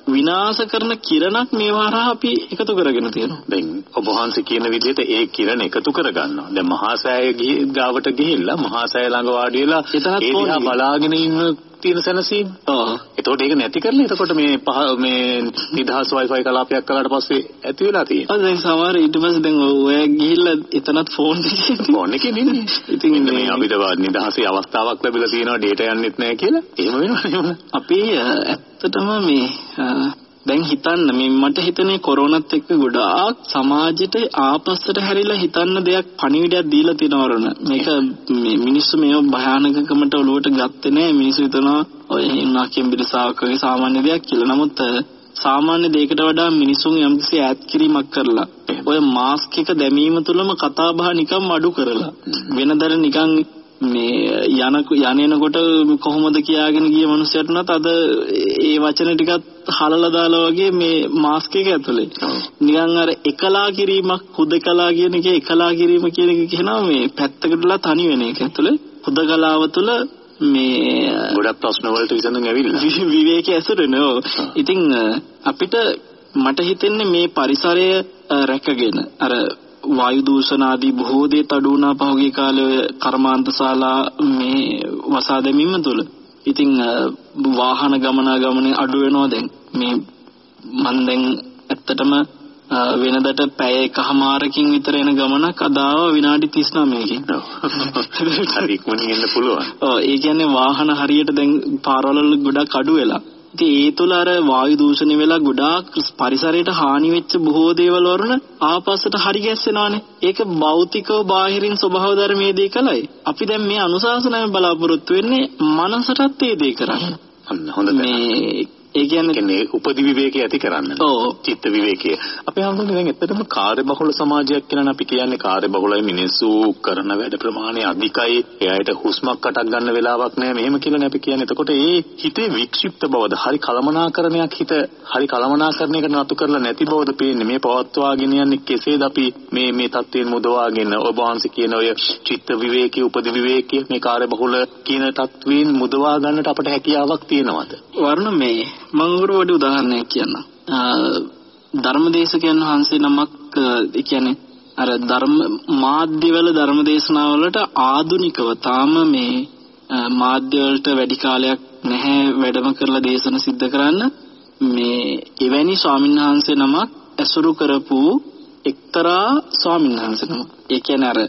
විනාශ කරන කිරණක් මේවා හරහා අපි එකතු කරගෙන තියෙනවා. දැන් ඔබ වහන්සේ කියන විදිහට ඒ කිරණ එකතු කරගන්නවා. දැන් මහා සෑය ගාවට ගිහිල්ලා මහා සෑය ළඟ වාඩි වෙලා ඒ දිහා බලාගෙන ඉන්න තියෙන සැනසීම. ඔව් එතකොට ඒක නැති කරලා එතකොට මේ පහ මේ නිදහස් Wi-Fi කලාපයක් කළාට පස්සේ ඇති වෙලා තියෙන්නේ. ඔව් දැන් සමහර ඊට පස්සේ දැන් ඔය ගිහිල්ලා එතනත් ෆෝන් එකේ ෆෝන් එකේ නෙමෙයි. ඉතින් මේ අපිට නිදහසේ අවස්ථාවක් ලැබිලා තියෙනවා ඩේටා යන්නෙත් නැහැ කියලා. එහෙම වෙනවනේ. අපි ඇත්තටම මේ අ, දැන් හිතන්න මේ මට හිතන්නේ කොරෝනාත් එක්ක ගොඩාක් සමාජෙට ආපස්සට හැරිලා හිතන්න දෙයක් පණිවිඩයක් දීලා තිනවරන මේක මේ මිනිස්සු මේව භයානකකමට ඔලුවට ගත්තේ නෑ මිනිස්සු හිතනවා ඔය ඉන්නා කෙම්බිරිසාවක් වගේ සාමාන්‍ය දෙයක් කියලා. නමුත් අ, සාමාන්‍ය දෙයකට වඩා මිනිසුන් යම්කිසි ඈත් කිරීමක් කරලා ඔය මාස්ක් එක දැමීම තුළම කතා බහ නිකම් අඩු කරලා වෙනදර නිකන් මේ යන යන්නේනකොට කොහොමද කියාගෙන ගිය මිනිස්සුන්ට උනත් අද ඒ වචන ටිකත් හලලා දාලා වගේ මේ මාස්ක් එක ඇතුලේ නිකන් අර එකලා කිරීමක් හුදකලා කියන එක එකලා කිරීම කියන එක කියනවා මේ පැත්තකටලා තනි වෙන එක ඇතුලේ හුදකලාව තුළ මේ ගොඩක් ප්‍රශ්න වලට විසඳුම් ඇවිල්ලා. විවේකයේ ඇසුරනේ. ඉතින් අපිට මට හිතෙන්නේ මේ පරිසරය රැකගෙන අර වායු දූෂණ ආදී බොහෝ දේ තඩු වුණා පහුගිය කාලේ කර්මාන්ත ශාලා මේ වසා දැමීම තුළ. ඉතින් වාහන ගමනාගමනේ අඩු වෙනවා දැන්. මේ මන් දැන් ඇත්තටම වෙනදට පැය එකහමාරකින් විතර එන ගමනක් අද ආවා විනාඩි 39කින්. හරි ඉක්මනින් එන්න පුළුවන්. ඔව් ඒ කියන්නේ වාහන හරියට දැන් පාරවල ගොඩක් අඩු වෙලා. ඉතින් ඒ තුල අර වායු දූෂණය වෙලා ගොඩාක් පරිසරයට හානි වෙච්ච බොහෝ දේවල් වරන ආපස්සට හරි ගැස්සෙනවානේ. ඒක භෞතිකව බාහිරින් ස්වභාව ධර්මයේ දේ කලයි. අපි දැන් මේ අනුශාසනාවෙන් බලාපොරොත්තු වෙන්නේ මනසටත් ඒ දේ කරන්න. අන්න හොඳ. මේ ඒ කියන්නේ උපදි විවේකයේ ඇති කරන්න. ඔව් චිත්ත විවේකය. අපි හඳුනන්නේ දැන් ඇත්තටම කාර්යබහුල සමාජයක් කියලා අපි කියන්නේ කාර්යබහුලයි මිනිස්සු කරන වැඩ ප්‍රමාණය අධිකයි. එයාට හුස්මක් අටක් ගන්න වෙලාවක් නැහැ. මෙහෙම කියලානේ අපි කියන්නේ. එතකොට ඒ හිතේ වික්ෂිප්ත බවද හරි කලමනාකරණයක් හිත හරි කලමනාකරණයකට නතු කරලා නැති බවද පේන්නේ. මේ පවත්වාගෙන යන්නේ කෙසේද අපි මේ මේ தත්ත්වයෙන් මුදවාගෙන ඔබ වහන්සේ කියන ඔය චිත්ත විවේකයේ උපදි විවේකයේ මේ කාර්යබහුල කියන தත්ත්වයෙන් මුදවා ගන්නට අපට හැකියාවක් තියෙනවද? වර්ණ මේ මම උගුරු වඩ උදාහරණයක් කියන්නම්. අ, ධර්මදේශකයන් වහන්සේ නමක් අ, ඒ කියන්නේ අර ධර්ම මාධ්‍යවල ධර්මදේශනාවලට ආදුනිකව තාම මේ අ, මාධ්‍ය වලට වැඩි කාලයක් නැහැ වැඩම කරලා දේශන සිද්ධ කරන්න මේ එවැනි ස්වාමීන් වහන්සේ නමක් ඇසුරු කරපු එක්තරා ස්වාමීන් වහන්සේ නමක්. ඒ කියන්නේ අර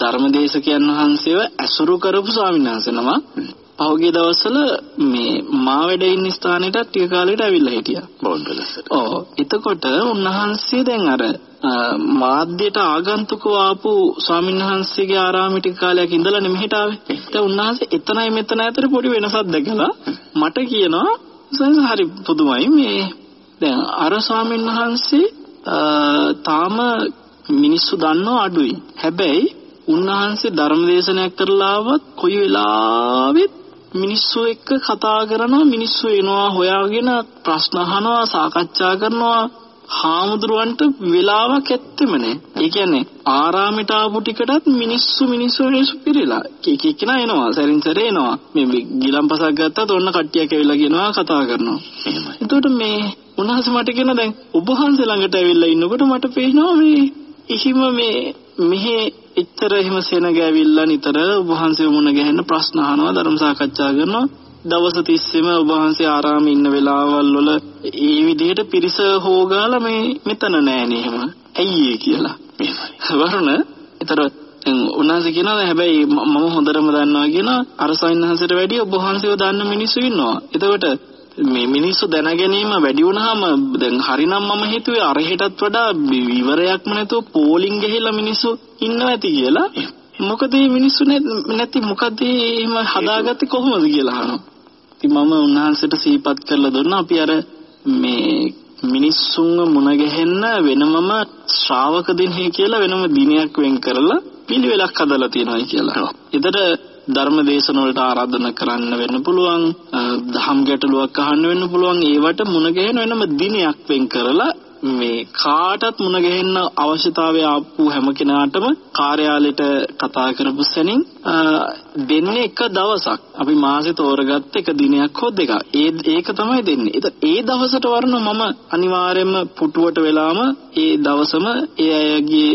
ධර්මදේශකයන් වහන්සේව ඇසුරු කරපු ස්වාමීන් වහන්සේ නමක් පහුගිය දවස්වල මේ මා වැඩ ඉන්න ස්ථානෙට ටික කාලෙකට ඇවිල්ලා හිටියා. බෞද්ධලසට. ඔව්. එතකොට උන්වහන්සේ දැන් අර මාධ්‍යයට ආගන්තුකව ආපු ස්වාමීන් වහන්සේගේ ආරාමෙ ටික කාලයක් ඉඳලා මෙහෙට ආවේ. දැන් උන්වහන්සේ එතනයි මෙතන අතර පොඩි වෙනසක් දැකලා මට කියනවා "සයන්ස් හරි පුදුමයි මේ දැන් අර ස්වාමීන් වහන්සේ අ, තාම මිනිස්සු දන්නව අඩුයි. හැබැයි උන්වහන්සේ ධර්ම දේශනයක් කරලා ආවත් කොයි වෙලාවෙත් මිනිස්සු එක්ක කතා කරනවා මිනිස්සු එනවා හොයාගෙන ප්‍රශ්න අහනවා සාකච්ඡා කරනවා හාමුදුරුවන්ට වෙලාවක් ඇත්තෙම නෑ. ඒ කියන්නේ ආරාමයට ආපු ටිකටත් මිනිස්සු මිනිස්සු මිනිස්සු පිරিলা. එක එක්කෙනා එනවා සැරින් සැරේ එනවා. මේ ගිලම්පසක් ගත්තත් ඔන්න කට්ටියක් ඇවිල්ලා කියනවා කතා කරනවා. එහෙමයි. එතකොට මේ උන්වහන්සේ මට කියන දැන් ඔබ වහන්සේ ළඟට ඇවිල්ලා ඉන්නකොට මට පේනවා මේ ඉහිම මේ මෙහි එච්චර එහෙම සෙනග ඇවිල්ලා නිතර ඔබ වහන්සේ මුණ ගැහෙන්න ප්‍රශ්න අහනවා ධර්ම සාකච්ඡා කරනවා දවස් 30ෙම ඔබ වහන්සේ ආරාමේ ඉන්න වෙලාවල් වල ඒ විදිහට පිරිස හොගාලා මේ මෙතන නෑනේ එහෙම ඇයි ඒ කියලා එහෙමයි. වරුණ ඒතර දැන් උන්වහන්සේ කියනවා හැබැයි ම- මම හොඳටම දන්නවා කියන අර සයින්හන්සට වැඩිය ඔබ වහන්සේව දන්න මිනිස්සු ඉන්නවා. එතකොට මේ මිනිස්සු දැන ගැනීම වැඩි වුණාම දැන් හරිනම් මම හිතුවේ අර හෙටත් වඩා වි- විවරයක්ම නැතුව පෝලිං ගහලා මිනිස්සු ඉන්නවා ඇති කියලා. මොකද මේ මිනිස්සු නැ- නැති මොකද එහෙම හදාගත්තේ කොහොමද කියලා අහනවා. ඉතින් මම උන්වහන්සේට සිහිපත් කරලා දුන්නා අපි අර මේ මිනිස්සුන්ව මුණ ගැහෙන්න වෙනමම ශ්‍රාවක දිනය කියලා වෙනම දිනයක් වෙන් කරලා පිළිවෙලක් හදලා තියෙනවා කියලා. ඒතර ධර්ම දේශන වලට ආරාධනා කරන්න වෙන්න පුළුවන්, දහම් ගැටලුවක් අහන්න වෙන්න පුළුවන්. ඒවට මුණ ගැහෙන වෙනම දිනයක් වෙන් කරලා මේ කාටත් මුණ ගැහෙන්න අවශ්‍යතාවය ආපු හැම කෙනාටම කාර්යාලයට කතා කරපු සැනින් දෙන්නේ එක දවසක්. අපි මාසේ තෝරගත්ත එක දිනයක් හෝ දෙකක්. ඒ ඒක තමයි දෙන්නේ. ඒත් ඒ දවසට වරන මම අනිවාර්යයෙන්ම පුටුවට වෙලාම ඒ දවසම ඒ අයගේ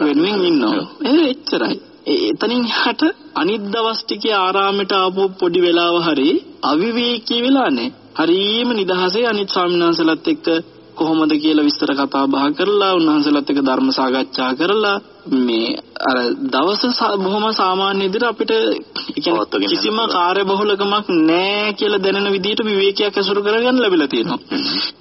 වෙනුවෙන් ඉන්නවා. ඒ එච්චරයි. එතනින් හට අනිත් දවස් ටිකේ ආරාමයට ආපු පොඩි වෙලාව හරි අවිවේකී වෙලානේ. හරීම නිදහසේ අනිත් ස්වාමීන් වහන්සේලාත් එක්ක කොහොමද කියලා විස්තර කතා බහ කරලා උන්වහන්සේලාත් එක්ක ධර්ම සාකච්ඡා කරලා මේ අර දවස බොහොම සාමාන්‍ය විදිහට අපිට කිසිම කාර්යබහුලකමක් නැහැ කියලා දැනෙන විදිහට විවේකයක් ඇසුරු කරගන්න ලැබිලා තියෙනවා.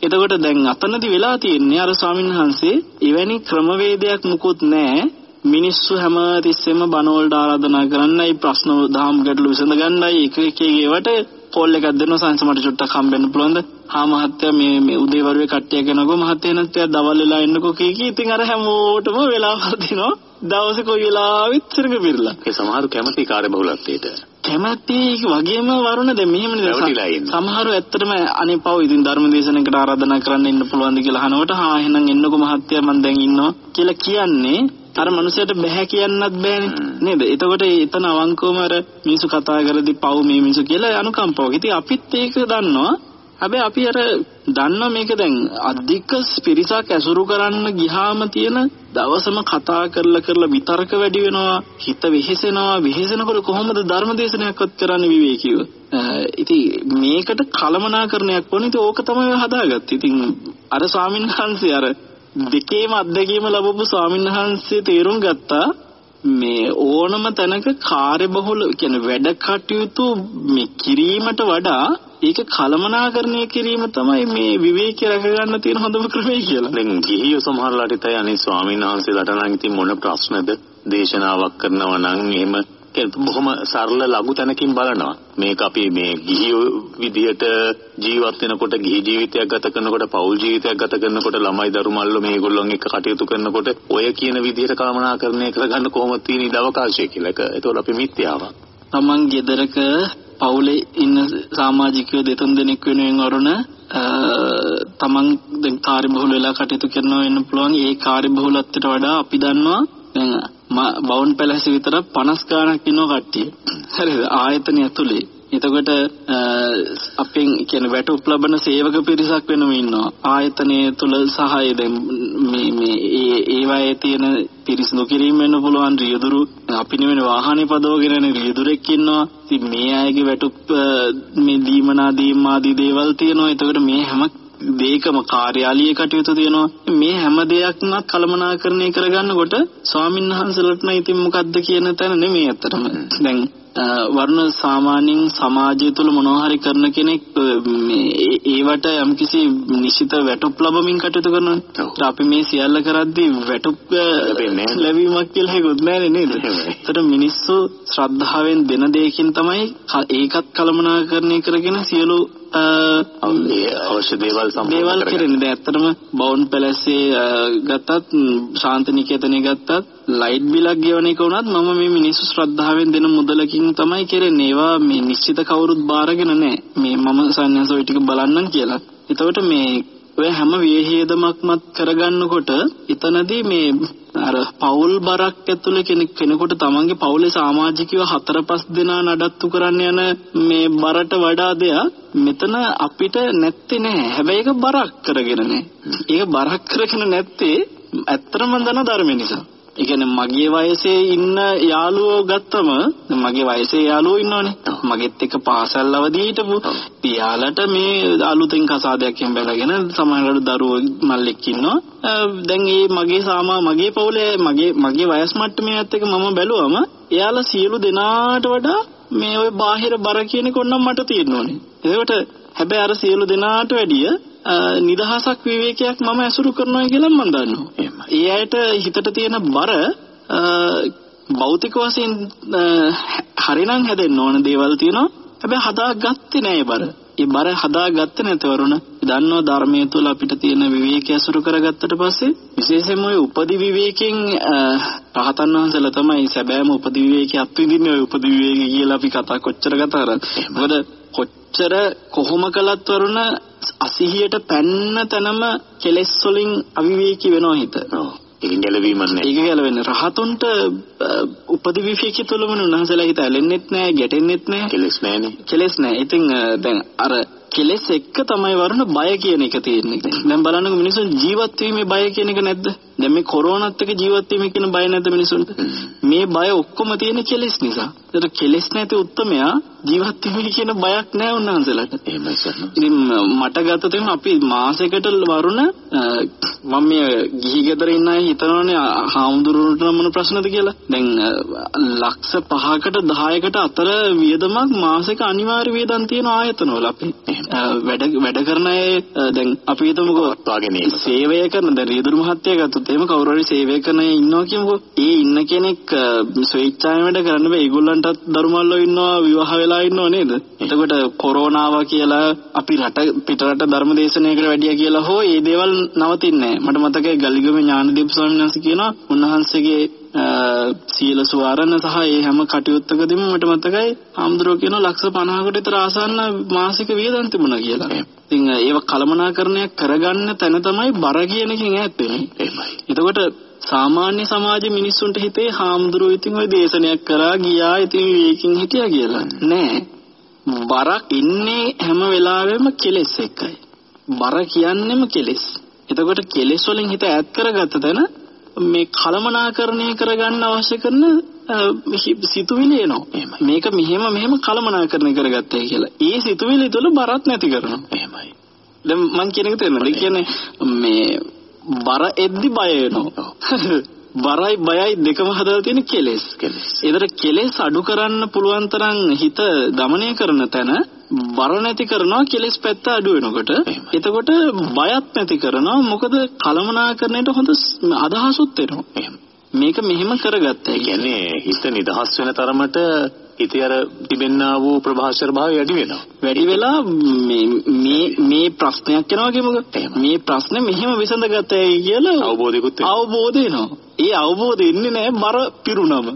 එතකොට දැන් අතනදි වෙලා තියෙන්නේ අර ස්වාමීන් වහන්සේ එවැනි ක්‍රමවේදයක් මුකුත් නැහැ. මිනිස්සු හැම තිස්සෙම බණ වලට ආරාධනා කරන්නයි ප්‍රශ්න දහම් ගැටළු විසඳ ගන්නයි එක එක ඒවට කෝල් එකක් දෙනවා සයන්ස් මට චුට්ටක් හම්බෙන්න පුළුවන්ද? හා මහත්තයා මේ මේ උදේවරුේ කට්ටිය කෙනකෝ මහත්තයා නැත්නම් දවල් වෙලා එන්නකෝ කී කී ඉතින් අර හැමෝටම වෙලාවක් දිනවා. දවසේ කොයි වෙලාවෙත් සිරක පිරලා. ඒ සමහරු කැමති කාර්යබහුලත්වයට. කැමැති වගේම වරුණ දැන් මෙහෙමනේ සමහරව ඇත්තටම අනේ පව් ඉතින් ධර්ම දේශනයකට ආරාධනා කරන්න ඉන්න පුළුවන්ද කියලා අහනකොට හා එහෙනම් එන්නකෝ මහත්තයා මම දැන් ඉන්නවා කියලා කියන්නේ අර මනුස්සයට බෑ කියන්නත් බෑනේ නේද? එතකොට එතන අවංකවම අර මිනිස්සු කතා කරද්දි පව් මේ මිනිස්සු කියලා අනුකම්පාවක්. ඉතින් අපිත් ඒක දන්නවා. හැබැයි අපි අර දන්නවා මේක දැන් අධික පිරිසක් ඇසුරු කරන්න ගියාම තියෙන දවසම කතා කරලා කරලා විතර්ක වැඩි වෙනවා හිත වෙහෙසෙනවා වෙහෙසෙනකොට කොහොමද ධර්ම දේශනයක්වත් කරන්න විවේකීව ඉතින් මේකට කලමනාකරණයක් වුණේ ඉතින් ඕක තමයි හදාගත්තේ ඉතින් අර ස්වාමීන් වහන්සේ අර දෙකේම අත්දැකීම ලැබපු ස්වාමීන් වහන්සේ තේරුම් ගත්තා මේ ඕනම තැනක කාර්යබහුල කියන්නේ වැඩ කටයුතු මේ කිරීමට වඩා ඒක කලමනාකරණය කිරීම තමයි මේ විවේකී රැක ගන්න තියෙන හොඳම ක්‍රමය කියලා. දැන් ගිහියෝ සමහරලාට ඉතින් අනේ ස්වාමීන් වහන්සේලාට නම් ඉතින් මොන ප්‍රශ්නද දේශනාවක් කරනවා නම් එහෙම බොහොම සරල ලඝු තැනකින් බලනවා. මේක අපි මේ ගිහි විදියට ජීවත් වෙනකොට ගිහි ජීවිතයක් ගත කරනකොට පෞල් ජීවිතයක් ගත කරනකොට ළමයි දරුමල්ලෝ මේගොල්ලොන් එක්ක කටයුතු කරනකොට ඔය කියන විදියට කළමනාකරණය කරගන්න කොහොමද තියෙන ඉඩ අවකාශය කියලා. ඒක ඒතකොට අපි මිත්‍යාවක්. තමන් ගෙදරක පවුලේ ඉන්න සමාජිකයෝ දෙතුන් දෙනෙක් වෙනුවෙන් වරුණ තමන් දැන් කාර්යබහුල වෙලා කටයුතු කරනවා වෙන්න පුළුවන් ඒ කාර්යබහුලත්වයට වඩා අපි දන්නවා දැන් බවුන් පැලැස්ස විතර 50 ගාණක් ඉන්නවා කට්ටිය. හරිද? ආයතනය ඇතුලේ. එතකොට අපෙන් කියන වැටුප් ලබන සේවක පිරිසක් වෙනම ඉන්නවා. ආයතනයේ තුල සහාය දැන් මේ මේ ඒ ඒවායේ තියෙන පිරිසිදු කිරීම වෙන්න පුළුවන් රියදුරු අපි නෙවෙයි වාහනේ පදවගෙන යන රියදුරෙක් ඉන්නවා. ඉතින් මේ අයගේ වැටුප් මේ දීමනා දීම් ආදී දේවල් තියෙනවා. එතකොට මේ හැම දෙයකම කාර්යාලීය කටයුතු තියෙනවා. මේ හැම දෙයක්ම කළමනාකරණය කරගන්නකොට ස්වාමීන් වහන්සේලාට නම් ඉතින් මොකද්ද කියන තැන නෙමෙයි අතරම දැන් වර්ණ සාමාන්‍යයෙන් සමාජය තුළ මොනවා හරි කරන කෙනෙක් මේ ඒවට යම්කිසි නිශ්චිත වැටුප් ලැබමින් කටයුතු කරනවා. අපි මේ සියල්ල කරද්දී වැටුප් ලැබීමක් කියලා හේකුත් නැහැ නේද? ඒතර මිනිස්සු ශ්‍රද්ධාවෙන් දෙන දෙයකින් තමයි ඒකත් කළමනාකරණය කරගෙන සියලු අවශ්‍ය දේවල් සම්පූර්ණ දේවල් කරන්නේ. දැන් ඇත්තටම බවුන් පැලැස්සේ ගත්තත් ශාන්තිනිකේතනෙ ගත්තත් ලයිට් බිලක් ගෙවන එක වුණත් මම මේ මිනිස්සු ශ්‍රද්ධාවෙන් දෙන මුදලකින් තමයි කරන්නේ. ඒවා මේ නිශ්චිත කවුරුත් බාරගෙන නැහැ. මේ මම ඔය ටික බලන්නම් කියලා. එතකොට මේ ඔය හැම වියහියදමක්මත් කරගන්නකොට එතනදී මේ අර පෞල් බරක් ඇතුලේ කෙනෙක් කෙනෙකුට තමන්ගේ පවුලේ සමාජිකයෝ හතර පහ දෙනා නඩත්තු කරන්න යන මේ බරට වඩා දෙයක් මෙතන අපිට නැත්තේ නෑ. හැබැයි ඒක බරක් කරගෙන නෑ. ඒක බරක් කරගෙන නැත්තේ ඇත්තටම දන ධර්ම නිසා. ඒ කියන්නේ මගේ වයසේ ඉන්න යාළුවෝ ගත්තම මගේ වයසේ යාළුවෝ ඉන්නවනේ. මගෙත් එක්ක පාසල් අවදී හිටපු. පියාලට මේ අලුතෙන් කසාදයක් එහෙම බැලගෙන සමහරවිට දරුවෝ මල්ලෙක් ඉන්නවා. දැන් මේ මගේ සාමා මගේ පවුලේ මගේ මගේ වයස් මට්ටමේ ඇත්ත එක මම බැලුවම එයාලා සියලු දෙනාට වඩා මේ ওই බාහිර බර කියන එක ඔන්නම් මට තියෙනෝනේ. ඒකට හැබැයි අර සියලු දෙනාට වැඩිය නිදහසක් විවේකයක් මම ඇසුරු කරනවා කියලා මම දන්නවා. ඒ අයට හිතට තියෙන බර භෞතික වශයෙන් හරිනම් හැදෙන්න ඕන දේවල් තියෙනවා. හැබැයි හදාගත්තේ නෑ බර. ඒ බර හදාගත්තේ නැතවරුණ දන්නවා ධර්මයේ තුල අපිට තියෙන විවේකය ඇසුරු කරගත්තට පස්සේ විශේෂයෙන්ම ඔය උපදි විවේකයෙන් රහතන් වහන්සේලා තමයි සැබෑම උපදි විවේකයේ අත්විඳින්නේ ඔය උපදි විවේකය කියලා අපි කතා කොච්චර කතා කරන්නේ. මොකද කොච්චර කොහොම කළත් වරුණ අසිහියට පැන්න තැනම කෙලෙස් වලින් අවිවේකී වෙනවා හිත. ඒක ගැලවීමක් නෑ. ඒක ගැලවෙන්නේ. රහතුන්ට උපදි විවේකී තුලම උන්වහන්සේලා හිත ඇලෙන්නෙත් නෑ, ගැටෙන්නෙත් නෑ. කෙලෙස් නෑනේ. කෙලෙස් නෑ. ඉතින් දැන් අර කෙලෙස් එක්ක තමයි වරුණ බය කියන එක තියෙන්නේ. දැන් බලන්නකො මිනිස්සුන් ජීවත් වීමේ බය කියන එක නැද්ද? දැන් මේ කොරෝනාත් එක්ක ජීවත් වීම කියන බය නැද්ද මිනිසුන්ට? මේ බය ඔක්කොම තියෙන කෙලෙස් නිසා. ඒතර කෙලෙස් නැති උත්මයා ජීවත් වෙමි කියන බයක් නැහැ උන්වහන්සේලාට. එහෙමයි සර්. ඉතින් මට ගත්තොත් එහෙනම් අපි මාසෙකට වරුණ මම මේ ගිහි ගෙදර ඉන්න අය හිතනවානේ හාමුදුරුවන්ට මොන ප්‍රශ්නද කියලා. දැන් ලක්ෂ 5කට 10කට අතර වියදමක් මාසෙක අනිවාර්ය වියදම් තියෙන ආයතනවල අපි. වැඩ වැඩ කරන අය දැන් අපි හිතමුකෝ වාගෙන සේවය කරන දැන් රියදුරු මහත්තයා ගත්තොත් එහෙම කවුරු හරි සේවය කරන අය ඉන්නවා කියමුකෝ. ඒ ඉන්න කෙනෙක් ස්වේච්ඡාවෙන් වැඩ කරන්න බෑ. ඒගොල්ලන්ටත් දරුමල්ලෝ ඉන්නවා විවාහ වෙලා ඉන්නව නේද? එතකොට කොරෝනාව කියලා අපි රට පිටරට ධර්මදේශනයකට වැඩිය කියලා හෝ මේ දේවල් නවතින්නේ නැහැ. මට මතකයි ගල්ලිගම ඥානදීප ස්වාමීන් වහන්සේ කියනවා උන්වහන්සේගේ සීල සුවාරණ සහ ඒ හැම කටයුත්තකදීම මට මතකයි ආම්ද්‍රෝ කියන ලක්ෂ 50කට විතර ආසන්න මාසික වියදම් තිබුණා කියලා. ඉතින් ඒව කළමනාකරණයක් කරගන්න තැන තමයි බර කියන එකෙන් ඈත් වෙන්නේ. එහෙමයි. එතකොට සාමාන්‍ය සමාජ මිනිස්සුන්ට හිතේ හාමුදුරුවෝ ඉතින් ওই දේශනයක් කරා ගියා ඉතින් විවේකින් හිටියා කියලා. නෑ. බරක් ඉන්නේ හැම වෙලාවෙම කෙලෙස් එක්කයි. බර කියන්නෙම කෙලෙස්. එතකොට කෙලෙස් වලින් හිත ඈත් කරගත්ත තැන මේ කලමනාකරණය කරගන්න අවශ්‍ය කරන සිතුවිලි එනවා. මේක මෙහෙම මෙහෙම කලමනාකරණය කරගත්තයි කියලා. ඒ සිතුවිලි තුළ බරක් නැති කරනවා. එහෙමයි. දැන් මං කියන එක තේරෙනවද? ඒ කියන්නේ මේ බර එද්දි බය වෙනවා. බරයි බයයි දෙකම හදලා තියෙන කෙලෙස්. ඒතර කෙලෙස් අඩු කරන්න පුළුවන් තරම් හිත দমনය කරන තැන බර නැති කරනවා කෙලෙස් පැත්ත අඩු වෙනකොට. එතකොට බයත් නැති කරනවා. මොකද කලමනාකරණයට හොඳ අදහසුත් එනවා. මේක මෙහෙම කරගත්තා. කියන්නේ හිත නිදහස් වෙන තරමට හිතේ අර තිබෙන්නා වූ ප්‍රභාෂර භාවය වැඩි වෙනවා. වැඩි වෙලා මේ මේ මේ ප්‍රශ්නයක් එනවා කියමුකෝ. මේ ප්‍රශ්නේ මෙහෙම විසඳගත්තයි කියලා අවබෝධයකුත් වෙනවා. අවබෝධ වෙනවා. ඒ අවබෝධය ඉන්නේ නැහැ මර පිරුණම.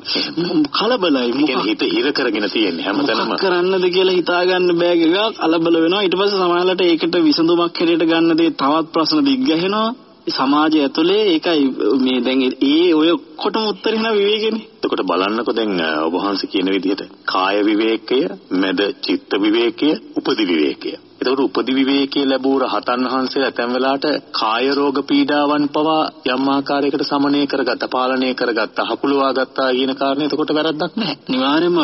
කලබලයි. මොකක් හිත හිර කරගෙන තියෙන්නේ හැමතැනම. කරන්නද කියලා හිතාගන්න බෑ ගා කලබල වෙනවා. ඊට පස්සේ සමාජලට ඒකට විසඳුමක් හැටියට ගන්න දේ තවත් ප්‍රශ්න දිග්ගැහෙනවා. සමාජය ඇතුලේ ඒකයි මේ දැන් ඒ ඔය ඔක්කොටම උත්තර වෙන විවේකනේ. එතකොට බලන්නකො දැන් ඔබ වහන්සේ කියන විදිහට කාය විවේකය, මෙද චිත්ත විවේකය, උපදි විවේකය. එතකොට උපදි විවේකයේ ලැබූ රහතන් වහන්සේලා ඇතැම් වෙලාවට කාය රෝග පීඩාවන් පවා යම් ආකාරයකට සමනය කරගත්ත, පාලනය කරගත්ත, හකුලවා ගත්තා කියන කාරණේ එතකොට වැරද්දක් නැහැ. නිවාරෙම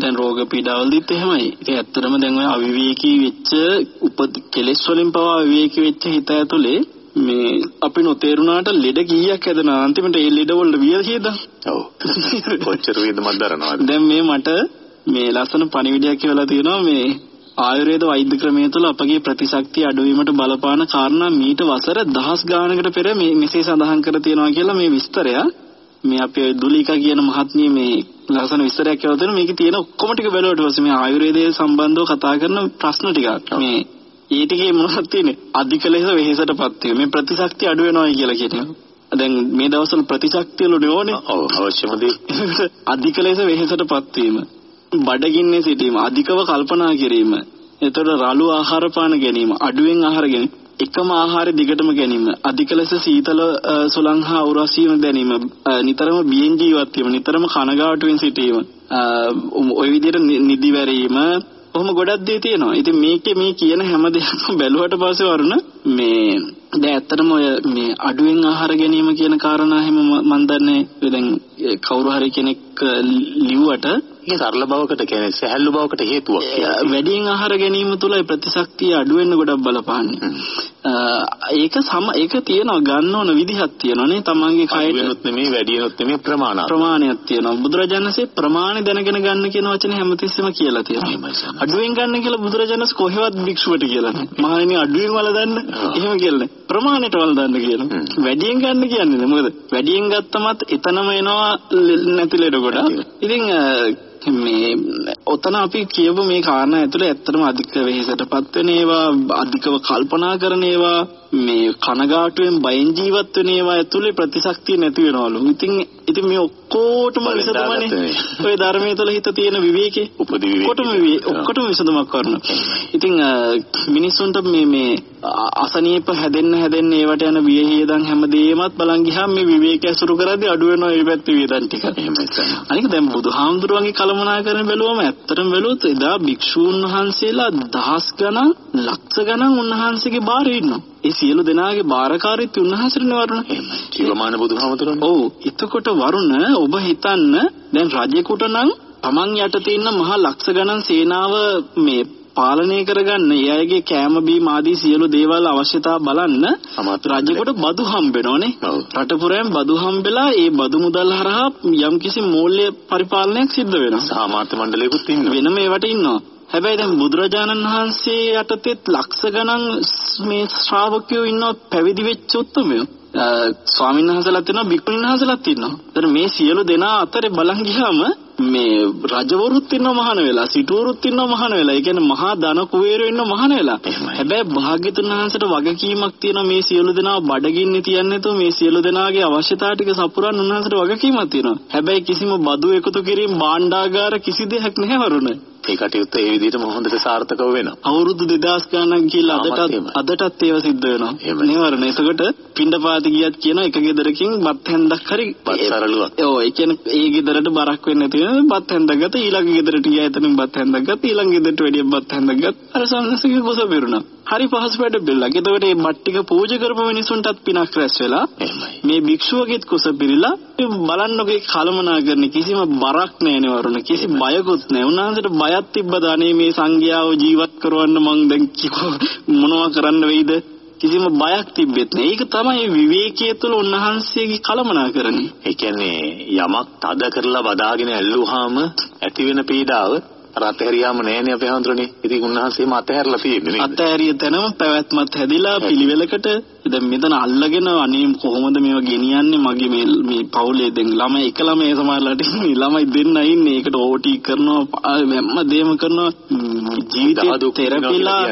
දැන් රෝග පීඩාවලදීත් එහෙමයි. ඉතින් ඇත්තටම දැන් ඔය අවිවේකී වෙච්ච උප කෙලෙස් වලින් පවා අවිවේකී වෙච්ච හිත ඇතුලේ මේ අපි නොතේරුණාට ලෙඩ කීයක් හැදෙනා අන්තිමට ඒ ලෙඩ වල වියහියද ඔව්. කොච්චර වේදමක් දරනවද? දැන් මේ මට මේ ලස්සන පණිවිඩයක් කියලා තියෙනවා මේ ආයුර්වේද වෛද්‍ය ක්‍රමය තුළ අපගේ ප්‍රතිශක්තිය අඩුවීමට බලපාන කාරණා මීට වසර දහස් ගානකට පෙර මේ මෙසේ සඳහන් කර තියෙනවා කියලා මේ විස්තරය. මේ අපේ දුලිකා කියන මහත්මිය මේ ලස්සන විස්තරයක් කියලා දෙනවා. මේකේ තියෙන ඔක්කොම ටික බැලුවට පස්සේ මේ ආයුර්වේදයේ සම්බන්ධව කතා කරන ප්‍රශ්න ටිකක්. මේ ඒ ටිකේ මොනවද තියෙන්නේ අධික ලෙස වෙහෙසටපත් වීම. මේ ප්‍රතිශක්තිය අඩු වෙනවා කියලා කියනවා දැන් මේ දවස්වල ප්‍රතිශක්තිය වල ඕනේ. ඔව් අවශ්‍යම දේ අධික ලෙස වෙහෙසටපත් වීම. බඩගින්නේ සිටීම. අධිකව කල්පනා කිරීම. එතකොට රළු ආහාර පාන ගැනීම. අඩුවෙන් ආහාර ගැනීම. එකම ආහාරය දිගටම ගැනීම. අධික ලෙස සීතල සුළං හා උරස් වීම දැනීම නිතරම බියෙන් ජීවත් වීම. නිතරම කනගාටුවෙන් සිටීම. ওই විදිහට නිදි වැරීම කොහොම ගොඩක් දේ තියෙනවා. ඉතින් මේකේ මේ කියන හැම දෙයක්ම බැලුවට පස්සේ වරුණ මේ දැන් ඇත්තටම ඔය මේ අඩුවෙන් ආහාර ගැනීම කියන කාරණා හැම මම දන්නේ දැන් කවුරු හරි කෙනෙක් ලිව්වට ඒක සරල බවකට කියන්නේ සැහැල්ලු බවකට හේතුවක් වැඩියෙන් ආහාර ගැනීම තුළ ප්‍රතිශක්තිය අඩු වෙන්න ගොඩක් බලපාන්නේ. ඒක සම ඒක තියෙනවා ගන්න ඕන විදිහක් තියෙනවා නේ තමන්ගේ කයට. වෙනොත් නෙමෙයි වැඩියෙනොත් නෙමෙයි ප්‍රමාණවත්. ප්‍රමාණයක් තියෙනවා. බුදුරජාණන්සේ ප්‍රමාණය දැනගෙන ගන්න කියන වචනේ හැමතිස්සෙම කියලා තියෙනවා. අඩුවෙන් ගන්න කියලා බුදුරජාණන්ස් කොහෙවත් භික්ෂුවට කියලා නැහැ. මහණෙනි අඩුවෙන් වල දන්න එහෙම කියලා ප්‍රමාණයට වල දන්න කියලා වැඩියෙන් ගන්න කියන්නේ මොකද? වැඩියෙන් ගත්තමත් එතනම එනවා නැති ලෙඩ ගොඩක්. ඉතින් මේ ඔතන අපි කියවු මේ කාරණා ඇතුලේ ඇත්තටම අධික වෙහෙසටපත් වෙන ඒවා අධිකව කල්පනා කරන ඒවා මේ කනගාටුවෙන් බයෙන් ජීවත් වෙන ඒවා ඇතුලේ ප්‍රතිශක්තිය නැති වෙනවලු. ඉතින් ඉතින් මේ ඔක්කොටම විසඳුමනේ. ඔය ධර්මයේ තුල හිත තියෙන විවේකේ. උපදි විවේකේ. ඔක්කොටම විසඳුමක් කරනවා. ඉතින් මිනිස්සුන්ට මේ මේ අසනීප හැදෙන්න හැදෙන්නේ ඒවට යන වියහියදන් හැමදේමත් බලන් ගියාම මේ විවේක ඇසුරු කරද්දී අඩු වෙනවා මේ පැත්තේ වියදන් ටික. අනික දැන් බුදුහාමුදුරුවන්ගේ කලමනාකරන බැලුවම ඇත්තටම බැලුවොත් එදා භික්ෂූන් වහන්සේලා දහස් ගණන් ලක්ෂ ගණන් උන්වහන්සේගේ බාරේ ඉන්නවා. ඒ සියලු දෙනාගේ බාරකාරීත්වය උන්වහන්සේට. එහෙමයි. ජීවමාන බුදුහාමුදුරනේ. ඔව් එතකොට වරුණ ඔබ හිතන්න දැන් රජෙකුට නම් තමන් යටතේ ඉන්න මහා ලක්ෂ ගණන් සේනාව මේ පාලනය කරගන්න ඒ අයගේ කෑම බීම ආදී සියලු දේවල් අවශ්‍යතා බලන්න රජෙකුට බදු හම්බෙනෝනේ. රට පුරාම බදු හම්බෙලා ඒ බදු මුදල් හරහා යම්කිසි මූල්‍ය පරිපාලනයක් සිද්ධ වෙනවා සාමාත්‍ය මණ්ඩලයකුත් ඉන්නවා. වෙනම ඒවට ඉන්නවා හැබැයි දැන් බුදුරජාණන් වහන්සේ යටතේ ලක්ෂ ගණන් මේ ශ්‍රාවකයෝ ඉන්නවා පැවිදි වෙච්ච උත්තමයෝ අ, ස්වාමීන් වහන්සේලාත් ඉන්නවා බික්කුණීන් වහන්සේලාත් ඉන්නවා. ඒතර මේ සියලු දෙනා අතරේ බලන් ගියාම මේ රජවරුත් ඉන්නවා මහාන වෙලා සිටුවරුත් ඉන්නවා මහාන වෙලා. ඒ කියන්නේ මහා ධන කුවේරයෝ ඉන්නවා මහාන වෙලා. හැබැයි භාග්‍යතුන් වහන්සේට වගකීමක් තියෙනවා මේ සියලු දෙනා බඩගින්නේ තියන්නේ නැතුව මේ සියලු දෙනාගේ අවශ්‍යතා ටික සපුරන්න උන්වහන්සේට වගකීමක් තියෙනවා. හැබැයි කිසිම බදු එකතු කිරීම භාණ්ඩාගාර කිසි දෙයක් නැහැ වරුණ. ඒ කටයුත්ත ඒ විදිහටම හොඳට සාර්ථකව වෙනවා. අවුරුදු 2000 ගණන් කියලා අදටත්. අදටත් ඒව සිද්ධ වෙනවා. නේවරණ. ඒසකට පින්ඩපාති ගියත් කියන එක ගෙදරකින් බත් හැන්දක් හරි බත් සරලුවක්. ඔව් ඒ කියන්නේ ඒ ගෙදරට බරක් වෙන්නේ නැති බත් හැන්දක් ගත්ත ඊළඟ ගෙදරට ගියා එතනින් බත් හැන්දක් ගත්ත ඊළඟ ගෙදරට වැඩිය බත් හැන්දක් ගත්ත අර සම්නසගේ කුස බිරුණා. හරි පහසු වැඩ බෙල්ලක්. එතකොට මේ බත් ටික පූජා කරපු මිනිසුන්ටත් පිනක් රැස් වෙලා. මේ භික්ෂුවගෙත් කුස පිරීලා බලන්නකෝ කලමනා කරන කිසිම බරක් නැහැ නේ කිසි බයකුත් නැහැ උන්වහන්සේට බයක් තිබ්බද අනේ මේ සංඝයාව ජීවත් කරවන්න මං දැන් මොනවා කරන්න වෙයිද කිසිම බයක් තිබෙත් නැහැ ඒක තමයි විවේකයේ තුල උන්වහන්සේගේ කලමනා කරන්නේ ඒ කියන්නේ යමක් තද කරලා බදාගෙන ඇල්ලුවාම ඇති වෙන පීඩාව අර අතහැරියාම නෑනේ අපේ හඳුරන්නේ. ඉතින් උන්වහන්සේම අතහැරලා තියෙන්නේ නේද? අතහැරිය තැනම පැවැත්මත් හැදිලා පිළිවෙලකට දැන් මෙතන අල්ලගෙන අනේ කොහොමද මේවා ගෙනියන්නේ? මගේ මේ මේ පවුලේ දැන් ළමයි එක ළමයි සමහරලාට ඉන්නේ. ළමයි දෙන්න ඉන්නේ. ඒකට ඕටි කරනවා හැම දෙයක්ම කරනවා. ජීවිතේ තෙරපිලා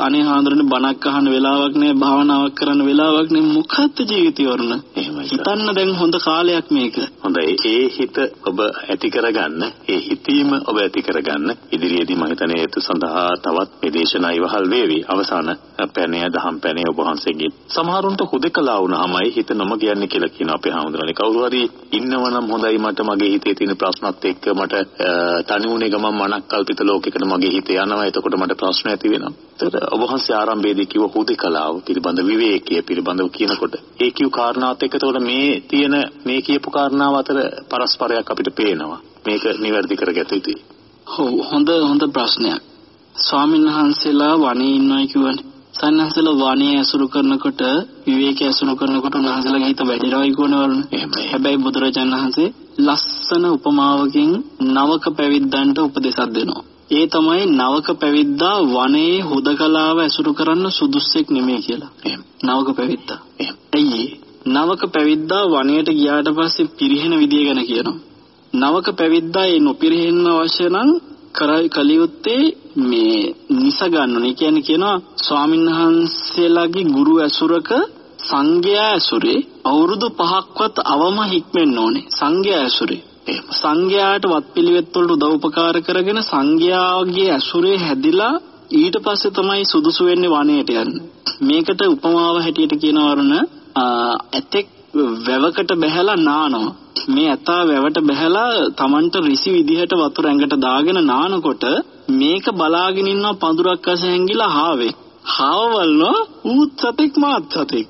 අනේ හාඳුරනේ බණක් අහන්න වෙලාවක් නෑ භාවනාවක් කරන්න වෙලාවක් නෑ. මොකක්ද ජීවිතය සර්. හිතන්න දැන් හොඳ කාලයක් මේක. හොඳයි. ඒ හිත ඔබ ඇති කරගන්න ඒ හිතීම ඔබ ඇති කරගන්න. ඉදිරියේදී මම හිතන්නේ සඳහා තවත් මේ දේශනා ඉවහල් වේවි. අවසාන පැනය දහම් පැනය ඔබ වහන්සේගේ සමහරුන්ට හුදකලා වුණාමයි හිත නොම කියන්නේ කියලා කියන අපේ හාමුදුරනේ. කවුරු හරි ඉන්නවනම් හොඳයි මට මගේ හිතේ තියෙන ප්‍රශ්නත් එක්ක මට අ, තනි වුණේ ගමන් මනක් කල්පිත ලෝකයකට මගේ හිත යනවා. එතකොට මට ප්‍රශ්න ඇති වෙනවා. ඒතර ඔබ වහන්සේ ආරම්භයේදී කිව්ව හුදකලාව පිළිබඳ විවේකීය පිළිබඳව කියනකොට ඒ කියු කාරණාවත් එක්ක එතකොට මේ තියෙන මේ කියපු කාරණාව අතර පරස්පරයක් අපිට පේනවා. මේක නිවැරදි කරගත යුතුයි. ඔව් හොඳ හොඳ ප්‍රශ්නයක්. ස්වාමීන් වහන්සේලා වනේ ඉන්නවා කියවනේ. සන්නහසලා වනේ ඇසුරු කරනකොට විවේක ඇසුරු කරනකොට උන්වහන්සේලාගේ හිත වැඩිරවයි කියනවලුනේ. එහෙමයි. හැබැයි බුදුරජාණන් වහන්සේ ලස්සන උපමාවකින් නවක පැවිද්දන්ට උපදේශක් දෙනවා. ඒ තමයි නවක පැවිද්දා වනයේ හුදකලාව ඇසුරු කරන්න සුදුස්සෙක් නෙමෙයි කියලා. එහෙම නවක පැවිද්දා. එහෙම ඇයි? නවක පැවිද්දා වනයට ගියාට පස්සේ පිරිහෙන විදිය ගැන කියනවා. නවක පැවිද්දා ඒ නොපිරිහෙන්න අවශ්‍ය නම් කරයි කලියුත්තේ මේ නිස ගන්නනේ. කියන්නේ කියනවා ස්වාමීන් වහන්සේලාගේ ගුරු ඇසුරක සංඝයා ඇසුරේ අවුරුදු පහක්වත් අවම හික්මෙන්න ඕනේ. සංඝයා ඇසුරේ. එහෙම සංඝයාට වත්පිළිවෙත් වලට උදව් උපකාර කරගෙන සංඝයාගේ ඇසුරේ හැදිලා ඊට පස්සේ තමයි සුදුසු වෙන්නේ වනයේට යන්නේ. මේකට උපමාව හැටියට කියනවා වරුණ ඇතෙක් වැවකට බැහැලා නානවා. මේ ඇතා වැවට බැහැලා Tamanට රිසි විදිහට වතුර ඇඟට දාගෙන නානකොට මේක බලාගෙන ඉන්නවා පඳුරක් අස හැංගිලා හාවේ. හාව වල්නෝ ඌත් සතෙක් මාත් සතෙක්.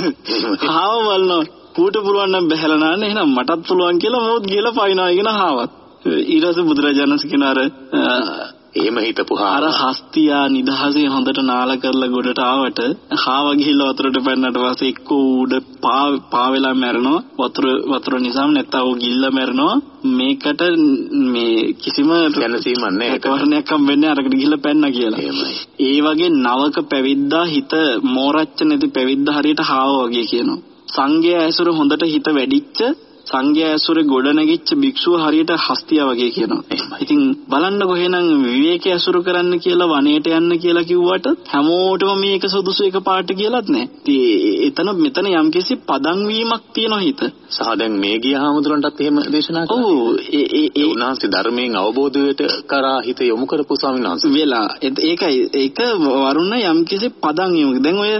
හාව වල්නෝ ඌට පුළුවන් නම් බැහැලා නාන්න එහෙනම් මටත් පුළුවන් කියලා මොහොත් ගිහලා පයින්නවා කියන හාවත්. ඊට පස්සේ බුදුරජාණන් කියන අර එහෙම හිතපු අර හස්තියා නිදහසේ හොඳට නාල කරලා ගොඩට ආවට හාව ගිහිල්ලා වතුරට පැන්නට පස්සේ එක්ක උඩ පා වෙලා මැරෙනවා වතුර වතුර නිසා නැත්තම් ਉਹ ගිල්ලා මැරෙනවා මේකට මේ කිසිම දැනසීමක් නැහැ ඒකට. කාරණයක් හම් වෙන්නේ අරකට ගිහිල්ලා පැන්න කියලා. එහෙමයි. ඒ වගේ නවක පැවිද්දා හිත මෝරච්ච නැති පැවිද්දා හරියට හාව වගේ කියනවා. සංඝයා ඇසුර හොඳට හිත වැඩිච්ච සංඝයා ඇසුරේ ගොඩනැගිච්ච භික්ෂුව හරියට හස්තියා වගේ කියනවා. ඉතින් බලන්නකො එහෙනම් විවේක ඇසුරු කරන්න කියලා වනයේට යන්න කියලා කිව්වට හැමෝටම මේක සුදුසු එක පාට කියලාත් නෑ. ඉතින් එතන මෙතන යම්කිසි පදන් වීමක් තියෙනවා හිත. සහ දැන් මේ ගිය හාමුදුරන්ටත් එහෙම දේශනා කළා. ඔව් ඒ ඒ ඒ උන්වහන්සේ ධර්මයෙන් අවබෝධයට කරා හිත යොමු කරපු ස්වාමීන් වහන්සේ. වෙලා ඒකයි ඒක වරුණ යම්කිසි පදන් වීමක්. දැන් ඔය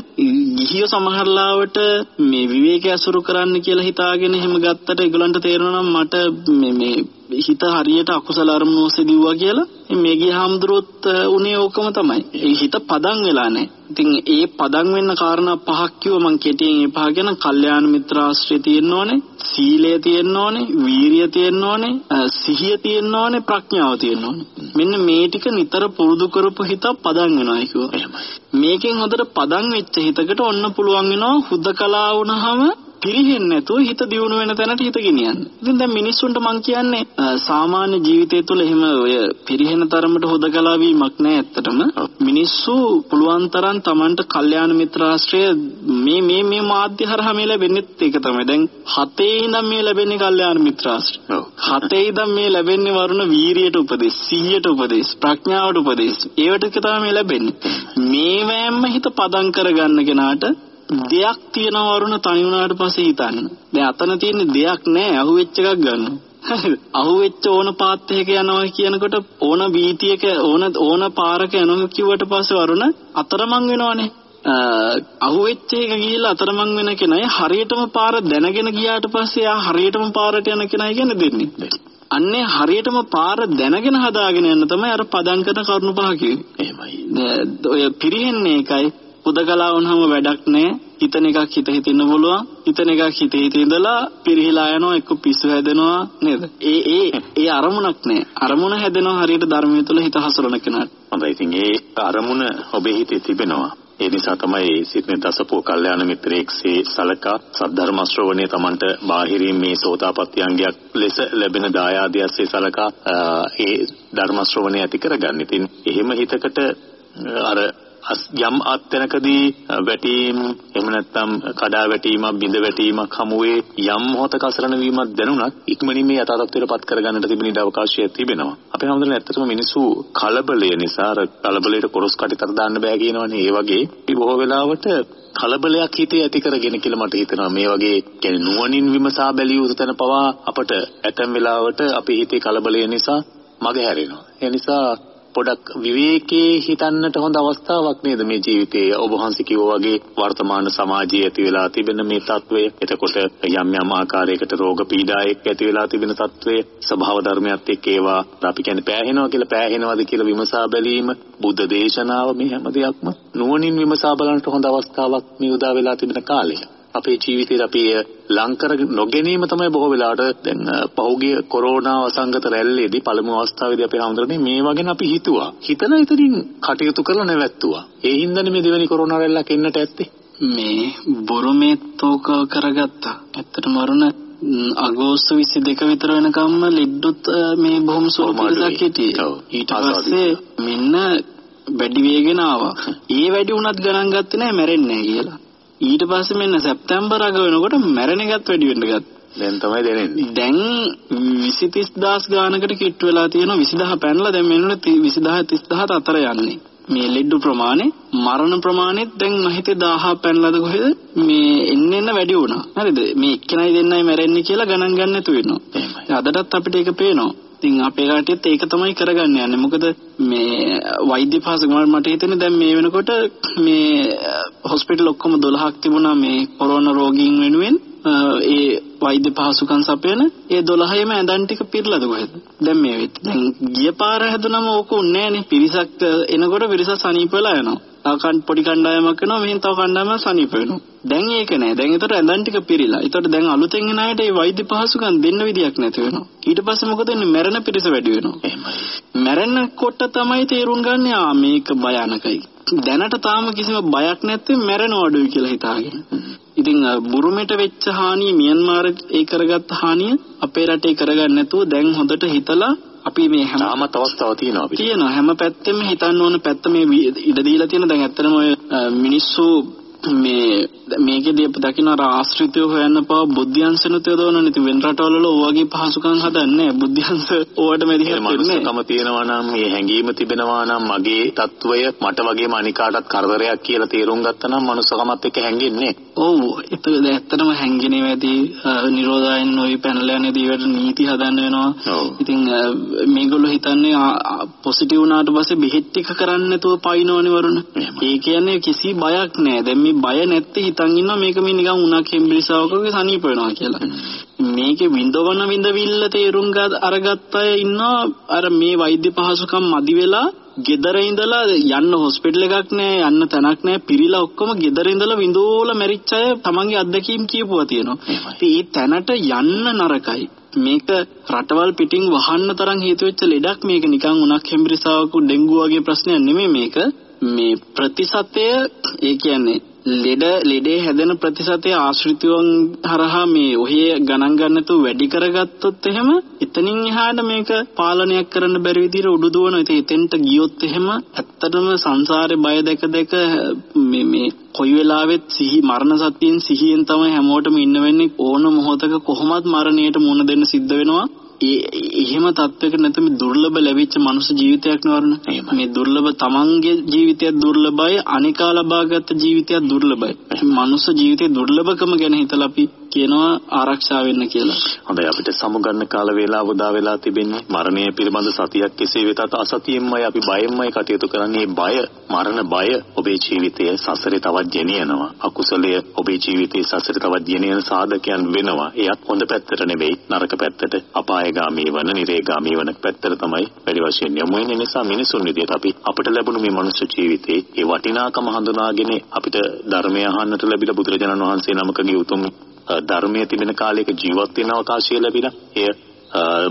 ගිහියෝ සමහරලාවට මේ විවේක ඇසුරු කරන්න කියලා හිතාගෙන එහෙම ගත්තට ඒගොල්ලන්ට තේරෙනවා නම් මට මේ මේ හිත හරියට අකුසල අරමුණු ඔස්සේ දිව්වා කියලා මේ ගිය හාමුදුරුවොත් උනේ ඕකම තමයි. ඒ හිත පදන් වෙලා නැහැ. ඉතින් ඒ පදන් වෙන්න කාරණා පහක් කිව්ව මං කෙටියෙන් ඒ පහ ගැන කල්යාණ මිත්‍ර ආශ්‍රය තියෙන්න ඕනේ, සීලය තියෙන්න ඕනේ, වීරිය තියෙන්න ඕනේ, සිහිය තියෙන්න ඕනේ, ප්‍රඥාව තියෙන්න ඕනේ. මෙන්න මේ ටික නිතර පුරුදු කරපු හිත පදන් වෙනවා කිව්වා. මේකෙන් හොඳට පදන් වෙච්ච හිතකට ඔන්න පුළුවන් වෙනවා හුදකලා වුණාම පිරිහෙන්නේ නැතුව හිත දියුණු වෙන තැනට හිත ගෙනියන්න. ඉතින් දැන් මිනිස්සුන්ට මං කියන්නේ සාමාන්‍ය ජීවිතය තුළ එහෙම ඔය පිරිහෙන තරමට හොදකලා වීමක් නෑ ඇත්තටම. මිනිස්සු පුළුවන් තරම් Tamanට කල්යාණ මිත්‍රාශ්‍රය මේ මේ මේ මාධ්‍ය හරහා මේ ලැබෙන්නේ ඒක තමයි. දැන් හතේ ඉඳන් මේ ලැබෙන්නේ කල්යාණ මිත්‍රාශ්‍රය. හතේ ඉඳන් මේ ලැබෙන්නේ වරුණ වීරියට උපදෙස්, සිහියට උපදෙස්, ප්‍රඥාවට උපදෙස්. ඒවට තමයි මේ ලැබෙන්නේ. මේවැම්ම හිත පදම් කරගන්න කෙනාට දෙයක් තියනවා වරුණ තනි වුණාට පස්සේ හිතන්න. දැන් අතන තියෙන්නේ දෙයක් නෑ අහුවෙච්ච එකක් ගන්නවා. හරිද? අහුවෙච්ච ඕන පාත් එකක යනවා කියනකොට ඕන වීතියක ඕන ඕන පාරක යනවා කිව්වට පස්සේ වරුණ අතරමං වෙනවනේ. අහුවෙච්ච එක ගිහිල්ලා අතරමං වෙන කෙනයි හරියටම පාර දැනගෙන ගියාට පස්සේ ආ හරියටම පාරට යන කෙනයි කියන්නේ දෙන්නේ. අන්නේ හරියටම පාර දැනගෙන හදාගෙන යන්න තමයි අර පදම් කරන කරුණු පහ කිව්වේ. එහෙමයි. ඔය පිරිහෙන්නේ එකයි උදකලා වුණාම වැඩක් නැහැ. හිතන එකක් හිත හිතින්න පුළුවන්. හිතන එකක් හිත හිත ඉඳලා පිරිහිලා යනවා එක්ක පිස්සු හැදෙනවා නේද? ඒ ඒ ඒ අරමුණක් නැහැ. අරමුණ හැදෙනවා හරියට ධර්මයේ තුල හිත හසුරන කෙනාට. හොඳයි. ඉතින් ඒ අරමුණ ඔබේ හිතේ තිබෙනවා. ඒ නිසා තමයි සිත්නේ දසපෝ කල්යාණ මිත්‍රයෙක්සේ සලකා සද්ධර්ම ශ්‍රවණය Tamanට බාහිරින් මේ සෝතාපට්ටි අංගයක් ලෙස ලැබෙන දායාදයස්සේ සලකා ඒ ධර්ම ශ්‍රවණය ඇති කරගන්න. ඉතින් එහෙම හිතකට අර යම් අත්දැනකදී වැටීම් එහෙම නැත්නම් කඩා වැටීමක් බිඳ වැටීමක් හමුවේ යම් මොහතක අසරණ වීමක් දැනුණත් ඉක්මනින් මේ යථා තත්ත්වයටපත් කරගන්නට තිබෙන ඉඩ අවකාශය තිබෙනවා. අපේ හැමදෙරේ ඇත්තටම මිනිස්සු කලබලය නිසා අර කලබලයට කොරස් කටිතර දාන්න බෑ කියනවනේ. ඒ වගේ බොහෝ වෙලාවට කලබලයක් හිතේ ඇති කරගෙන කියලා මට හිතෙනවා මේ වගේ කියන්නේ නුවණින් විමසා බැලිය යුතු තැන පවා අපට ඇතැම් වෙලාවට අපේ හිතේ කලබලය නිසා මග හැරෙනවා. ඒ නිසා පොඩක් විවේකයේ හිතන්නට හොඳ අවස්ථාවක් නේද මේ ජීවිතයේ? ඔබ වහන්සේ කිව්වා වගේ වර්තමාන සමාජයේ ඇති වෙලා තිබෙන මේ తත්වය. එතකොට යම් යම් ආකාරයකට රෝග පීඩා එක්ක ඇති වෙලා තිබෙන తත්වය. ස්වභාව ධර්මයත් එක්ක ඒවා අපි කියන්නේ පෑහෙනවා කියලා පෑහෙනවද කියලා විමසා බැලීම බුද්ධ දේශනාව මේ හැම දෙයක්ම නුවණින් විමසා බලන්නට හොඳ අවස්ථාවක් මේ උදා වෙලා තිබෙන කාලය. අපේ ජීවිතේට අපි ලං කර නොගැනීම තමයි බොහෝ වෙලාවට දැන් පහුගිය කොරෝනා වසංගත රැල්ලේදී පළමු අවස්ථාවේදී අපේ හැමදෙරේ මේ වගේ අපි හිතුවා. හිතලා ඉතින් කටයුතු කරලා නැවැත්තුවා. ඒ හින්දානේ මේ දෙවෙනි කොරෝනා රැල්ලක් එන්නට ඇත්තේ. මේ බොරුමේත්තෝක කරගත්තා. ඇත්තටම වරුණ අගෝස්තු 22 විතර වෙනකම්ම ලෙඩ්ඩුත් මේ බොහොම සෝපිරසක් හිටියේ. ඊට පස්සේ මෙන්න වැඩි වේගෙන ආවා. ඒ වැඩි වුණත් ගණන් ගත්තේ නැහැ මැරෙන්නේ නැහැ කියලා. ඊට පස්සේ මෙන්න සැප්තැම්බර් අග වෙනකොට මැරෙන එකත් වැඩි වෙන්න ගත්තා. දැන් තමයි දැනෙන්නේ. දැන් 20 30000 ගානකට කිට්ටු වෙලා තියෙනවා 20000 පැනලා දැන් මෙන්නට 20000 30000 අතර යන්නේ. මේ ලෙඩ ප්‍රමාණය මරණ ප්‍රමාණයත් දැන් නැහිතේ 1000 පැනලාද කොහෙද මේ එන්න එන්න වැඩි වුණා. හරිද? මේ එක්කෙනයි දෙන්නයි මැරෙන්නේ කියලා ගණන් ගන්න නැතු වෙනවා. අදටත් අපිට ඒක පේනවා. ඉතින් අපේ රටෙත් ඒක තමයි කරගන්න යන්නේ. මොකද මේ වෛද්‍ය පාසක මට හිතෙන්නේ දැන් මේ වෙනකොට මේ uh, හොස්පිටල් ඔක්කොම 12ක් තිබුණා මේ කොරෝනා රෝගීන් වෙනුවෙන් ඒ වෛද්‍ය පහසුකම් සපයන ඒ 12ෙම ඇඳන් ටික පිරලාද කොහෙද? දැන් මේ වෙත් දැන් ගිය පාර හැදුනම ඕක උන්නේ නැහනේ. පිරිසක් එනකොට පිරිසක් සනීප වෙලා යනවා. තව පොඩි කණ්ඩායමක් වෙනවා. මෙහෙන් තව කණ්ඩායමක් සනීප වෙනවා. දැන් ඒක නෑ. දැන් ඒතර ඇඳන් ටික පිරিলা. ඒතර දැන් අලුතෙන් එන අයට මේ වෛද්‍ය පහසුකම් දෙන්න විදියක් නැති වෙනවා. ඊට පස්සේ මොකද වෙන්නේ? මැරෙන පිරිස වැඩි වෙනවා. මැරෙන කොට තමයි තේරුම් ගන්න ආ මේක භයානකයි. දැනට තාම කිසිම බයක් නැත්තේ මැරෙන අඩුයි කියලා හිතාගෙන ඉතින් බුරුමෙට වෙච්ච හානිය මියන්මාර් ඒ කරගත්ත හානිය අපේ රටේ කරගන්න නැතුව දැන් හොඳට හිතලා අපි මේ හැම තාමත් අවස්ථාවක් තියෙනවා අපිට. තියෙනවා හැම පැත්තෙම හිතන්න ඕන පැත්ත මේ ඉඩ දීලා තියෙන දැන් ඇත්තටම ඔය මිනිස්සු මේ මේකේදී අප දකින්න අර ආශ්‍රිතය හොයන්න පාව බුද්ධ්‍යංශනුත් යොදවනනේ. ඉතින් වෙන රටවල වල ඔයගේ පහසුකම් හදන්නේ බුද්ධ්‍යංශ ඕවට මැදිහත් වෙන්නේ. මම තියෙනවා නම් මේ හැඟීම තිබෙනවා නම් මගේ తত্ত্বය මට වගේම අනිකාටත් කරදරයක් කියලා තේරුම් ගත්තා නම් මනුස්සකමත් එක්ක හැංගෙන්නේ. ඔව්. ඒක ඇත්තටම හැංගිනේ වැඩි නිරෝධායන් නොවි පැනලා යන දේවල් නීති හදන්න වෙනවා. ඉතින් මේගොල්ලෝ හිතන්නේ පොසිටිව් වුණාට පස්සේ බෙහෙත් ටික කරන්න නැතුව පයින්නවනේ වරුණ. ඒ කියන්නේ කිසි බයක් නැහැ. දැන් මේ බය නැත්තේ හිතන් ඉන්නවා මේක මේ නිකන් උණක් හෙම්බිරිසාවක වගේ සනීප වෙනවා කියලා. මේකේ විඳවන විඳවිල්ල තේරුම් අරගත්ත අය ඉන්නවා අර මේ වෛද්‍ය පහසුකම් මදි වෙලා ගෙදර ඉඳලා යන්න හොස්පිටල් එකක් නෑ යන්න තැනක් නෑ පිරිලා ඔක්කොම ගෙදර ඉඳලා විඳෝලා මැරිච්ච අය තමන්ගේ අත්දැකීම් කියපුවා තියෙනවා. ඉතින් ඒ තැනට යන්න නරකයි. මේක රටවල් පිටින් වහන්න තරම් හේතු වෙච්ච ලෙඩක් මේක නිකන් උණක් හෙම්බිරිසාවක ඩෙන්ගු වගේ ප්‍රශ්නයක් නෙමෙයි මේක. මේ ප්‍රතිශතය ඒ කියන්නේ ලෙඩ ලෙඩේ හැදෙන ප්‍රතිශතය ආශ්‍රිතවන් හරහා මේ ඔහේ ගණන් ගන්නතු වැඩි කරගත්තොත් එහෙම එතනින් එහාට මේක පාලනයක් කරන්න බැරි විදිහට උඩු දුවන. ඉතින් එතෙන්ට ගියොත් එහෙම ඇත්තටම සංසාරේ බය දැක දැක මේ මේ කොයි වෙලාවෙත් සිහි මරණ සත්‍යයෙන් සිහියෙන් තමයි හැමෝටම ඉන්න වෙන්නේ ඕන මොහොතක කොහොමත් මරණයට මුහුණ දෙන්න සිද්ධ වෙනවා. එහෙම තත්වයක නැත්නම් දුර්ලභ ලැබිච්ච මනුස්ස ජීවිතයක් නවරන මේ දුර්ලභ තමන්ගේ ජීවිතයක් දුර්ලභයි අනිකා ලබාගත් ජීවිතයක් දුර්ලභයි. මනුස්ස ජීවිතේ දුර්ලභකම ගැන හිතලා අපි කියනවා ආරක්ෂා වෙන්න කියලා. හොඳයි අපිට සමුගන්න කාල වේලාව උදා වෙලා තිබෙන්නේ. මරණය පිළිබඳ සතියක් කෙසේ වෙතත් අසතියෙන්මයි අපි බයෙන්මයි කටයුතු කරන්නේ. බය මරණ බය ඔබේ ජීවිතයේ සසරේ තවත් ගෙනියනවා. අකුසලය ඔබේ ජීවිතයේ සසරේ තවත් ගෙනියන සාධකයන් වෙනවා. එයත් හොඳ පැත්තට නෙවෙයි නරක පැත්තට. අපායগামী වන නිරේගාමී වන පැත්තට තමයි වැඩි වශයෙන් යොමු වෙන නිසා මිනිසුන් විදියට අපි අපිට ලැබුණු මේ මනුෂ්‍ය ජීවිතේ ඒ වටිනාකම හඳුනාගෙන අපිට ධර්මය අහන්නට ලැබිලා බුදුරජාණන් වහන්සේ නමකගේ උතුම් ධර්මයේ තිබෙන කාලයක ජීවත් වෙන අවකාශය ලැබිලා එය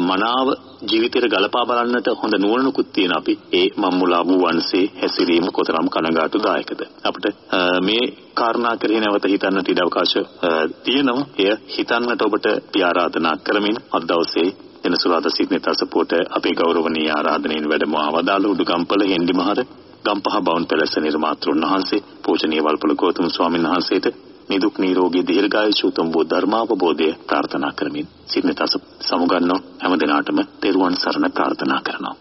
මනාව ජීවිතේට ගලපා බලන්නට හොඳ නුවණකුත් තියෙන අපි. ඒ මම්මුලා වූ වංශේ හැසිරීම කොතරම් කනගාටුදායකද? අපිට මේ කාරණා කරේ නැවත හිතන්නට ඉඩ අවකාශ තියෙනවා. එය හිතන්නට ඔබට ආරාධනා කරමින් අද දවසේ එනසුරාදා සිද්නේ තසපුවට අපේ ගෞරවනීය ආරාධනෙන් වැඩම ආවදාළ උඩුගම්පල හෙන්ඩි මහර ගම්පහ බවුන් පැලස නිර්මාතෘන් වහන්සේ පූජනීය වල්පොල ගෞතම ස්වාමීන් වහන්සේට නිදුක් නිරෝගී දීර්ඝායුෂ උතුම් වූ ධර්මාවබෝධය ප්‍රාර්ථනා කරමින් සිද්නතස සමුගන්නෝ හැම දිනාටම තෙරුවන් සරණ ප්‍රාර්ථනා කරනවා.